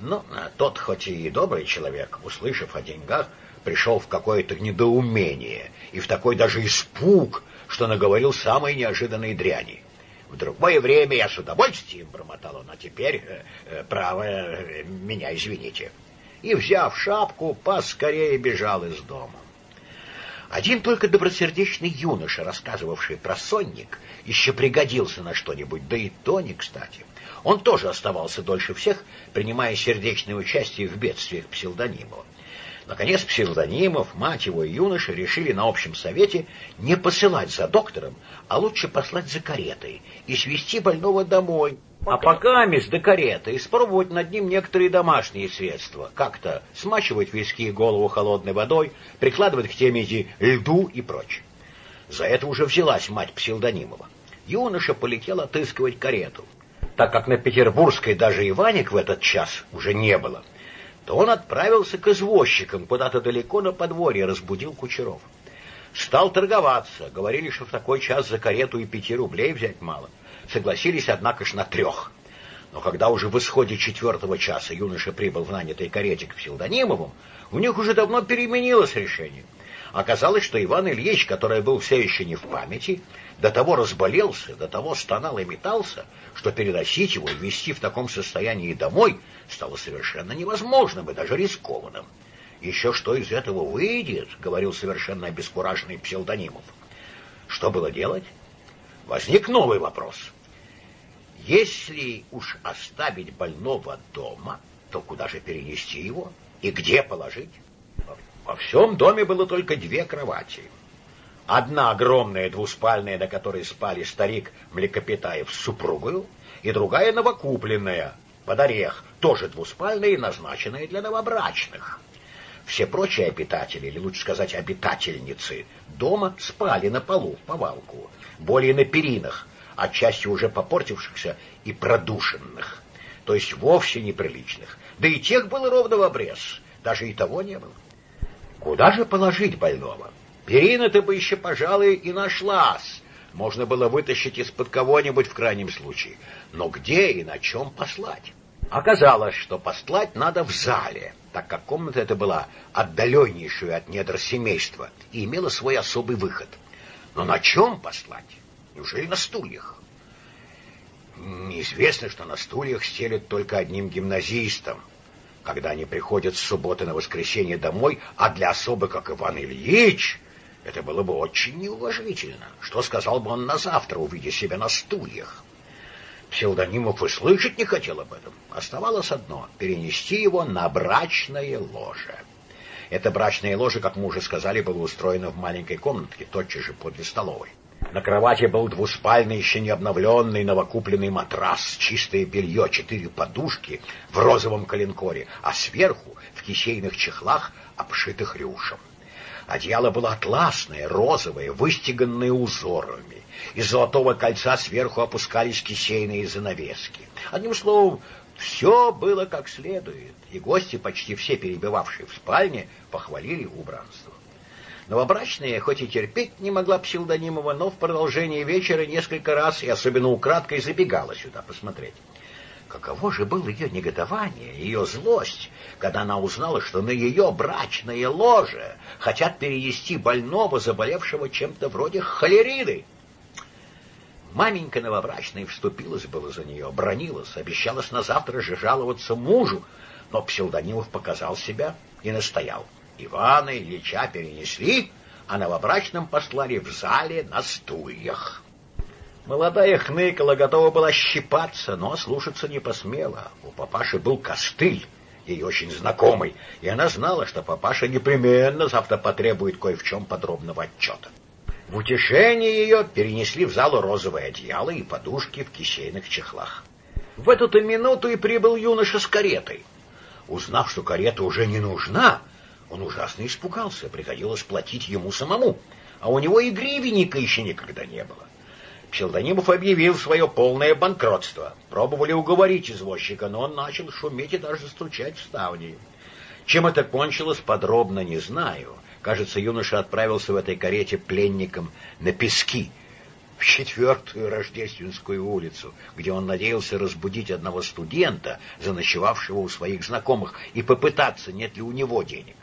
но ну, а тот, хоть и добрый человек, услышав о деньгах, пришел в какое-то недоумение и в такой даже испуг, что наговорил самой неожиданной дряни. В другое время я с удовольствием бормотал он, а теперь, э, э, право, э, меня извините. И, взяв шапку, поскорее бежал из дома. Один только добросердечный юноша, рассказывавший про сонник, еще пригодился на что-нибудь, да и то не кстати. Он тоже оставался дольше всех, принимая сердечное участие в бедствиях Псилдонимова. Наконец Псилдонимов, мать его и юноша решили на общем совете не посылать за доктором, а лучше послать за каретой и свести больного домой. А пока мисс до кареты испробовать над ним некоторые домашние средства, как-то смачивать виски и голову холодной водой, прикладывать к темеди льду и прочее. За это уже взялась мать Псилдонимова. Юноша полетел отыскивать карету так как на Петербургской даже Иваник в этот час уже не было, то он отправился к извозчикам куда-то далеко на подворье, разбудил кучеров. Стал торговаться, говорили, что в такой час за карету и пяти рублей взять мало. Согласились, однако ж, на трех. Но когда уже в исходе четвертого часа юноша прибыл в нанятой карете к Псилдонимовым, у них уже давно переменилось решение. Оказалось, что Иван Ильич, который был все еще не в памяти, до того разболелся, до того стонал и метался, что переносить его и везти в таком состоянии домой стало совершенно невозможным и даже рискованным. «Еще что из этого выйдет?» — говорил совершенно обескураженный псевдонимов. Что было делать? Возник новый вопрос. Если уж оставить больного дома, то куда же перенести его и где положить? Во всем доме было только две кровати. Одна огромная двуспальная, на которой спали старик Млекопитаев с супругою, и другая новокупленная, под орех, тоже двуспальная и назначенная для новобрачных. Все прочие обитатели, или лучше сказать обитательницы, дома спали на полу в повалку, более на перинах, отчасти уже попортившихся и продушенных, то есть вовсе неприличных. Да и тех было ровно в обрез, даже и того не было. Куда же положить больного? Перина-то бы еще, пожалуй, и нашлась. Можно было вытащить из-под кого-нибудь в крайнем случае. Но где и на чем послать? Оказалось, что послать надо в зале, так как комната эта была отдаленнейшую от недр семейства и имела свой особый выход. Но на чем послать? Неужели на стульях? Неизвестно, что на стульях стелят только одним гимназистам, когда они приходят с субботы на воскресенье домой, а для особы, как Иван Ильич, это было бы очень неуважительно. Что сказал бы он на завтра, увидя себя на стульях? Псевдонимов и слышать не хотел об этом. Оставалось одно — перенести его на брачное ложе. Это брачное ложе, как мы уже сказали, было устроено в маленькой комнатке, тотчас же подле столовой. На кровати был двуспальный, еще не обновленный, новокупленный матрас, чистое белье, четыре подушки в розовом коленкоре, а сверху в кисейных чехлах, обшитых рюшем. Одеяло было атласное, розовое, выстеганное узорами. Из золотого кольца сверху опускались кисейные занавески. Одним словом, все было как следует, и гости, почти все перебивавшие в спальне, похвалили убранство. Новобрачная, хоть и терпеть не могла Псилдонимова, но в продолжении вечера несколько раз и особенно украдкой забегала сюда посмотреть. Каково же было ее негодование, ее злость, когда она узнала, что на ее брачное ложе хотят перенести больного, заболевшего чем-то вроде холериды. Маменька новобрачная вступилась было за нее, бронилась, обещалась на завтра же жаловаться мужу, но Псилдонимов показал себя и настоял. Ивана Ильича перенесли, а новобрачным послали в зале на стульях. Молодая хныкала, готова была щипаться, но слушаться не посмела. У папаши был костыль, ей очень знакомый, и она знала, что папаша непременно завтра потребует кое в чем подробного отчета. В утешение ее перенесли в залу розовое одеяло и подушки в кисейных чехлах. В эту-то минуту и прибыл юноша с каретой. Узнав, что карета уже не нужна, он ужасно испугался, приходилось платить ему самому, а у него и гривенника еще никогда не было. Псилдонимов объявил свое полное банкротство. Пробовали уговорить извозчика, но он начал шуметь и даже стучать в ставни. Чем это кончилось, подробно не знаю. Кажется, юноша отправился в этой карете пленником на пески, в четвертую Рождественскую улицу, где он надеялся разбудить одного студента, заночевавшего у своих знакомых, и попытаться, нет ли у него денег.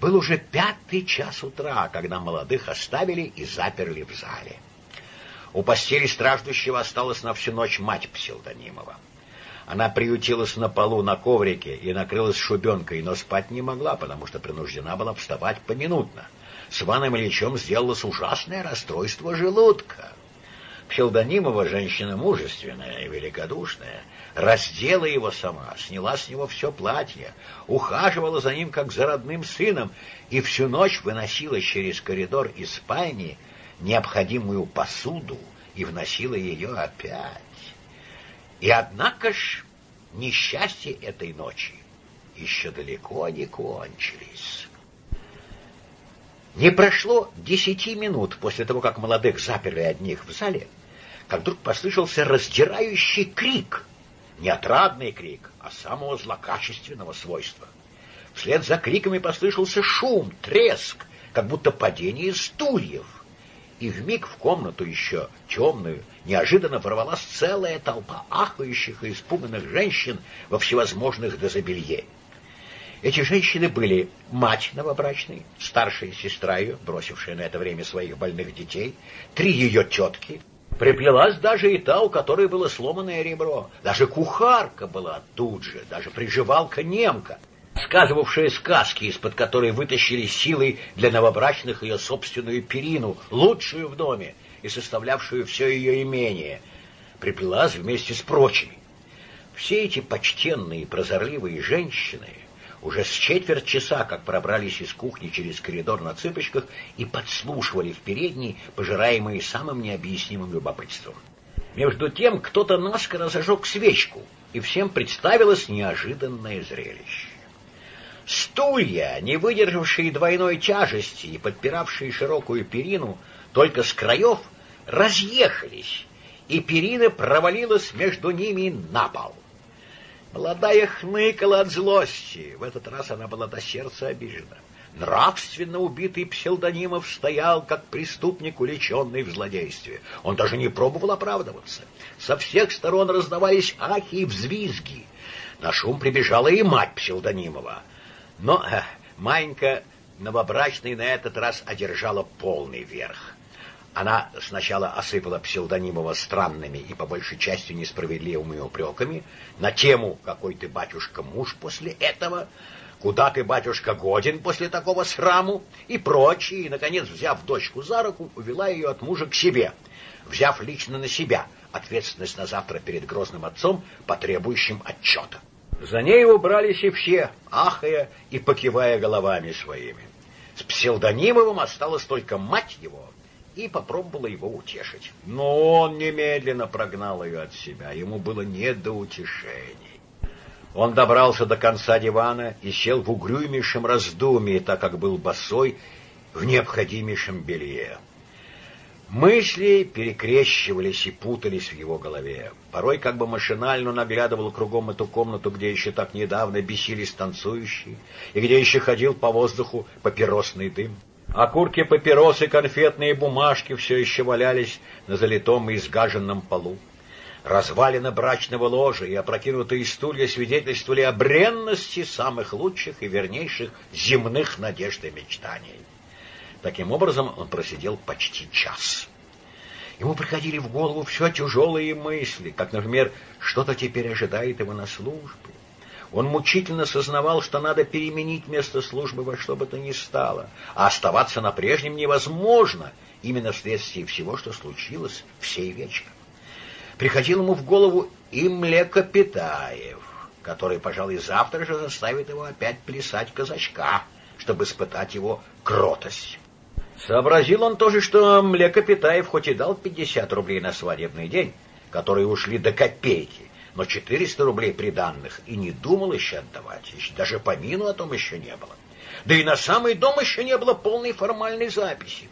Был уже пятый час утра, когда молодых оставили и заперли в зале. У постели страждущего осталась на всю ночь мать Псилдонимова. Она приютилась на полу на коврике и накрылась шубенкой, но спать не могла, потому что принуждена была вставать поминутно. С Иваном Ильичем сделалось ужасное расстройство желудка. Псилдонимова, женщина мужественная и великодушная, раздела его сама, сняла с него все платье, ухаживала за ним, как за родным сыном, и всю ночь выносила через коридор из спальни необходимую посуду и вносила ее опять. И однако ж несчастье этой ночи еще далеко не кончились. Не прошло десяти минут после того, как молодых заперли одних в зале, как вдруг послышался раздирающий крик — не отрадный крик, а самого злокачественного свойства. Вслед за криками послышался шум, треск, как будто падение стульев. И вмиг в комнату еще темную неожиданно ворвалась целая толпа ахающих и испуганных женщин во всевозможных дозабелье. Эти женщины были мать новобрачной, старшая сестра ее, бросившая на это время своих больных детей, три ее тетки — Приплелась даже и та, у которой было сломанное ребро. Даже кухарка была тут же, даже приживалка немка, сказывавшая сказки, из-под которой вытащили силой для новобрачных ее собственную перину, лучшую в доме и составлявшую все ее имение, приплелась вместе с прочими. Все эти почтенные прозорливые женщины уже с четверть часа, как пробрались из кухни через коридор на цыпочках и подслушивали в передней, пожираемые самым необъяснимым любопытством. Между тем кто-то наскоро зажег свечку, и всем представилось неожиданное зрелище. Стулья, не выдержавшие двойной тяжести и подпиравшие широкую перину, только с краев разъехались, и перина провалилась между ними на пол. Молодая хныкала от злости. В этот раз она была до сердца обижена. Нравственно убитый псевдонимов стоял, как преступник, уличенный в злодействе. Он даже не пробовал оправдываться. Со всех сторон раздавались ахи и взвизги. На шум прибежала и мать псевдонимова. Но э, Манька новобрачный на этот раз одержала полный верх. Она сначала осыпала псевдонимова странными и по большей части несправедливыми упреками на тему «Какой ты, батюшка, муж после этого?», «Куда ты, батюшка, годен после такого сраму?» и прочие, и, наконец, взяв дочку за руку, увела ее от мужа к себе, взяв лично на себя ответственность на завтра перед грозным отцом, потребующим отчета. За ней убрались и все, ахая и покивая головами своими. С псевдонимовым осталась только мать его — и попробовала его утешить. Но он немедленно прогнал ее от себя. Ему было не до утешений. Он добрался до конца дивана и сел в угрюмейшем раздумье, так как был босой в необходимейшем белье. Мысли перекрещивались и путались в его голове. Порой как бы машинально наглядывал кругом эту комнату, где еще так недавно бесились танцующие, и где еще ходил по воздуху папиросный дым. Окурки папиросы, конфетные бумажки все еще валялись на залитом и изгаженном полу. Развалины брачного ложа и опрокинутые стулья свидетельствовали о бренности самых лучших и вернейших земных надежд и мечтаний. Таким образом, он просидел почти час. Ему приходили в голову все тяжелые мысли, как, например, что-то теперь ожидает его на службе, он мучительно сознавал, что надо переменить место службы во что бы то ни стало, а оставаться на прежнем невозможно, именно вследствие всего, что случилось в сей вечер. Приходил ему в голову и Млекопитаев, который, пожалуй, завтра же заставит его опять плясать казачка, чтобы испытать его кротость. Сообразил он тоже, что Млекопитаев хоть и дал 50 рублей на свадебный день, которые ушли до копейки, но 400 рублей приданных и не думал еще отдавать, еще даже помину о том еще не было. Да и на самый дом еще не было полной формальной записи.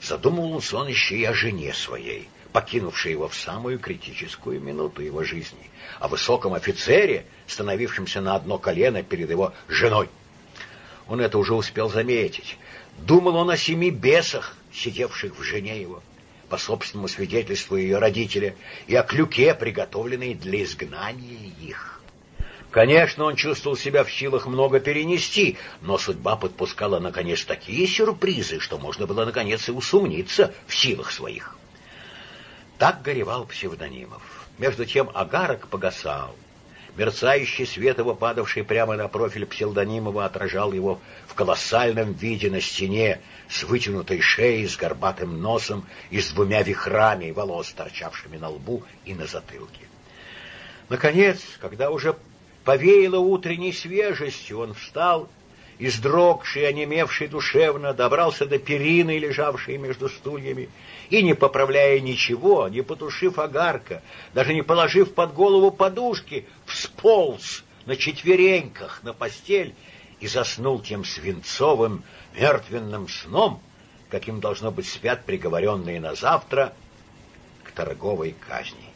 Задумывался он еще и о жене своей, покинувшей его в самую критическую минуту его жизни, о высоком офицере, становившемся на одно колено перед его женой. Он это уже успел заметить. Думал он о семи бесах, сидевших в жене его по собственному свидетельству ее родителя, и о клюке, приготовленной для изгнания их. Конечно, он чувствовал себя в силах много перенести, но судьба подпускала, наконец, такие сюрпризы, что можно было, наконец, и усомниться в силах своих. Так горевал псевдонимов. Между тем агарок погасал. Мерцающий свет его, падавший прямо на профиль псевдонимова, отражал его в колоссальном виде на стене, с вытянутой шеей, с горбатым носом и с двумя вихрами волос, торчавшими на лбу и на затылке. Наконец, когда уже повеяло утренней свежестью, он встал и, сдрогший, онемевший душевно, добрался до перины, лежавшей между стульями, и, не поправляя ничего, не потушив огарка, даже не положив под голову подушки, всполз на четвереньках на постель и заснул тем свинцовым, мертвенным сном, каким должно быть спят приговоренные на завтра к торговой казни.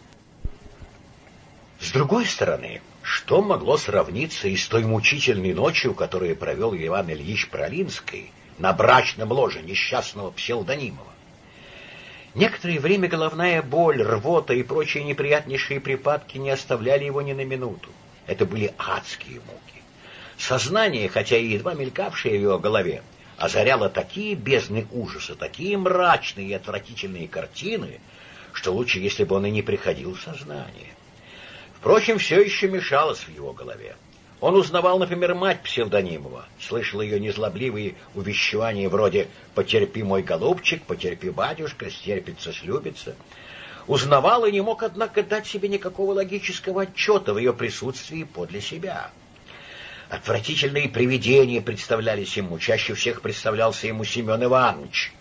С другой стороны, что могло сравниться и с той мучительной ночью, которую провел Иван Ильич Пролинский на брачном ложе несчастного псевдонимова? Некоторое время головная боль, рвота и прочие неприятнейшие припадки не оставляли его ни на минуту. Это были адские муки. Сознание, хотя и едва мелькавшее в его голове, озаряло такие бездны ужаса, такие мрачные и отвратительные картины, что лучше, если бы он и не приходил в сознание. Впрочем, все еще мешалось в его голове. Он узнавал, например, мать псевдонимова, слышал ее незлобливые увещевания вроде «потерпи, мой голубчик, потерпи, батюшка, стерпится, слюбится». Узнавал и не мог, однако, дать себе никакого логического отчета в ее присутствии подле себя. Отвратительные привидения представлялись ему, чаще всех представлялся ему Семен Иванович.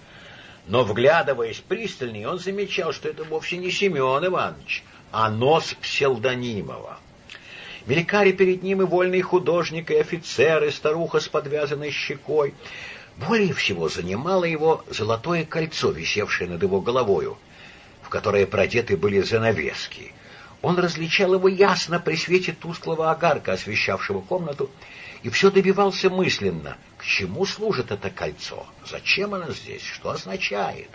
Но, вглядываясь пристальнее, он замечал, что это вовсе не Семен Иванович, а нос Пселдонимова. Мелькали перед ним и вольный художник, и офицер, и старуха с подвязанной щекой. Более всего занимало его золотое кольцо, висевшее над его головою. в которое продеты были занавески. Он различал его ясно при свете тусклого огарка, освещавшего комнату, и все добивался мысленно, к чему служит это кольцо, зачем оно здесь, что означает.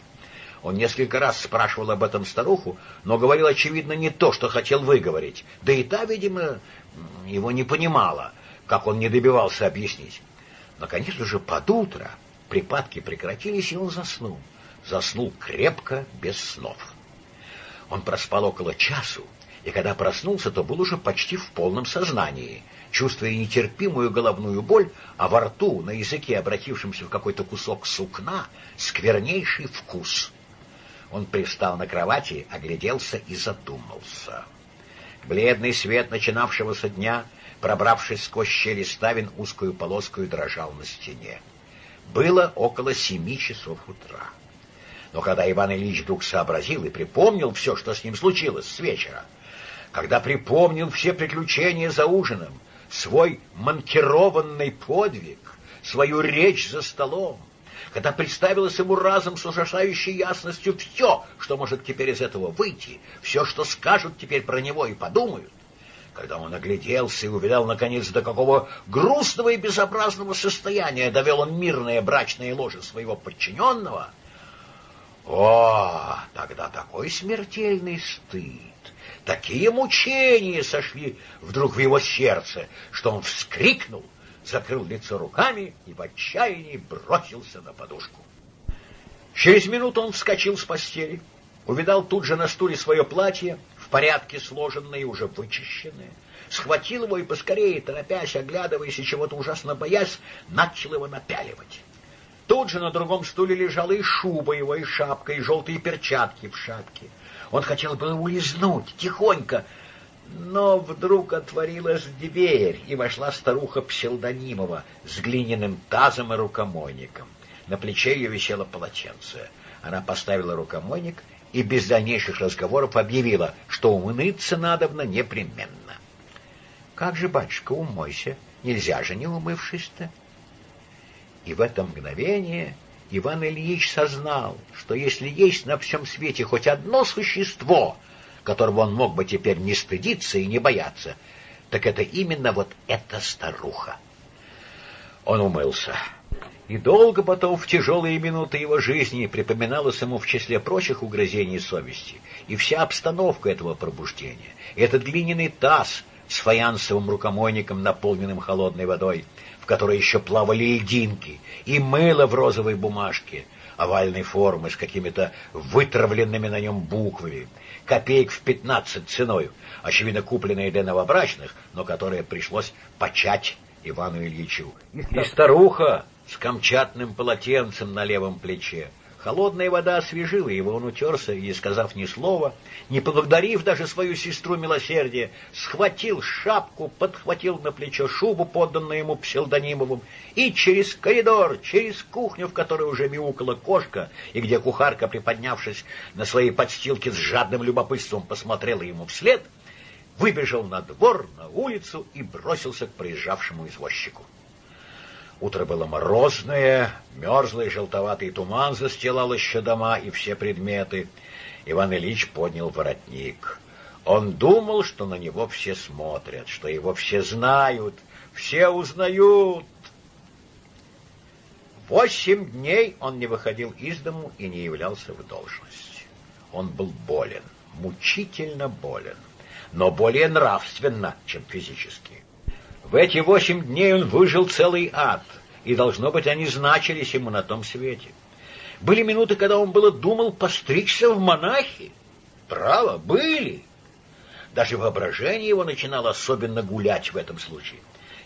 Он несколько раз спрашивал об этом старуху, но говорил, очевидно, не то, что хотел выговорить. Да и та, видимо, его не понимала, как он не добивался объяснить. Наконец уже под утро припадки прекратились, и он заснул. Заснул крепко, без снов. Он проспал около часу, и когда проснулся, то был уже почти в полном сознании, чувствуя нетерпимую головную боль, а во рту, на языке, обратившемся в какой-то кусок сукна, сквернейший вкус. Он пристал на кровати, огляделся и задумался. Бледный свет начинавшегося дня, пробравшись сквозь щели ставен, узкую полоску дрожал на стене. Было около семи часов утра. Но когда Иван Ильич вдруг сообразил и припомнил все, что с ним случилось с вечера, когда припомнил все приключения за ужином, свой манкированный подвиг, свою речь за столом, когда представилось ему разом с ужасающей ясностью все, что может теперь из этого выйти, все, что скажут теперь про него и подумают, когда он огляделся и увидал, наконец, до какого грустного и безобразного состояния довел он мирное брачное ложе своего подчиненного, о, тогда такой смертельный стыд, такие мучения сошли вдруг в его сердце, что он вскрикнул — закрыл лицо руками и в отчаянии бросился на подушку. Через минуту он вскочил с постели, увидал тут же на стуле свое платье, в порядке сложенное и уже вычищенное, схватил его и поскорее, торопясь, оглядываясь и чего-то ужасно боясь, начал его напяливать. Тут же на другом стуле лежала и шуба его, и шапка, и желтые перчатки в шапке. Он хотел было улизнуть, тихонько, но вдруг отворилась дверь, и вошла старуха Пселдонимова с глиняным тазом и рукомойником. На плече ее висело полотенце. Она поставила рукомойник и без дальнейших разговоров объявила, что умыться надобно непременно. — Как же, батюшка, умойся, нельзя же не умывшись-то. И в это мгновение Иван Ильич сознал, что если есть на всем свете хоть одно существо — которого он мог бы теперь не стыдиться и не бояться, так это именно вот эта старуха. Он умылся. И долго потом, в тяжелые минуты его жизни, припоминалось ему в числе прочих угрызений совести и вся обстановка этого пробуждения, этот глиняный таз с фаянсовым рукомойником, наполненным холодной водой, в которой еще плавали льдинки, и мыло в розовой бумажке, овальной формы с какими-то вытравленными на нем буквами, копеек в пятнадцать ценою, очевидно купленные для новобрачных, но которые пришлось почать Ивану Ильичу. И старуха с камчатным полотенцем на левом плече, Холодная вода освежила его, он утерся и, сказав ни слова, не поблагодарив даже свою сестру милосердия, схватил шапку, подхватил на плечо шубу, подданную ему псевдонимовым, и через коридор, через кухню, в которой уже мяукала кошка, и где кухарка, приподнявшись на своей подстилке с жадным любопытством, посмотрела ему вслед, выбежал на двор, на улицу и бросился к приезжавшему извозчику. Утро было морозное, мерзлый желтоватый туман застилал еще дома и все предметы. Иван Ильич поднял воротник. Он думал, что на него все смотрят, что его все знают, все узнают. Восемь дней он не выходил из дому и не являлся в должность. Он был болен, мучительно болен, но более нравственно, чем физически. В эти восемь дней он выжил целый ад, и, должно быть, они значились ему на том свете. Были минуты, когда он было думал постричься в монахи. Право, были. Даже воображение его начинало особенно гулять в этом случае.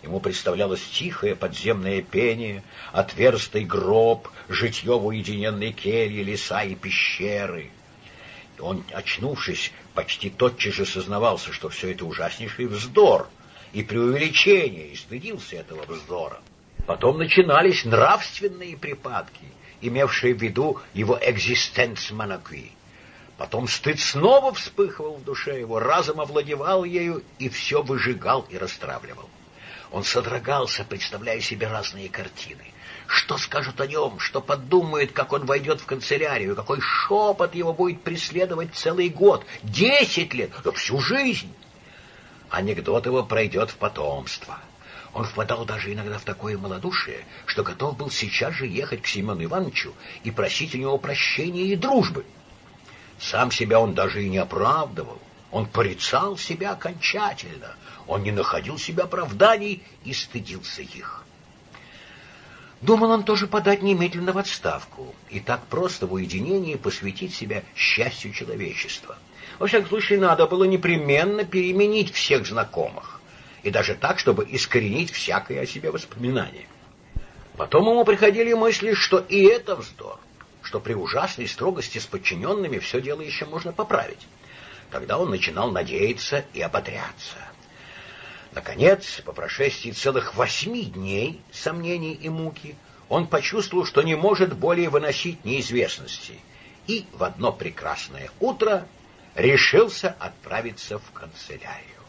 Ему представлялось тихое подземное пение, отверстый гроб, житье в уединенной келье, леса и пещеры. Он, очнувшись, почти тотчас же сознавался, что все это ужаснейший вздор — и преувеличение, и стыдился этого вздора. Потом начинались нравственные припадки, имевшие в виду его экзистенц монакви. Потом стыд снова вспыхивал в душе его, разом овладевал ею и все выжигал и расстравливал. Он содрогался, представляя себе разные картины. Что скажут о нем, что подумают, как он войдет в канцелярию, какой шепот его будет преследовать целый год, десять лет, всю жизнь. Анекдот его пройдет в потомство. Он впадал даже иногда в такое малодушие, что готов был сейчас же ехать к Семену Ивановичу и просить у него прощения и дружбы. Сам себя он даже и не оправдывал. Он порицал себя окончательно. Он не находил себе оправданий и стыдился их. Думал он тоже подать немедленно в отставку и так просто в уединении посвятить себя счастью человечества. Во всяком случае, надо было непременно переменить всех знакомых, и даже так, чтобы искоренить всякое о себе воспоминание. Потом ему приходили мысли, что и это вздор, что при ужасной строгости с подчиненными все дело еще можно поправить. Тогда он начинал надеяться и ободряться. Наконец, по прошествии целых восьми дней сомнений и муки, он почувствовал, что не может более выносить неизвестности, и в одно прекрасное утро решился отправиться в канцелярию.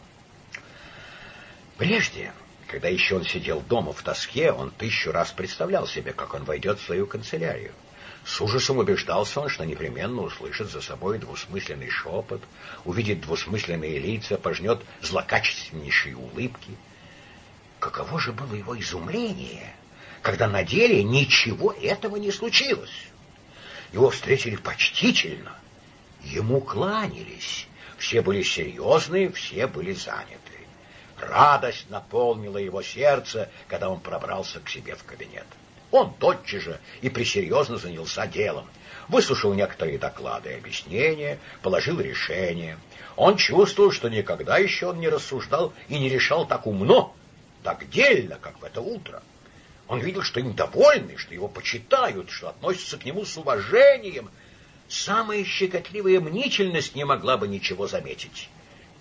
Прежде, когда еще он сидел дома в тоске, он тысячу раз представлял себе, как он войдет в свою канцелярию. С ужасом убеждался он, что непременно услышит за собой двусмысленный шепот, увидит двусмысленные лица, пожнет злокачественнейшие улыбки. Каково же было его изумление, когда на деле ничего этого не случилось. Его встретили почтительно, ему кланялись, все были серьезные, все были заняты. Радость наполнила его сердце, когда он пробрался к себе в кабинет. Он тотчас же и пресерьезно занялся делом. Выслушал некоторые доклады и объяснения, положил решение. Он чувствовал, что никогда еще он не рассуждал и не решал так умно, так дельно, как в это утро. Он видел, что им довольны, что его почитают, что относятся к нему с уважением. Самая щекотливая мнительность не могла бы ничего заметить.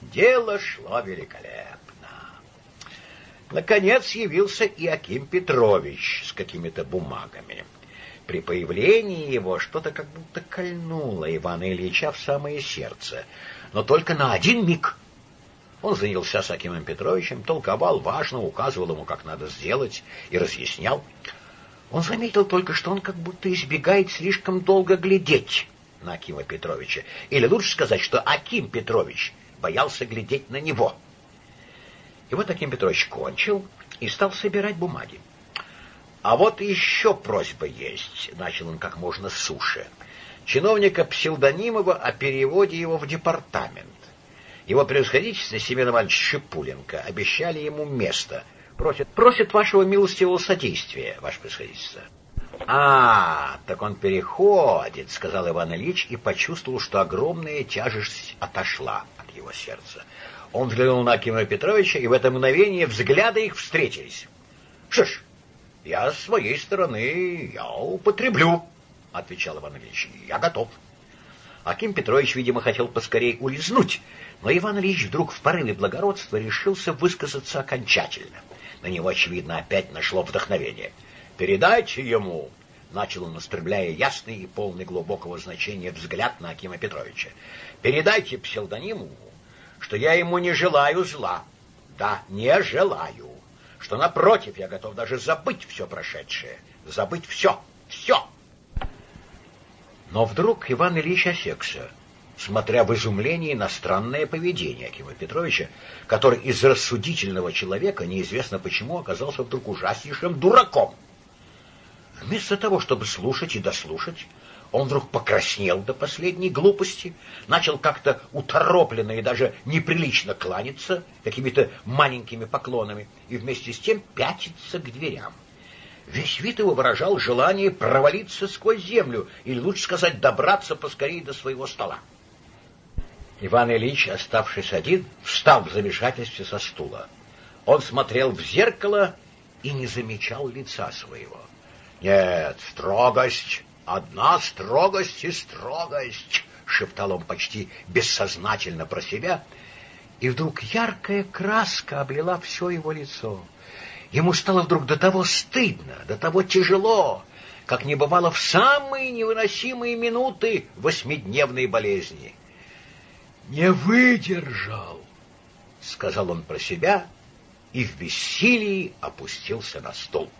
Дело шло великолепно. Наконец явился и Аким Петрович с какими-то бумагами. При появлении его что-то как будто кольнуло Ивана Ильича в самое сердце, но только на один миг. Он занялся с Акимом Петровичем, толковал важно, указывал ему, как надо сделать, и разъяснял. Он заметил только, что он как будто избегает слишком долго глядеть на Акима Петровича. Или лучше сказать, что Аким Петрович боялся глядеть на него. И вот Аким Петрович кончил и стал собирать бумаги. А вот еще просьба есть, начал он как можно суше. Чиновника Псилдонимова о переводе его в департамент. Его превосходительство Семен Иванович Шипуленко обещали ему место. Просит, просит вашего милостивого содействия, ваше превосходительство. А, так он переходит, сказал Иван Ильич и почувствовал, что огромная тяжесть отошла от его сердца. Он взглянул на Акима Петровича, и в это мгновение взгляды их встретились. — Что ж, я с своей стороны, я употреблю, — отвечал Иван Ильич. — Я готов. Аким Петрович, видимо, хотел поскорее улизнуть, но Иван Ильич вдруг в порыве благородства решился высказаться окончательно. На него, очевидно, опять нашло вдохновение. «Передайте ему!» — начал он, устремляя ясный и полный глубокого значения взгляд на Акима Петровича. «Передайте псевдониму что я ему не желаю зла. Да, не желаю. Что, напротив, я готов даже забыть все прошедшее. Забыть все, все. Но вдруг Иван Ильич осекся, смотря в изумлении на странное поведение Акима Петровича, который из рассудительного человека неизвестно почему оказался вдруг ужаснейшим дураком. Вместо того, чтобы слушать и дослушать, он вдруг покраснел до последней глупости, начал как-то уторопленно и даже неприлично кланяться какими-то маленькими поклонами и вместе с тем пятиться к дверям. Весь вид его выражал желание провалиться сквозь землю, или лучше сказать, добраться поскорее до своего стола. Иван Ильич, оставшись один, встал в замешательстве со стула. Он смотрел в зеркало и не замечал лица своего. Нет, строгость Одна строгость и строгость, шептал он почти бессознательно про себя, и вдруг яркая краска облила все его лицо. Ему стало вдруг до того стыдно, до того тяжело, как не бывало в самые невыносимые минуты восьмидневной болезни. «Не выдержал!» — сказал он про себя и в бессилии опустился на стол.